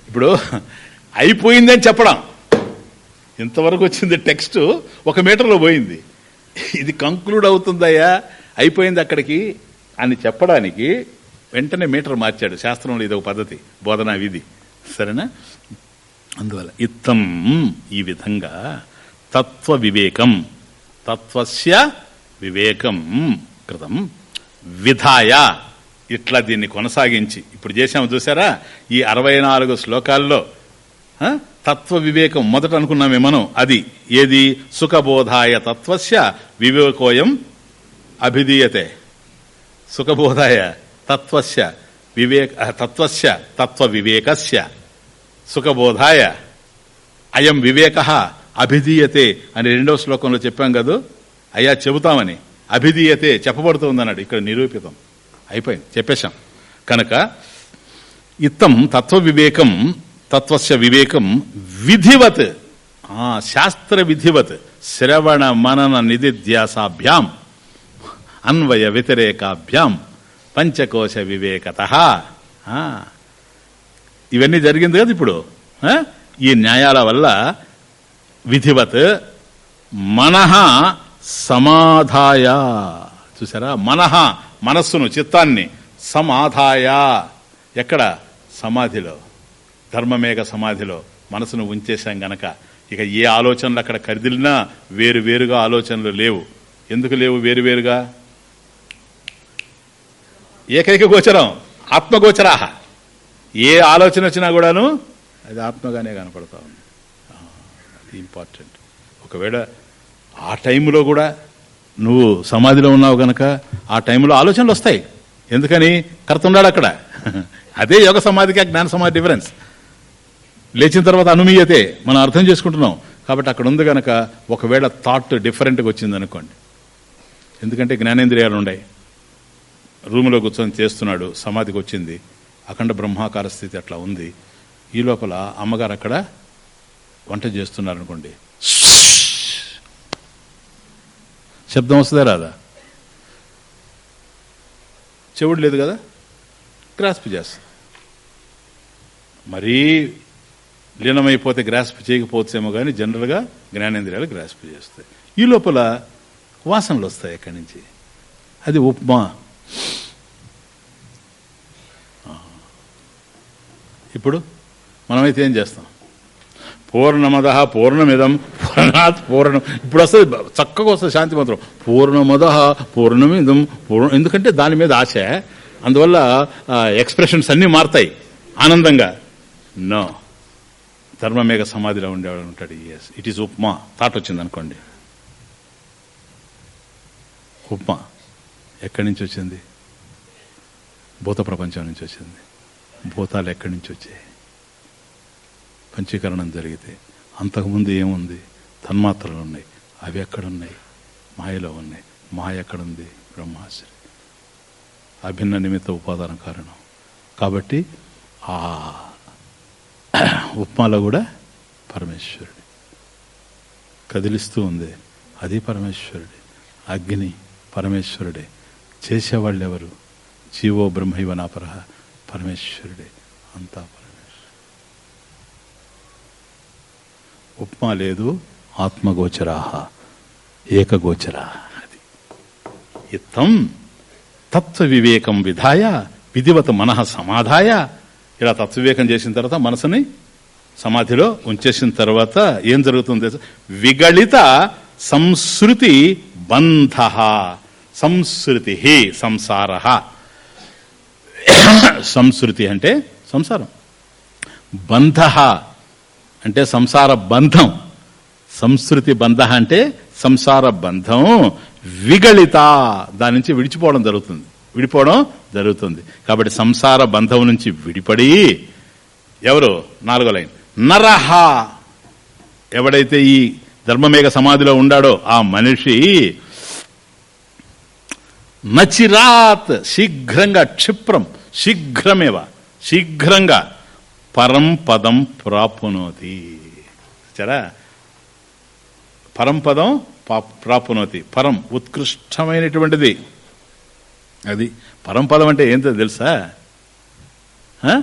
ఇప్పుడు అయిపోయిందని చెప్పడం. ఇంతవరకు వచ్చింది టెక్స్ట్ ఒక మీటర్లో పోయింది. ఇది కంక్లూడ్ అవుతుందయ్యా అయిపోయింది అక్కడికి అని చెప్పడానికి వెంటనే మీటర్ మార్చాడు శాస్త్రంలో ఇది ఒక పద్ధతి బోధనా విధి. సరేనా? అందువల్ల ఇత్తం ఈ విధంగా తత్వ వివేకం తత్వస్య వివేకం కృతం. విధాయ ఇట్లా దీన్ని కొనసాగించి. ఇప్పుడు చేసాము చూసారా? ఈ అరవై నాలుగు శ్లోకాల్లో ఆ, తత్వ వివేకం మొదట అనుకున్నామే మనం. అది ఏది? సుఖబోధాయ తత్వస్య వివేకోయం అభిధీయతే. సుఖబోధాయ తత్వస్య వివేక తత్వస్య తత్వ వివేకస్య సుఖబోధాయ అయం వివేక అభిధీయతే అని రెండవ శ్లోకంలో చెప్పాం కదూ? అయ్యా చెబుతామని. అభిధీయతే చెప్పబడుతుందన్నాడు. ఇక్కడ నిరూపితం. అయిపోయింది. చెప్పేశాం. కనుక ఇత్తం తత్వ వివేకం తత్వస్య వివేకం విధివత్. శాస్త్ర విధివత్ శ్రవణ మనన నిధిధ్యాసాభ్యాం. అన్వయ వ్యతిరేకాభ్యాం. పంచకోశ వివేకత. ఇవన్నీ జరిగింది కదా ఇప్పుడు. ఈ న్యాయాల వల్ల విధివత్ మనహ సమాధాయ. చూసారా మనహ మనస్సును చిత్తాన్ని సమాధాయ. ఎక్కడ? సమాధిలో. ధర్మమేఘ సమాధిలో మనసును ఉంచేశాం గనక. ఇక ఏ ఆలోచనలు అక్కడ కదిలినా వేరు వేరుగా ఆలోచనలు లేవు. ఎందుకు లేవు వేరువేరుగా ఏకైక గోచరం ఆత్మగోచరాహ. ఏ ఆలోచన వచ్చినా కూడాను అది ఆత్మగానే కనపడతా ఉంది. అది ఇంపార్టెంట్ ఒకవేళ ఆ టైంలో కూడా నువ్వు సమాధిలో ఉన్నావు గనక ఆ టైంలో ఆలోచనలు వస్తాయి. ఎందుకని? కర్త ఉన్నాడు అక్కడ. అదే యోగ సమాధికి జ్ఞాన సమాధి డిఫరెన్స్ లేచిన తర్వాత అనుమీయతే మనం అర్థం చేసుకుంటున్నాం. కాబట్టి అక్కడ ఉంది గనక ఒకవేళ థాట్ డిఫరెంట్గా వచ్చింది అనుకోండి ఎందుకంటే జ్ఞానేంద్రియాలు ఉన్నాయి రూములో కూర్చొని చేస్తున్నాడు సమాధికి వచ్చింది. అఖండ బ్రహ్మాకార స్థితి అట్లా ఉంది. ఈ లోపల అమ్మగారు అక్కడ వంట చేస్తున్నారు అనుకోండి శబ్దం వస్తుందా రాదా? చెవుడు లేదు కదా? గ్రాస్ప్ చేస్తుంది మరీ లీనమైపోతే గ్రాస్ప్ చేయకపోవచ్చేమో కానీ జనరల్గా జ్ఞానేంద్రియాలు గ్రాస్ప్ చేస్తాయి. ఈ లోపల వాసనలు వస్తాయి ఎక్కడి నుంచి. అది ఉప్మా. ఇప్పుడు మనమైతే ఏం చేస్తాం? పూర్ణమద పూర్ణమిదం పూర్ణాత్ పూర్ణం. ఇప్పుడు వస్తుంది చక్కగా వస్తుంది శాంతి మంత్రం. పూర్ణమద పూర్ణమిదం పూర్ణ ఎందుకంటే దాని మీద ఆశ అందువల్ల ఎక్స్ప్రెషన్స్ అన్నీ మారుతాయి ఆనందంగా. నో. ధర్మమేఘ సమాధిలో ఉండేవాడు ఉంటాడు yes it is upma. Thought వచ్చింది అనుకోండి ఉప్మా. ఎక్కడి నుంచి వచ్చింది? భూత ప్రపంచం నుంచి వచ్చింది. భూతాలు ఎక్కడి నుంచి వచ్చాయి? పంచీకరణం జరిగితే అంతకుముందు ఏముంది? తన్మాత్రలు ఉన్నాయి. అవి ఎక్కడున్నాయి? మాయలో ఉన్నాయి. మాయ ఎక్కడుంది? బ్రహ్మాశ్రీ అభిన్న నిమిత్త ఉపాదాన కారణం. కాబట్టి ఆ ఉప్మాలో కూడా పరమేశ్వరుడు. కదిలిస్తూ ఉంది. అది పరమేశ్వరుడే. అగ్ని పరమేశ్వరుడే. చేసేవాళ్ళు ఎవరు జీవో బ్రహ్మైవ నాపరహ పరమేశ్వరుడే. అంతా పరమేశ్వరుడు. ఉప్మా లేదు ఆత్మగోచరాహ ఏకగోచరా అది. ఇత్తం తత్వ వివేకం విధాయ విధివత మనః సమాధాయ. ఇలా తత్వవివేకం చేసిన తర్వాత మనసుని సమాధిలో ఉంచేసిన తర్వాత ఏం జరుగుతుంది? విగళిత సంస్కృతి బంధ. సంస్కృతి సంసార సంస్కృతి అంటే సంసారం. బంధ అంటే సంసార బంధం. సంస్కృతి బంధ అంటే సంసార బంధం. విగళిత దాని నుంచి విడిచిపోవడం జరుగుతుంది. విడిపోవడం జరుగుతుంది. కాబట్టి సంసార బంధం నుంచి విడిపడి ఎవరు? నాలుగో లైన్. నరహ. ఎవడైతే ఈ ధర్మమేఘ సమాధిలో ఉండాడో ఆ మనిషి నచిరాత్ శీఘ్రంగా క్షిప్రం శీఘ్రమేవ శీఘ్రంగా పరం పదం ప్రాపునోతి. సరా పరంపదం ప్రాప్నోతి. పరం ఉత్కృష్టమైనటువంటిది. అది పరంపదం అంటే ఏంటో తెలుసా? ఆ?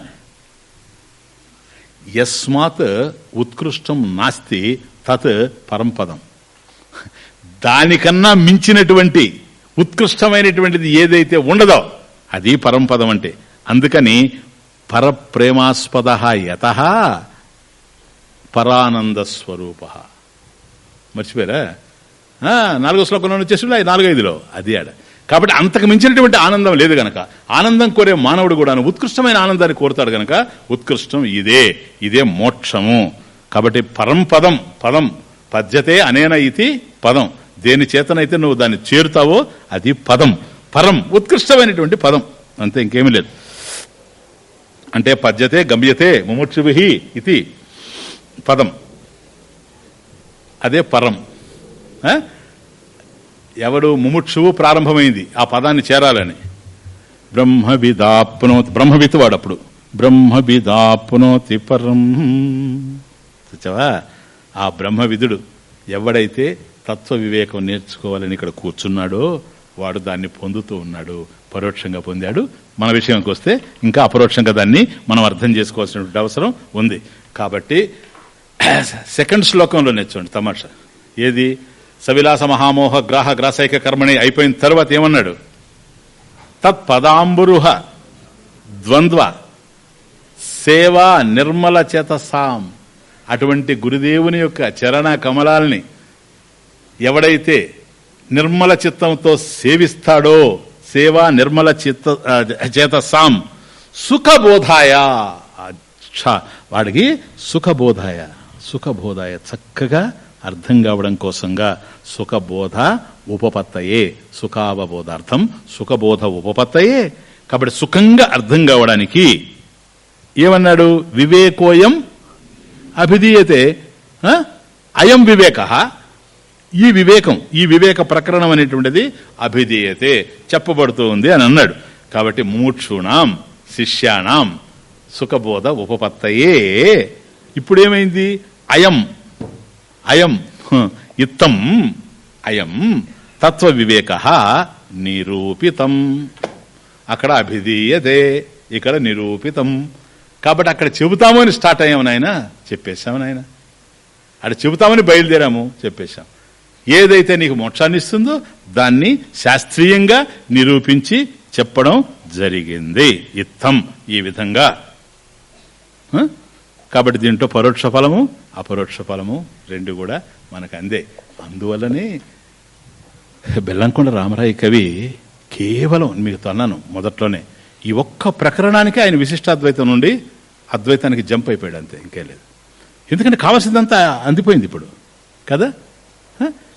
యస్మాత్ ఉత్కృష్టం నాస్తి తత్ పరంపదం దానికన్నా మించినటువంటి ఉత్కృష్టమైనటువంటిది ఏదైతే ఉండదో అది పరంపదం అంటే. అందుకని పరప్రేమాస్పద యత పరానంద స్వరూప మర్చిపోయారా నాలుగో శ్లోకంలో వచ్చేసి నాలుగైదులో. అది ఆడ. కాబట్టి అంతకు మించినటువంటి ఆనందం లేదు గనక. ఆనందం కోరే మానవుడు కూడా ఉత్కృష్టమైన ఆనందాన్ని కోరుతాడు గనక ఉత్కృష్టం ఇదే. ఇదే మోక్షము. కాబట్టి పరంపదం పదం పద్యతే అనేన ఇది పదం. దేని చేతనైతే నువ్వు దాన్ని చేరుతావో అది పదం. పరం ఉత్కృష్టమైనటువంటి పదం. అంతే ఇంకేమీ లేదు. అంటే పద్యతే గమ్యతే ముముక్షుభి ఇది పదం. అదే పరం. ఆ? ఎవడు ముముక్షువు ప్రారంభమైంది ఆ పదాన్ని చేరాలని. బ్రహ్మవిదాప్నో బ్రహ్మవిత్ వాడు అప్పుడు. బ్రహ్మవిదాప్నోతి పరం. చూచావా ఆ బ్రహ్మవిదుడు ఎవడైతే తత్వ వివేకం నేర్చుకోవాలని ఇక్కడ కూర్చున్నాడో వాడు దాన్ని పొందుతూ ఉన్నాడు పరోక్షంగా పొందాడు. మన విషయంకి వస్తే ఇంకా అపరోక్షంగా దాన్ని మనం అర్థం చేసుకోవాల్సినటువంటి అవసరం ఉంది. కాబట్టి సెకండ్ శ్లోకంలో నేర్చుకోండి తమాషా. ఏది? సవిలాస మహామోహ గ్రాహ గ్రాసైక కర్మణి అయిపోయిన తర్వాత ఏమన్నాడు? తత్పదాంబురుహ ద్వంద్వ సేవా నిర్మల చేత సాం. అటువంటి గురుదేవుని యొక్క చరణ కమలాల్ని ఎవడైతే నిర్మల చిత్తంతో సేవిస్తాడో సేవా నిర్మల చిత్త చేత సాం సుఖబోధాయ. వాడికి సుఖబోధాయ. సుఖబోధాయ చక్కగా అర్థం కావడం కోసంగా సుఖబోధ ఉపపత్తయే. సుఖావబోధార్థం సుఖబోధ ఉపపత్తయే. కాబట్టి సుఖంగా అర్థం కావడానికి ఏమన్నాడు? వివేకోయం అభిధీయతే అయం వివేక. ఈ వివేకం ఈ వివేక ప్రకరణం అనేటువంటిది అభిధీయతే చెప్పబడుతూ ఉంది అని అన్నాడు. కాబట్టి మూక్షుణాం శిష్యాణం సుఖబోధ ఉపపత్తయే. ఇప్పుడేమైంది? అయం అయం ఇత్తం అయం తత్వ వివేక నిరూపితం. అక్కడ అభిధీయతే ఇక్కడ నిరూపితం. కాబట్టి అక్కడ చెబుతామని స్టార్ట్ అయ్యాము నాయన చెప్పేశాము నాయన. అక్కడ చెబుతామని బయలుదేరాము చెప్పేశాం ఏదైతే నీకు మోక్షాన్ని ఇస్తుందో దాన్ని శాస్త్రీయంగా నిరూపించి చెప్పడం జరిగింది. ఇత్తం ఈ విధంగా. కాబట్టి దీంట్లో పరోక్ష ఫలము అపరోక్ష ఫలము రెండు కూడా మనకు అందే. అందువల్లనే బెల్లంకొండ రామరాయ కవి కేవలం మీకు అన్నాను మొదట్లోనే ఈ ఒక్క ప్రకరణానికి ఆయన విశిష్టాద్వైతం నుండి అద్వైతానికి జంప్ అయిపోయాడు అంతే ఇంకేం లేదు. ఎందుకంటే కావాల్సిందంతా అందిపోయింది ఇప్పుడు. కదా?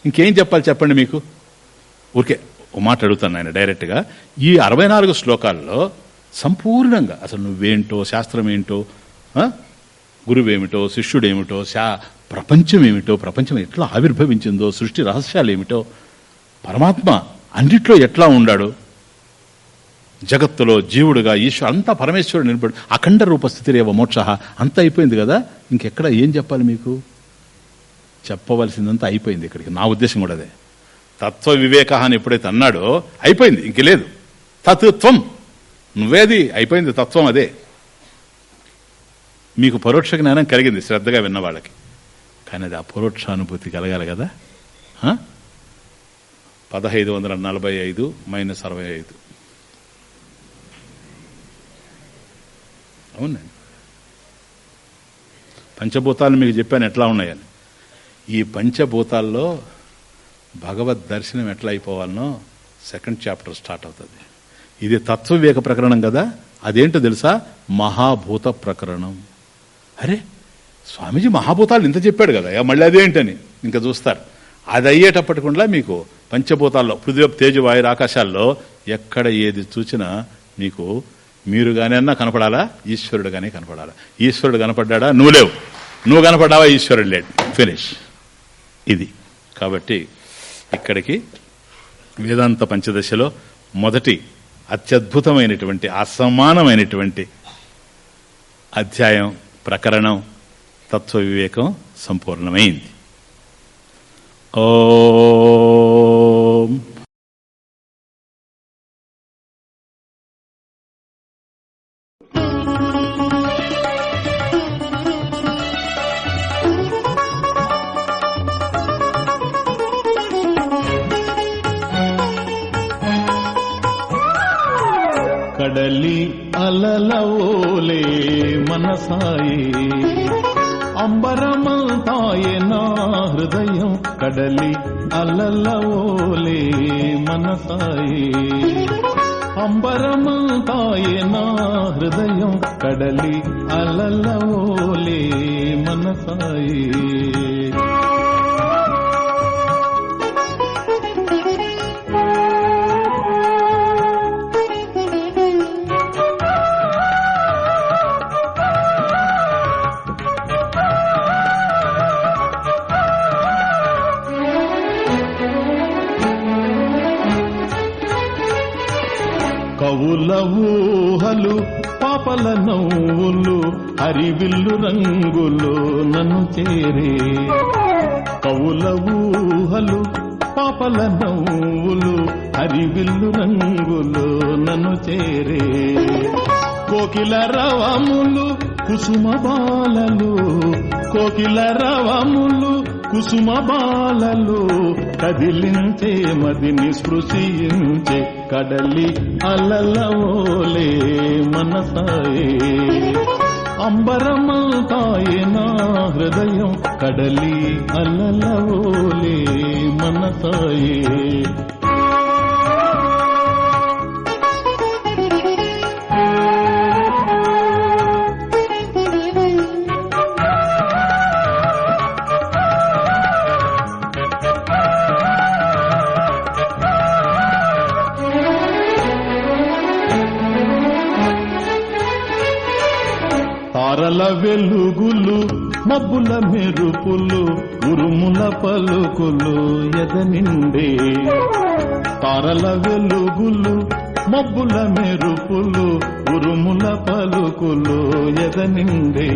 ఇంకేం చెప్పాలి చెప్పండి మీకు? ఊరికే ఓ మాట అడుగుతాను ఆయన డైరెక్ట్గా. ఈ అరవై నాలుగు శ్లోకాల్లో సంపూర్ణంగా అసలు నువ్వేంటో శాస్త్రం ఏంటో గురువేమిటో శిష్యుడేమిటో శా ప్రపంచం ఏమిటో ప్రపంచం ఎట్లా ఆవిర్భవించిందో సృష్టి రహస్యాలు ఏమిటో పరమాత్మ అన్నిట్లో ఎట్లా ఉండాడు జగత్తులో జీవుడుగా ఈశ్వరు అంతా పరమేశ్వరుడు నిలబడి అఖండ రూపస్థితిరేవ మోక్ష అంతా అయిపోయింది కదా? ఇంకెక్కడ ఏం చెప్పాలి మీకు? చెప్పవలసిందంతా అయిపోయింది ఇక్కడికి. నా ఉద్దేశం కూడా అదే. తత్వ వివేక అని ఎప్పుడైతే అన్నాడో అయిపోయింది ఇంక లేదు. తత్వం నువ్వేది అయిపోయింది తత్వం అదే. మీకు పరోక్ష జ్ఞానం కలిగింది శ్రద్ధగా విన్న వాళ్ళకి. కానీ అది అపరోక్షానుభూతి కలగాలి కదా? ఆ? పదహైదు వందల నలభై ఐదు మైనస్ అరవై ఐదు. అవునండి. పంచభూతాలు మీకు చెప్పాను ఎట్లా ఉన్నాయని. ఈ పంచభూతాల్లో భగవద్ దర్శనం ఎట్లా అయిపోవాలనో సెకండ్ చాప్టర్ స్టార్ట్ అవుతుంది. ఇది తత్వవేక ప్రకరణం కదా? అదేంటో తెలుసా? మహాభూత ప్రకరణం. అరే స్వామీజీ మహాభూతాలు ఇంత చెప్పాడు కదా? మళ్ళీ అదేంటని ఇంకా చూస్తారు. అది అయ్యేటప్పటికుండా మీకు పంచభూతాల్లో పృథ్వీ తేజ ఆకాశాల్లో ఎక్కడ ఏది చూసినా మీకు మీరు కానీ అన్నా కనపడాలా? ఈశ్వరుడు కానీ కనపడాలా? ఈశ్వరుడు కనపడ్డా నువ్వు లేవు. నువ్వు కనపడ్డావా? ఈశ్వరుడు లేడు. ఫినిష్. ఇది. కాబట్టి ఇక్కడికి వేదాంత పంచదశలో మొదటి అత్యద్భుతమైనటువంటి అసమానమైనటువంటి అధ్యాయం ప్రకరణం తత్వ వివేకం సంపూర్ణమైంది. ఓం అలలి అలలవోలే మనసాయి. అంబరమంతాయే నా హృదయం కడలి అలలవోలే మనసాయి. అంబరమంతాయే నా హృదయం కడలి అలలవోలే మనసాయి. కవుల ఊహలు పాపల నవ్వులు హరివిల్లు రంగులు నన్ను చేరే. కవుల ఊహలు పాపల నవ్వులు హరివిల్లు రంగులు నన్ను చేరే. కోకిల రవములు కుసుమ బాలలు కోకిల రవములు కుసుమ బాలలు కదిలించే మదిని స్పృశించే కడలి అలలవోలే మనసాయే. అంబరమంతాయే నా హృదయం కడలి అలలవోలే మనసాయే. తారల వెలుగులు మబ్బుల మెరుపులు ఉరుముల పలుకులు ఎదనిండే. తారల వెలుగులు మబ్బుల మెరుపులు ఉరుముల పలుకులు ఎదనిండే.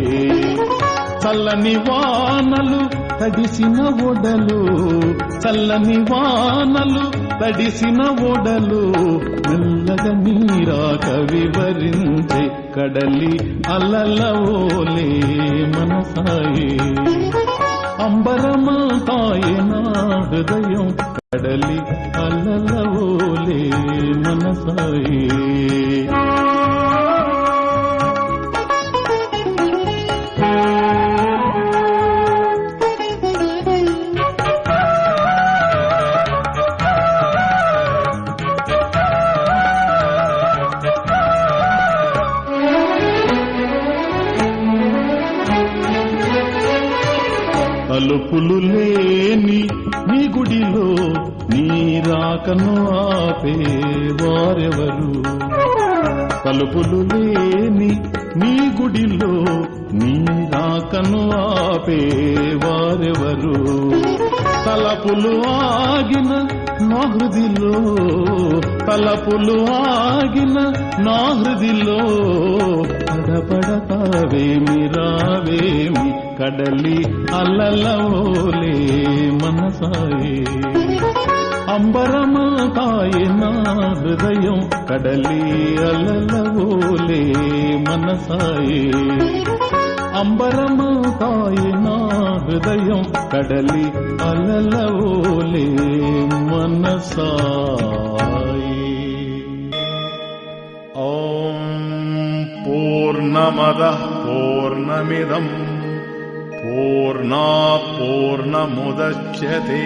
చల్లని వానలు తడిసిన ఒడలు చల్లని వానలు తడిసిన ఒడలు మెల్లగా నీరాక వివరించే కడలి అలలవోలే మనసాయే. అంబరమాతాయే నా హృదయం కడలి అలలవోలే మనసాయే. లేని నీ గుడిలో నీ రాకను ఆపే వారెవరు? తలుపులు లేని నీ గుడిలో నీ రాకను ఆపే వారెవరు? తలపులు ఆగిన నా హృదిలో తలపులు ఆగిన నా హృదిలో పడపడతావేమి రావేమి కడలి అల్లలవోలే మనసాయే. ಅಂಬರಮಕಾಯಿನ ಹೃದಯ ಕಡಲಿ ಅಲಲವೋಲೆ ಮನಸಾಯೇ అంబరమకాయన హృదయం కడలి అలలవోలే మనసాయి. ఓం పూర్ణమద పూర్ణమిదం పూర్ణా పూర్ణముద్యతే.